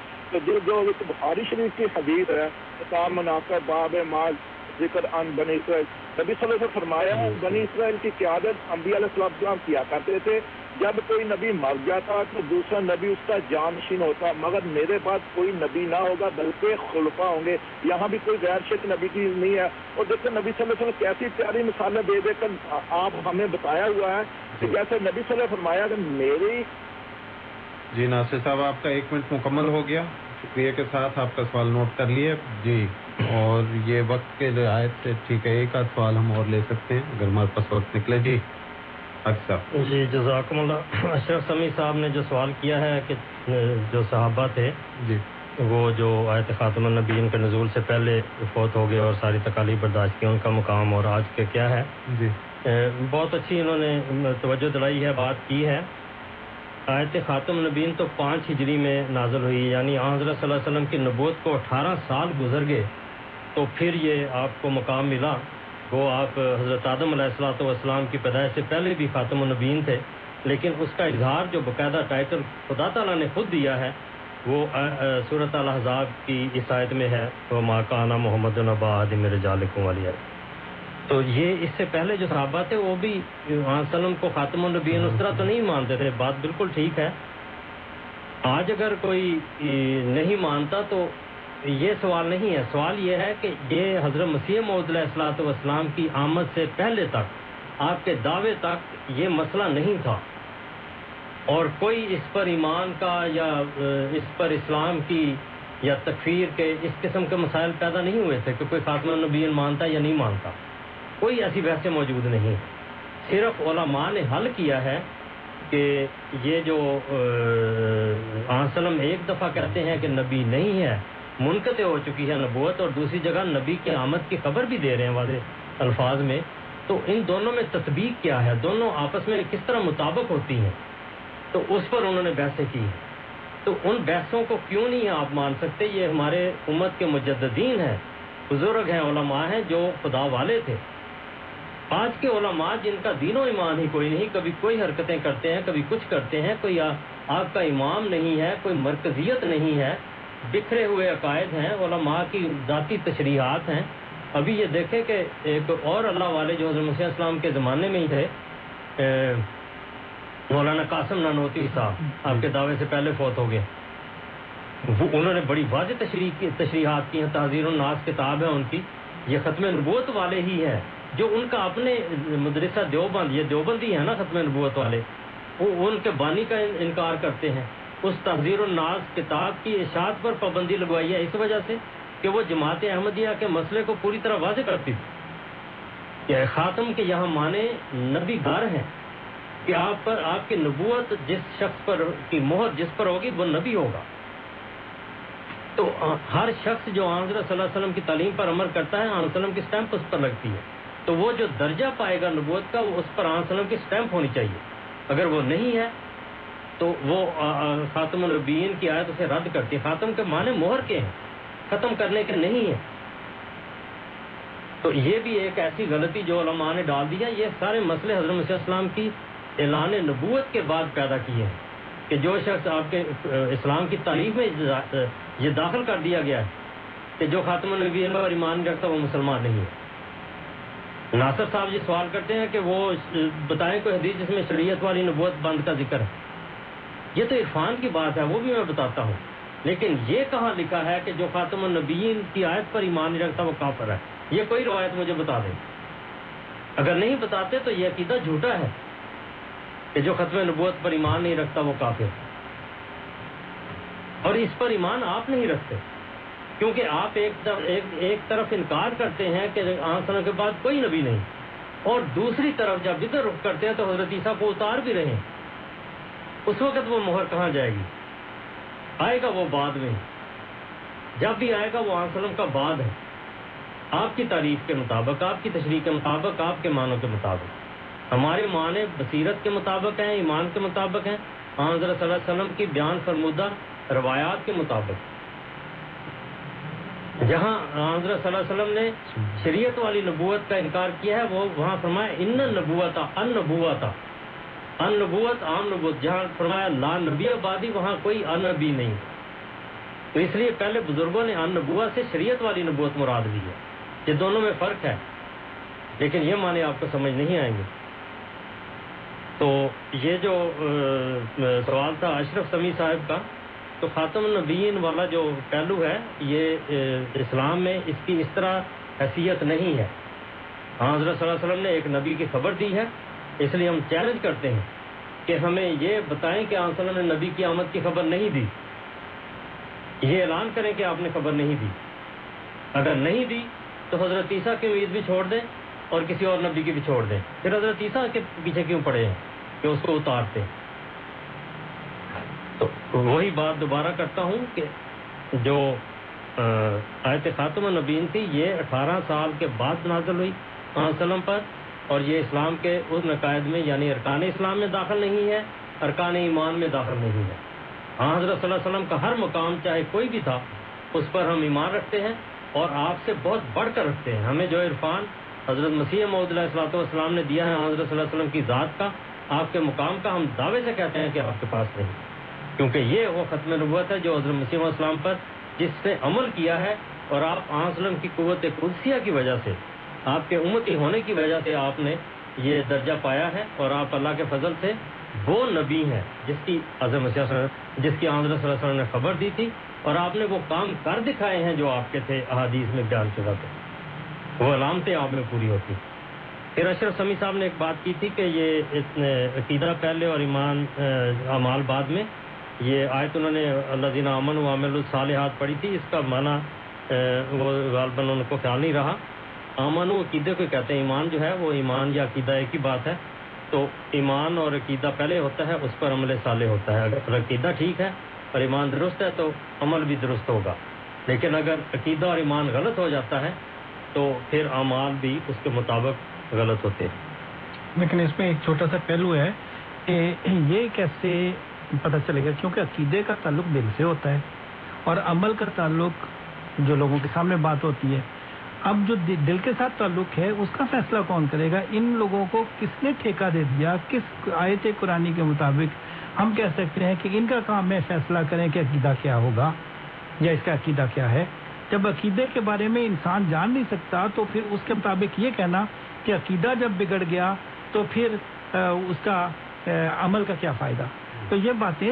جو جو بخاری شریف کی حدیث ہے، کتاب مناسب باب مال ذکر ان بنی اسرائیل۔ نبی صلی اللہ علیہ وسلم فرمایا بنی اسرائیل کی قیادت انبیاء علیہ السلام کیا کرتے تھے۔ جب کوئی نبی مر جاتا تو دوسرا نبی اس کا جانشین ہوتا مگر میرے پاس کوئی نبی نہ ہوگا بلکہ خلفا ہوں گے۔ یہاں بھی کوئی غیر شک نبی کی نہیں ہے۔ اور دیکھو نبی صلی اللہ علیہ وسلم کیسی پیاری مثالیں دے دے کر آپ ہمیں بتایا ہوا ہے کہ جیسے نبی صلی اللہ علیہ وسلم فرمایا کہ میری جی ناصر صاحب آپ کا ایک منٹ مکمل ہو گیا۔ شکریہ کے ساتھ آپ کا سوال نوٹ کر لیے۔ جی۔ اور یہ وقت کے رعایت سے ٹھیک ہے ایک آدھ سوال ہم اور لے سکتے ہیں اگر ہمارے پاس وقت نکلے۔ جی اچھا جی جزاکم اللہ۔ اشرف سمی صاحب نے جو سوال کیا ہے کہ جو صحابہ تھے جی۔ وہ جو آیت خاتم النبیین کے نزول سے پہلے فوت ہو گئے اور ساری تکالیف برداشت کی ان کا مقام اور آج کے کیا ہے؟ جی۔ بہت اچھی انہوں نے توجہ دلائی ہے بات کی ہے۔ آیت خاتم النبیین تو پانچ ہجری میں نازل ہوئی یعنی حضرت صلی اللہ علیہ وسلم کی نبوت کو اٹھارہ سال گزر گئے۔ تو پھر یہ آپ کو مقام ملا۔ وہ آپ حضرت آدم علیہ السلاۃ والسلام کی پیدائش سے پہلے بھی خاتم النبین تھے، لیکن اس کا اظہار جو باقاعدہ ٹائٹل خدا تعالیٰ نے خود دیا ہے، وہ صورت الحضاب کی اس آیت میں ہے۔ وہ ماکانہ محمد الباد میرے جالکوں والی ہے تو یہ اس سے پہلے جو صحابہ تھے، وہ بھی وسلم کو خاتم النبین اس طرح تو نہیں مانتے تھے۔ بات بالکل ٹھیک ہے۔ آج اگر کوئی نہیں مانتا تو یہ سوال نہیں ہے سوال یہ ہے کہ یہ حضرت مسیح محدود علیہ والسلام کی آمد سے پہلے تک آپ کے دعوے تک یہ مسئلہ نہیں تھا اور کوئی اس پر ایمان کا یا اس پر اسلام کی یا تکفیر کے اس قسم کے مسائل پیدا نہیں ہوئے تھے کہ کوئی خاتمہ النبیین مانتا یا نہیں مانتا کوئی ایسی بحثیں موجود نہیں صرف علماء نے حل کیا ہے کہ یہ جو آسلم ایک دفعہ کہتے ہیں کہ نبی نہیں ہے منقطع ہو چکی ہے نبوت اور دوسری جگہ نبی کی آمد کی خبر بھی دے رہے ہیں واضح الفاظ میں۔ تو ان دونوں میں تطبیق کیا ہے؟ دونوں آپس میں کس طرح مطابق ہوتی ہیں؟ تو اس پر انہوں نے بحثیں کی۔ تو ان بحثوں کو کیوں نہیں آپ مان سکتے؟ یہ ہمارے امت کے مجددین ہیں، بزرگ ہیں، علماء ہیں جو خدا والے تھے۔ آج کے علماء جن کا دین و ایمان ہی کوئی نہیں، کبھی کوئی حرکتیں کرتے ہیں، کبھی کچھ کرتے ہیں، کوئی آپ کا امام نہیں ہے، کوئی مرکزیت نہیں ہے۔ بکھرے ہوئے عقائد ہیں، علماء کی ذاتی تشریحات ہیں۔ ابھی یہ دیکھیں کہ ایک اور اللہ والے جو حضرت مسیح السلام کے زمانے میں ہی تھے مولانا قاسم نانوتی صاحب، آپ کے دعوے سے پہلے فوت ہو گئے۔ وہ، انہوں نے بڑی واضح تشریح کی، تشریحات کی ہیں تحزیر الناس کتاب ہے ان کی۔ یہ ختم نبوت والے ہی ہیں۔ جو ان کا اپنے مدرسہ دیوبند، یہ دیوبندی ہے نا ختم نبوت والے، وہ، ان کے بانی کا انکار کرتے ہیں۔ اس تحزیر الناس کتاب کی اشاعت پر پابندی لگوائی ہے۔ اس وجہ سے کہ وہ جماعت احمدیہ کے مسئلے کو پوری طرح واضح کرتی تھی یعنی کہ خاتم کے یہاں مانے نبی گار ہیں کہ آپ پر آپ کی نبوت جس شخص پر کی مہر جس پر ہوگی وہ نبی ہوگا۔ تو ہر شخص جو آنظر صلی اللہ علیہ وسلم کی تعلیم پر عمل کرتا ہے، آن وسلم کی سٹیمپ اس پر لگتی ہے۔ تو وہ جو درجہ پائے گا نبوت کا، وہ اس پر آن وسلم کی سٹیمپ ہونی چاہیے۔ اگر وہ نہیں ہے تو وہ خاتم الربین کی آیت اسے رد کرتی ہے۔ خاتم کے معنی مہر کے ہیں، ختم کرنے کے نہیں ہیں۔ تو یہ بھی ایک ایسی غلطی جو علماء نے ڈال دیا یہ سارے مسئلے حضرت مسیح السلام کی اعلان نبوت کے بعد پیدا کیے ہیں کہ جو شخص آپ کے اسلام کی تعریف میں یہ داخل کر دیا گیا ہے کہ جو خاتم النبی پر ایمان رکھتا وہ مسلمان نہیں ہے۔ ناصر صاحب یہ سوال کرتے ہیں کہ وہ بتائیں کوئی حدیث جس میں شریعت والی نبوت بند کا ذکر ہے۔ یہ تو عرفان کی بات ہے وہ بھی میں بتاتا ہوں۔ لیکن یہ کہاں لکھا ہے کہ جو خاتم النبیین کی آیت پر ایمان نہیں رکھتا وہ کافر ہے؟ یہ کوئی روایت مجھے بتا دیں اگر نہیں بتاتے تو یہ عقیدہ جھوٹا ہے کہ جو ختم نبوت پر ایمان نہیں رکھتا وہ کافر اور اس پر ایمان آپ نہیں رکھتے کیونکہ آپ ایک طرف ایک, ایک طرف انکار کرتے ہیں کہ آسن کے بعد کوئی نبی نہیں۔ اور دوسری طرف جب ادھر رخ کرتے ہیں تو حضرت عیسیٰ کو اتار بھی رہے ہیں۔ اس وقت وہ مہر کہاں جائے گی؟ آئے گا وہ بعد میں۔ جب بھی آئے گا وہ آسلم کا بعد ہے۔ آپ کی تعریف کے مطابق، آپ کی تشریح کے مطابق، آپ کے معنوں کے مطابق۔ ہمارے معنی بصیرت کے مطابق ہیں، ایمان کے مطابق ہیں۔ حضرت صلی اللہ علیہ وسلم کی بیان فرمودہ روایات کے مطابق۔ جہاں حضرت صلی اللہ علیہ وسلم نے شریعت والی نبوت کا انکار کیا ہے، وہ وہاں فرمایا، ان نبوت ان نبوت ان نبوت، عام نبوت، جہاں فرمایا لا نبی آبادی وہاں کوئی ان نبی نہیں۔ تو اس لیے پہلے بزرگوں نے ان نبوت سے شریعت والی نبوت مراد لی ہے یہ دونوں میں فرق ہے۔ لیکن یہ معنی آپ کو سمجھ نہیں آئیں گے۔ تو یہ جو سوال تھا اشرف سمی صاحب کا، تو خاتم النبیین والا جو پہلو ہے، یہ اسلام میں اس کی اس طرح حیثیت نہیں ہے۔ ہاں حضرت صلی اللہ علیہ وسلم نے ایک نبی کی خبر دی ہے۔ اس لیے ہم چیلنج کرتے ہیں کہ ہمیں یہ بتائیں کہ آن نے نبی کی آمد کی خبر نہیں دی۔ یہ اعلان کریں کہ آپ نے خبر نہیں دی۔ اگر نہیں دی تو حضرت عیسیٰ کی امید بھی چھوڑ دیں اور کسی اور نبی کی بھی چھوڑ دیں۔ پھر حضرت عیسیٰ کے پیچھے کیوں پڑے ہیں کہ اس کو اتارتے؟ تو وہی بات دوبارہ کرتا ہوں کہ جو آیت خاتم النبین تھی، یہ اٹھارہ سال کے بعد نازل ہوئی وسلم پر۔ اور یہ اسلام کے اس نقائد میں یعنی ارکان اسلام میں داخل نہیں ہے، ارکان ایمان میں داخل نہیں ہے۔ ہاں حضرت صلی اللہ علیہ وسلم کا ہر مقام چاہے کوئی بھی تھا، اس پر ہم ایمان رکھتے ہیں اور آپ سے بہت بڑھ کر رکھتے ہیں۔ ہمیں جو عرفان حضرت مسیح محدود السلاۃ والسلام نے دیا ہے ہاں، حضرت صلی اللہ علیہ وسلم کی ذات کا، آپ کے مقام کا ہم دعوے سے کہتے ہیں کہ آپ کے پاس نہیں کیونکہ یہ وہ ختم نبوت ہے جو حضرت مسیح علیہ السلام پر جس نے عمل کیا ہے اور آپ وسلم کی قوت قدسیہ کی وجہ سے آپ کے امتی ہونے کی وجہ سے آپ نے یہ درجہ پایا ہے اور آپ اللہ کے فضل سے وہ نبی ہیں جس کی حضرت مسیح صلی اللہ علیہ وسلم جس کی حضرت صلی اللہ علیہ وسلم نے خبر دی تھی اور آپ نے وہ کام کر دکھائے ہیں جو آپ کے تھے احادیث میں بیان شدہ تھے۔ وہ علامتیں آپ میں پوری ہوتی۔ پھر اشرف سمی صاحب نے ایک بات کی تھی کہ یہ اتنے عقیدہ پہلے اور ایمان اعمال بعد میں یہ آیت انہوں نے اللہ دینا امن و عامل الصالحات پڑھی تھی۔ اس کا معنی وہ غالباً ان کو خیال نہیں رہا۔ امن و عقیدے کو کہتے ہیں، ایمان جو ہے وہ ایمان یا عقیدہ ایک ہی بات ہے۔ تو ایمان اور عقیدہ پہلے ہوتا ہے، اس پر عمل صالح ہوتا ہے۔ اگر عقیدہ ٹھیک ہے اور ایمان درست ہے تو عمل بھی درست ہوگا۔ لیکن اگر عقیدہ اور ایمان غلط ہو جاتا ہے تو پھر اعمال بھی اس کے مطابق غلط ہوتے ہیں۔ لیکن اس میں ایک چھوٹا سا پہلو ہے کہ یہ کیسے پتہ چلے گا؟ کیونکہ عقیدے کا تعلق دل سے ہوتا ہے اور عمل کا تعلق جو لوگوں کے سامنے بات ہوتی ہے اب جو دل کے ساتھ تعلق ہے، اس کا فیصلہ کون کرے گا؟ ان لوگوں کو کس نے ٹھیکہ دے دیا؟ کس آیت قرآن کے مطابق ہم کہہ سکتے ہیں کہ ان کا کام ہے فیصلہ کریں کہ عقیدہ کیا ہوگا یا اس کا عقیدہ کیا ہے۔ جب عقیدے کے بارے میں انسان جان نہیں سکتا، تو پھر اس کے مطابق یہ کہنا کہ عقیدہ جب بگڑ گیا، تو پھر اس کا عمل کا کیا فائدہ؟ تو یہ باتیں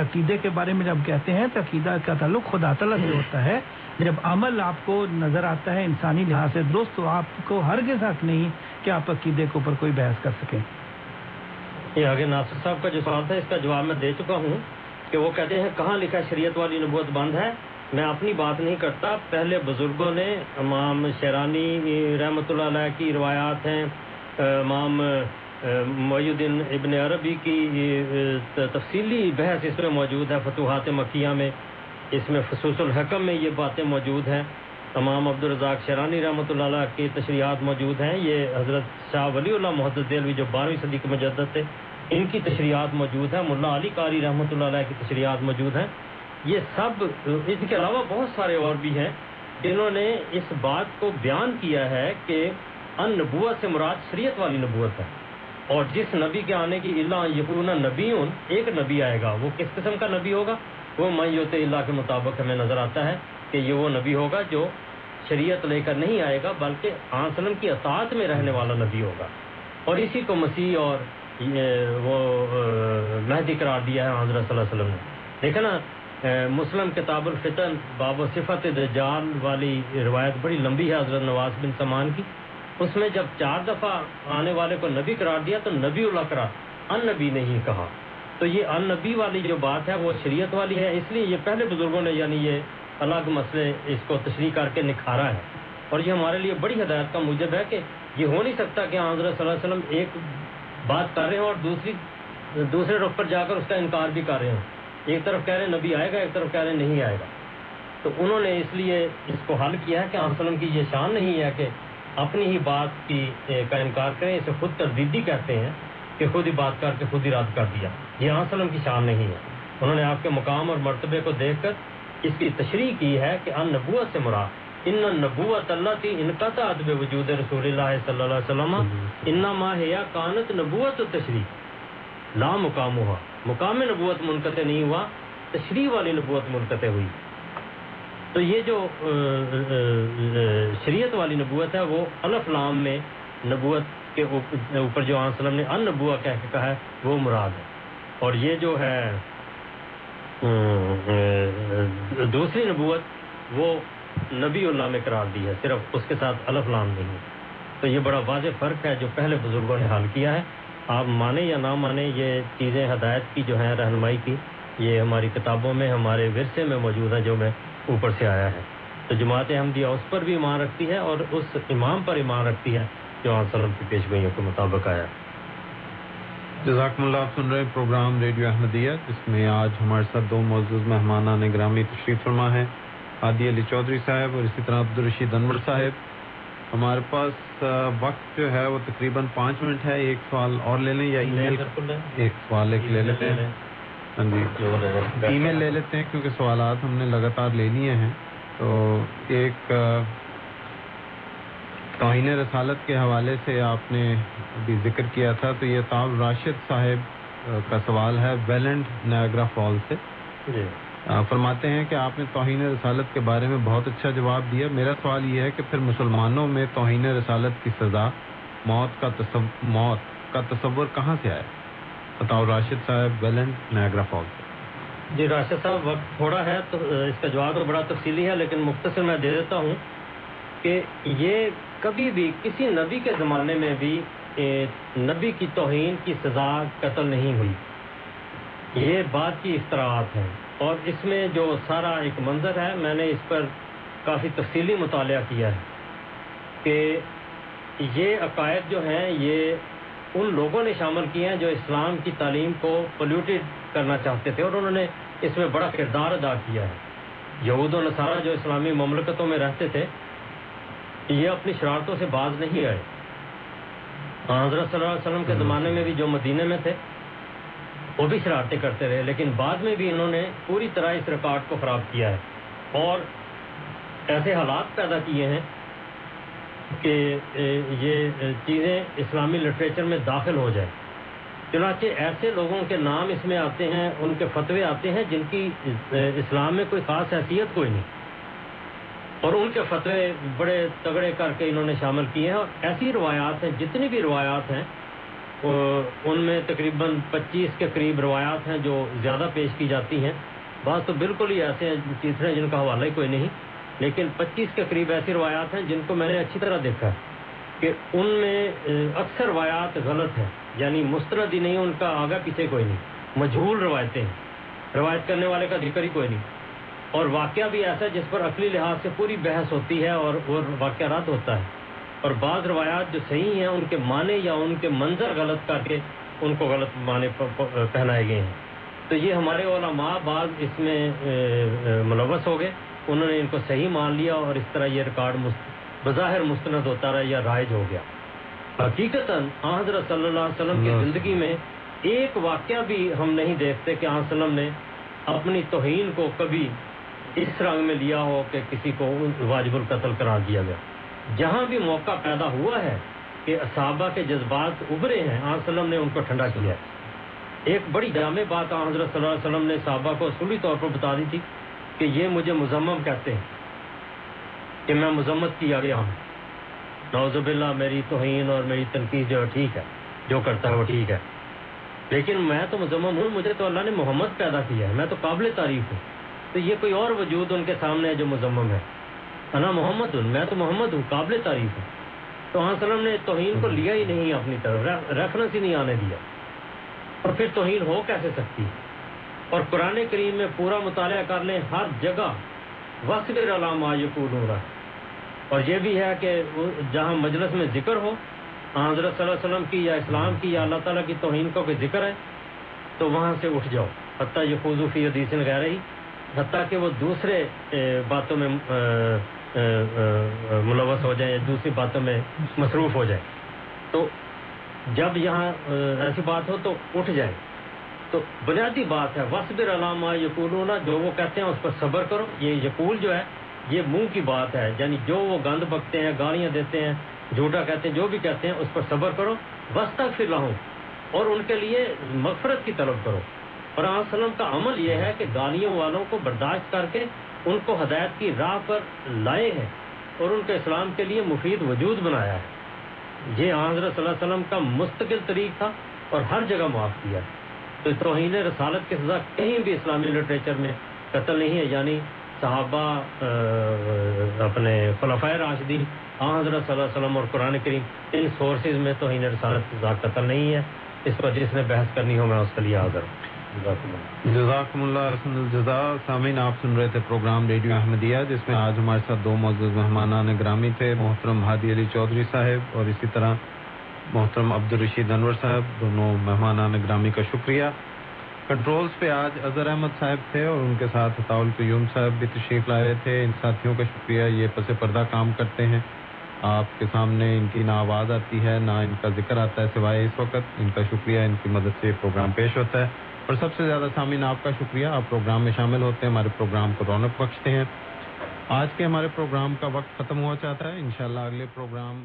عقیدے کے بارے میں جب کہتے ہیں، تو عقیدہ کا تعلق خدا تعالیٰ سے ہوتا ہے۔ جب عمل آپ کو نظر آتا ہے انسانی لحاظ سے درست، تو آپ کو ہر کے ساتھ نہیں کہ آپ عقیدے کے اوپر کوئی بحث کر سکیں۔ یہ آگے ناصر صاحب کا جو سوال تھا، اس کا جواب میں دے چکا ہوں کہ وہ کہتے ہیں، کہاں لکھا شریعت والی نبوت بند ہے؟ میں اپنی بات نہیں کرتا۔ پہلے بزرگوں نے امام شیرانی، رحمۃ اللہ علیہ کی روایات ہیں، امام معی الدین ابن عربی کی تفصیلی بحث اس میں موجود ہے، فتوحات مکیہ میں۔ اس میں خصوص الحکم میں یہ باتیں موجود ہیں۔ امام عبدالرزاق شیرانی رحمۃ اللہ علیہ کی تشریحات موجود ہیں۔ یہ حضرت شاہ ولی اللہ محدود دلوی جو بارہویں صدی کے مجدد تھے، ان کی تشریحات موجود ہیں۔ ملا علی قاری رحمۃ اللہ علیہ کی تشریحات موجود ہیں۔ یہ سب ان کے علاوہ بہت سارے اور بھی ہیں۔ جنہوں نے اس بات کو بیان کیا ہے کہ ان نبوت سے مراد شریعت والی نبوت ہے۔ اور جس نبی کے آنے کی اللہ یقون نبی ایک نبی آئے گا۔ وہ کس قسم کا نبی ہوگا؟ وہ میت اللہ کے مطابق ہمیں نظر آتا ہے کہ یہ وہ نبی ہوگا جو شریعت لے کر نہیں آئے گا، بلکہ آسلم کی اطاعت میں رہنے والا نبی ہوگا۔ اور اسی کو مسیح اور وہ مہدی قرار دیا ہے حضرت صلی اللہ علیہ وسلم نے۔ دیکھا نا مسلم کتاب الفتن باب و صفت دجال والی روایت بڑی لمبی ہے حضرت نواز بن سمان کی۔ اس میں جب چار دفعہ آنے والے کو نبی قرار دیا تو نبی اللہ قرار، ان نبی نہیں کہا۔ تو یہ ان نبی والی جو بات ہے وہ شریعت والی ہے، اس لیے یہ پہلے بزرگوں نے یعنی یہ الگ مسئلے اس کو تشریح کر کے نکھارا ہے۔ اور یہ ہمارے لیے بڑی ہدایت کا موجب ہے کہ یہ ہو نہیں سکتا کہ حضرت صلی اللہ علیہ وسلم ایک بات کر رہے ہوں اور دوسری، دوسرے رخ پر جا کر اس کا انکار بھی کر رہے ہوں۔ ایک طرف کہہ رہے ہیں نبی آئے گا، ایک طرف کہہ رہے ہیں نہیں آئے گا۔ تو انہوں نے اس لیے اس کو حل کیا ہے کہ وسلم کی یہ شان نہیں ہے کہ اپنی ہی بات کی، کا انکار کریں، اسے خود تردیدی کہتے ہیں کہ خود ہی بات کر کے خود ہی رد کر دیا۔ یہ وسلم کی شان نہیں ہے۔ انہوں نے آپ کے مقام اور مرتبے کو دیکھ کر اس کی تشریح کی ہے کہ ان نبوت سے مراد، ان نبوت اللہ تھی ان کا ادب وجود رسول اللہ صلی اللہ علیہ وسلم ان ماہیا کانت نبوت تشریح۔ لا مقام ہوا۔ مقام نبوت منقطع نہیں ہوا، تشریح والی نبوت منقطع ہوئی۔ تو یہ جو شریعت والی نبوت ہے، وہ الف لام میں نبوت کے اوپر جو وسلم نے ان نبوا کہہ کے کہا ہے، وہ مراد ہے۔ اور یہ جو ہے دوسری نبوت وہ نبی اللہ میں قرار دی ہے، صرف اس کے ساتھ الف لام نہیں۔ تو یہ بڑا واضح فرق ہے جو پہلے بزرگوں نے حل کیا ہے۔ آپ مانیں یا نہ مانیں، یہ چیزیں ہدایت کی جو ہیں، رہنمائی کی، یہ ہماری کتابوں میں، ہمارے ورثے میں موجود ہیں جو میں اوپر سے آیا ہے۔ تو جماعت احمدیہ اس پر بھی ایمان رکھتی ہے اور اس امام پر ایمان رکھتی ہے جو وسلم کی پیشگوئیوں کے مطابق آیا۔ جزاکم اللہ آپ سن رہے ہیں پروگرام ریڈیو احمدیہ جس میں آج ہمارے ساتھ دو معزز مہمانہ نے گرامی تشریف فرما ہے عادی علی چودھری صاحب اور اسی طرح عبدالرشید انور صاحب۔ ہمارے پاس وقت جو ہے وہ تقریباً پانچ منٹ ہے ایک سوال اور لے لیں یا ای میل؟ ایک سوال ایک لے لیتے ہیں۔ ہاں جی۔ ای میل لے لیتے ہیں کیونکہ سوالات ہم نے لگاتار لے لیے ہیں تو ایک توہین رسالت کے حوالے سے آپ نے ابھی ذکر کیا تھا تو یہ تاب راشد صاحب کا سوال ہے ویلنٹ نیاگرا فال سے۔ جی۔ فرماتے ہیں کہ آپ نے توہین رسالت کے بارے میں بہت اچھا جواب دیا۔ میرا سوال یہ ہے کہ پھر مسلمانوں میں توہین رسالت کی سزا موت کا تصور موت کا تصور کہاں سے آیا؟ بتاؤ راشد صاحب ویلنٹ نیاگرا فال سے۔ جی راشد صاحب وقت تھوڑا ہے تو اس کا جواب تو بڑا تفصیلی ہے لیکن مختصر میں دے دیتا ہوں کہ یہ کبھی بھی کسی نبی کے زمانے میں بھی نبی کی توہین کی سزا قتل نہیں ہوئی۔ یہ بات کی اختراعات ہیں۔ اور اس میں جو سارا ایک منظر ہے، میں نے اس پر کافی تفصیلی مطالعہ کیا ہے کہ یہ عقائد جو ہیں، یہ ان لوگوں نے شامل کیے ہیں جو اسلام کی تعلیم کو پولیوٹیڈ کرنا چاہتے تھے اور انہوں نے اس میں بڑا کردار ادا کیا ہے۔ یہود و نصارہ جو اسلامی مملکتوں میں رہتے تھے یہ اپنی شرارتوں سے باز نہیں آئے حضرت صلی اللہ علیہ وسلم کے زمانے میں بھی جو مدینے میں تھے وہ بھی شرارتیں کرتے رہے۔ لیکن بعد میں بھی انہوں نے پوری طرح اس ریکارڈ کو خراب کیا ہے۔ اور ایسے حالات پیدا کیے ہیں کہ یہ چیزیں اسلامی لٹریچر میں داخل ہو جائیں۔ چنانچہ ایسے لوگوں کے نام اس میں آتے ہیں ان کے فتوے آتے ہیں جن کی اسلام میں کوئی خاص حیثیت کوئی نہیں۔ اور ان کے فتوے بڑے تگڑے کر کے انہوں نے شامل کیے ہیں اور ایسی روایات ہیں، جتنی بھی روایات ہیں ان میں تقریباً پچیس کے قریب روایات ہیں جو زیادہ پیش کی جاتی ہیں۔ بعض تو بالکل ہی ایسے ہیں، تیسرے جن کا حوالہ ہی کوئی نہیں، لیکن پچیس کے قریب ایسی روایات ہیں جن کو میں نے اچھی طرح دیکھا ہے کہ ان میں اکثر روایات غلط ہیں۔ یعنی مستند ہی نہیں، ان کا آگا پیچھے کوئی نہیں، مجھول روایتیں ہیں۔ روایت کرنے والے کا ذکر ہی کوئی نہیں۔ اور واقعہ بھی ایسا ہے جس پر عقلی لحاظ سے پوری بحث ہوتی ہے اور وہ واقعہ رد ہوتا ہے۔ اور بعض روایات جو صحیح ہیں ان کے معنی یا ان کے منظر غلط کر کے ان کو غلط معنی پہنائے گئے ہیں۔ تو یہ ہمارے علماء بعض اس میں ملوث ہو گئے۔ انہوں نے ان کو صحیح مان لیا اور اس طرح یہ ریکارڈ بظاہر مستند ہوتا رہا یا رائج ہو گیا۔ حقیقتاً آن حضرت صلی اللہ علیہ وسلم کی زندگی میں ایک واقعہ بھی ہم نہیں دیکھتے کہ آن وسلم نے اپنی توہین کو کبھی اس رنگ میں لیا ہو کہ کسی کو واجب القتل قرار دیا گیا۔ جہاں بھی موقع پیدا ہوا ہے کہ صحابہ کے جذبات ابھرے ہیں، آن وسلم نے ان کو ٹھنڈا کیا۔ ہے ایک بڑی جامع بات آن حضرت صلی اللہ علیہ وسلم نے صحابہ کو اصولی طور پر بتا دی تھی کہ یہ مجھے مزمم کہتے ہیں کہ میں مذمت کیا گیا ہوں نوز باللہ، میری توہین اور میری تنقید جو ہے ٹھیک ہے، جو کرتا ہے وہ ٹھیک ہے۔ لیکن میں تو مذمم ہوں، مجھے تو اللہ نے محمد پیدا کیا ہے، میں تو قابل تعریف ہوں۔ تو یہ کوئی اور وجود ان کے سامنے ہے جو مذمم ہے؟ انا محمد ہوں، میں تو محمد ہوں، قابل تعریف ہوں۔ تو ہاں وسلم نے توہین کو لیا ہی نہیں اپنی طرف ریفرنس ہی نہیں آنے دیا۔ اور پھر توہین ہو کیسے سکتی؟ اور قرآن کریم میں پورا مطالعہ کر لیں، ہر جگہ وصف علامہ یقول ہو رہا اور یہ بھی ہے کہ جہاں مجلس میں ذکر ہو حضرت صلی اللہ علیہ وسلم کی یا اسلام کی یا اللہ تعالیٰ کی توہین کا کوئی ذکر ہے، تو وہاں سے اٹھ جاؤ۔ حتیٰ یہ خصوفی حدیث کہہ رہی حتیٰ کہ وہ دوسرے باتوں میں ملوث ہو جائیں یا دوسری باتوں میں مصروف ہو جائیں۔ تو جب یہاں ایسی بات ہو تو اٹھ جائیں۔ تو بنیادی بات ہے وصبر علامہ یقولون جو وہ کہتے ہیں اس پر صبر کرو۔ یہ یقول جو ہے، یہ منہ کی بات ہے۔ یعنی جو وہ گند بکتے ہیں، گالیاں دیتے ہیں، جھوٹا کہتے ہیں، جو بھی کہتے ہیں، اس پر صبر کرو۔ بس تک پھر رہوں اور ان کے لیے مغفرت کی طلب کرو۔ اور آن وسلم کا عمل یہ ہے کہ گالیوں والوں کو برداشت کر کے ان کو ہدایت کی راہ پر لائے ہیں اور ان کے اسلام کے لیے مفید وجود بنایا ہے۔ یہ حضرت صلی اللہ علیہ وسلم کا مستقل طریق تھا اور ہر جگہ معاف کیا۔ تو توہین رسالت کی سزا کہیں بھی اسلامی لٹریچر میں قتل نہیں ہے یعنی صحابہ اپنے خلفۂ راشدین حضرت صلی اللہ علیہ وسلم اور قرآن کریم، ان سورسز میں توہین رسالت کی سزا قتل نہیں ہے۔ اس پر جس نے بحث کرنی ہو، میں اس کے لیے حاضر ہوں۔ جزاکم اللہ. جزاکم اللہ حسن الجزا. سامعین، آپ سن رہے تھے پروگرام ریڈیو احمدیہ، جس میں آج ہمارے ساتھ دو معزز مہمانان گرامی تھے، محترم ہادی علی چودھری صاحب اور اسی طرح محترم عبد الرشید انور صاحب، دونوں مہمانان گرامی کا شکریہ۔ کنٹرولز پہ آج اظہر احمد صاحب تھے اور ان کے ساتھ اطاول قیوم صاحب بھی تشریف لائے تھے۔ ان ساتھیوں کا شکریہ، یہ پس پردہ کام کرتے ہیں۔ آپ کے سامنے ان کی نہ آواز آتی ہے، نہ ان کا ذکر آتا ہے سوائے اس وقت۔ ان کا شکریہ، ان کی مدد سے یہ پروگرام پیش ہوتا ہے۔ اور سب سے زیادہ سامعین، آپ کا شکریہ۔ آپ پروگرام میں شامل ہوتے ہیں، ہمارے پروگرام کو رونق بخشتے ہیں۔ آج کے ہمارے پروگرام کا وقت ختم ہوا چاہتا ہے۔ انشاءاللہ اگلے پروگرام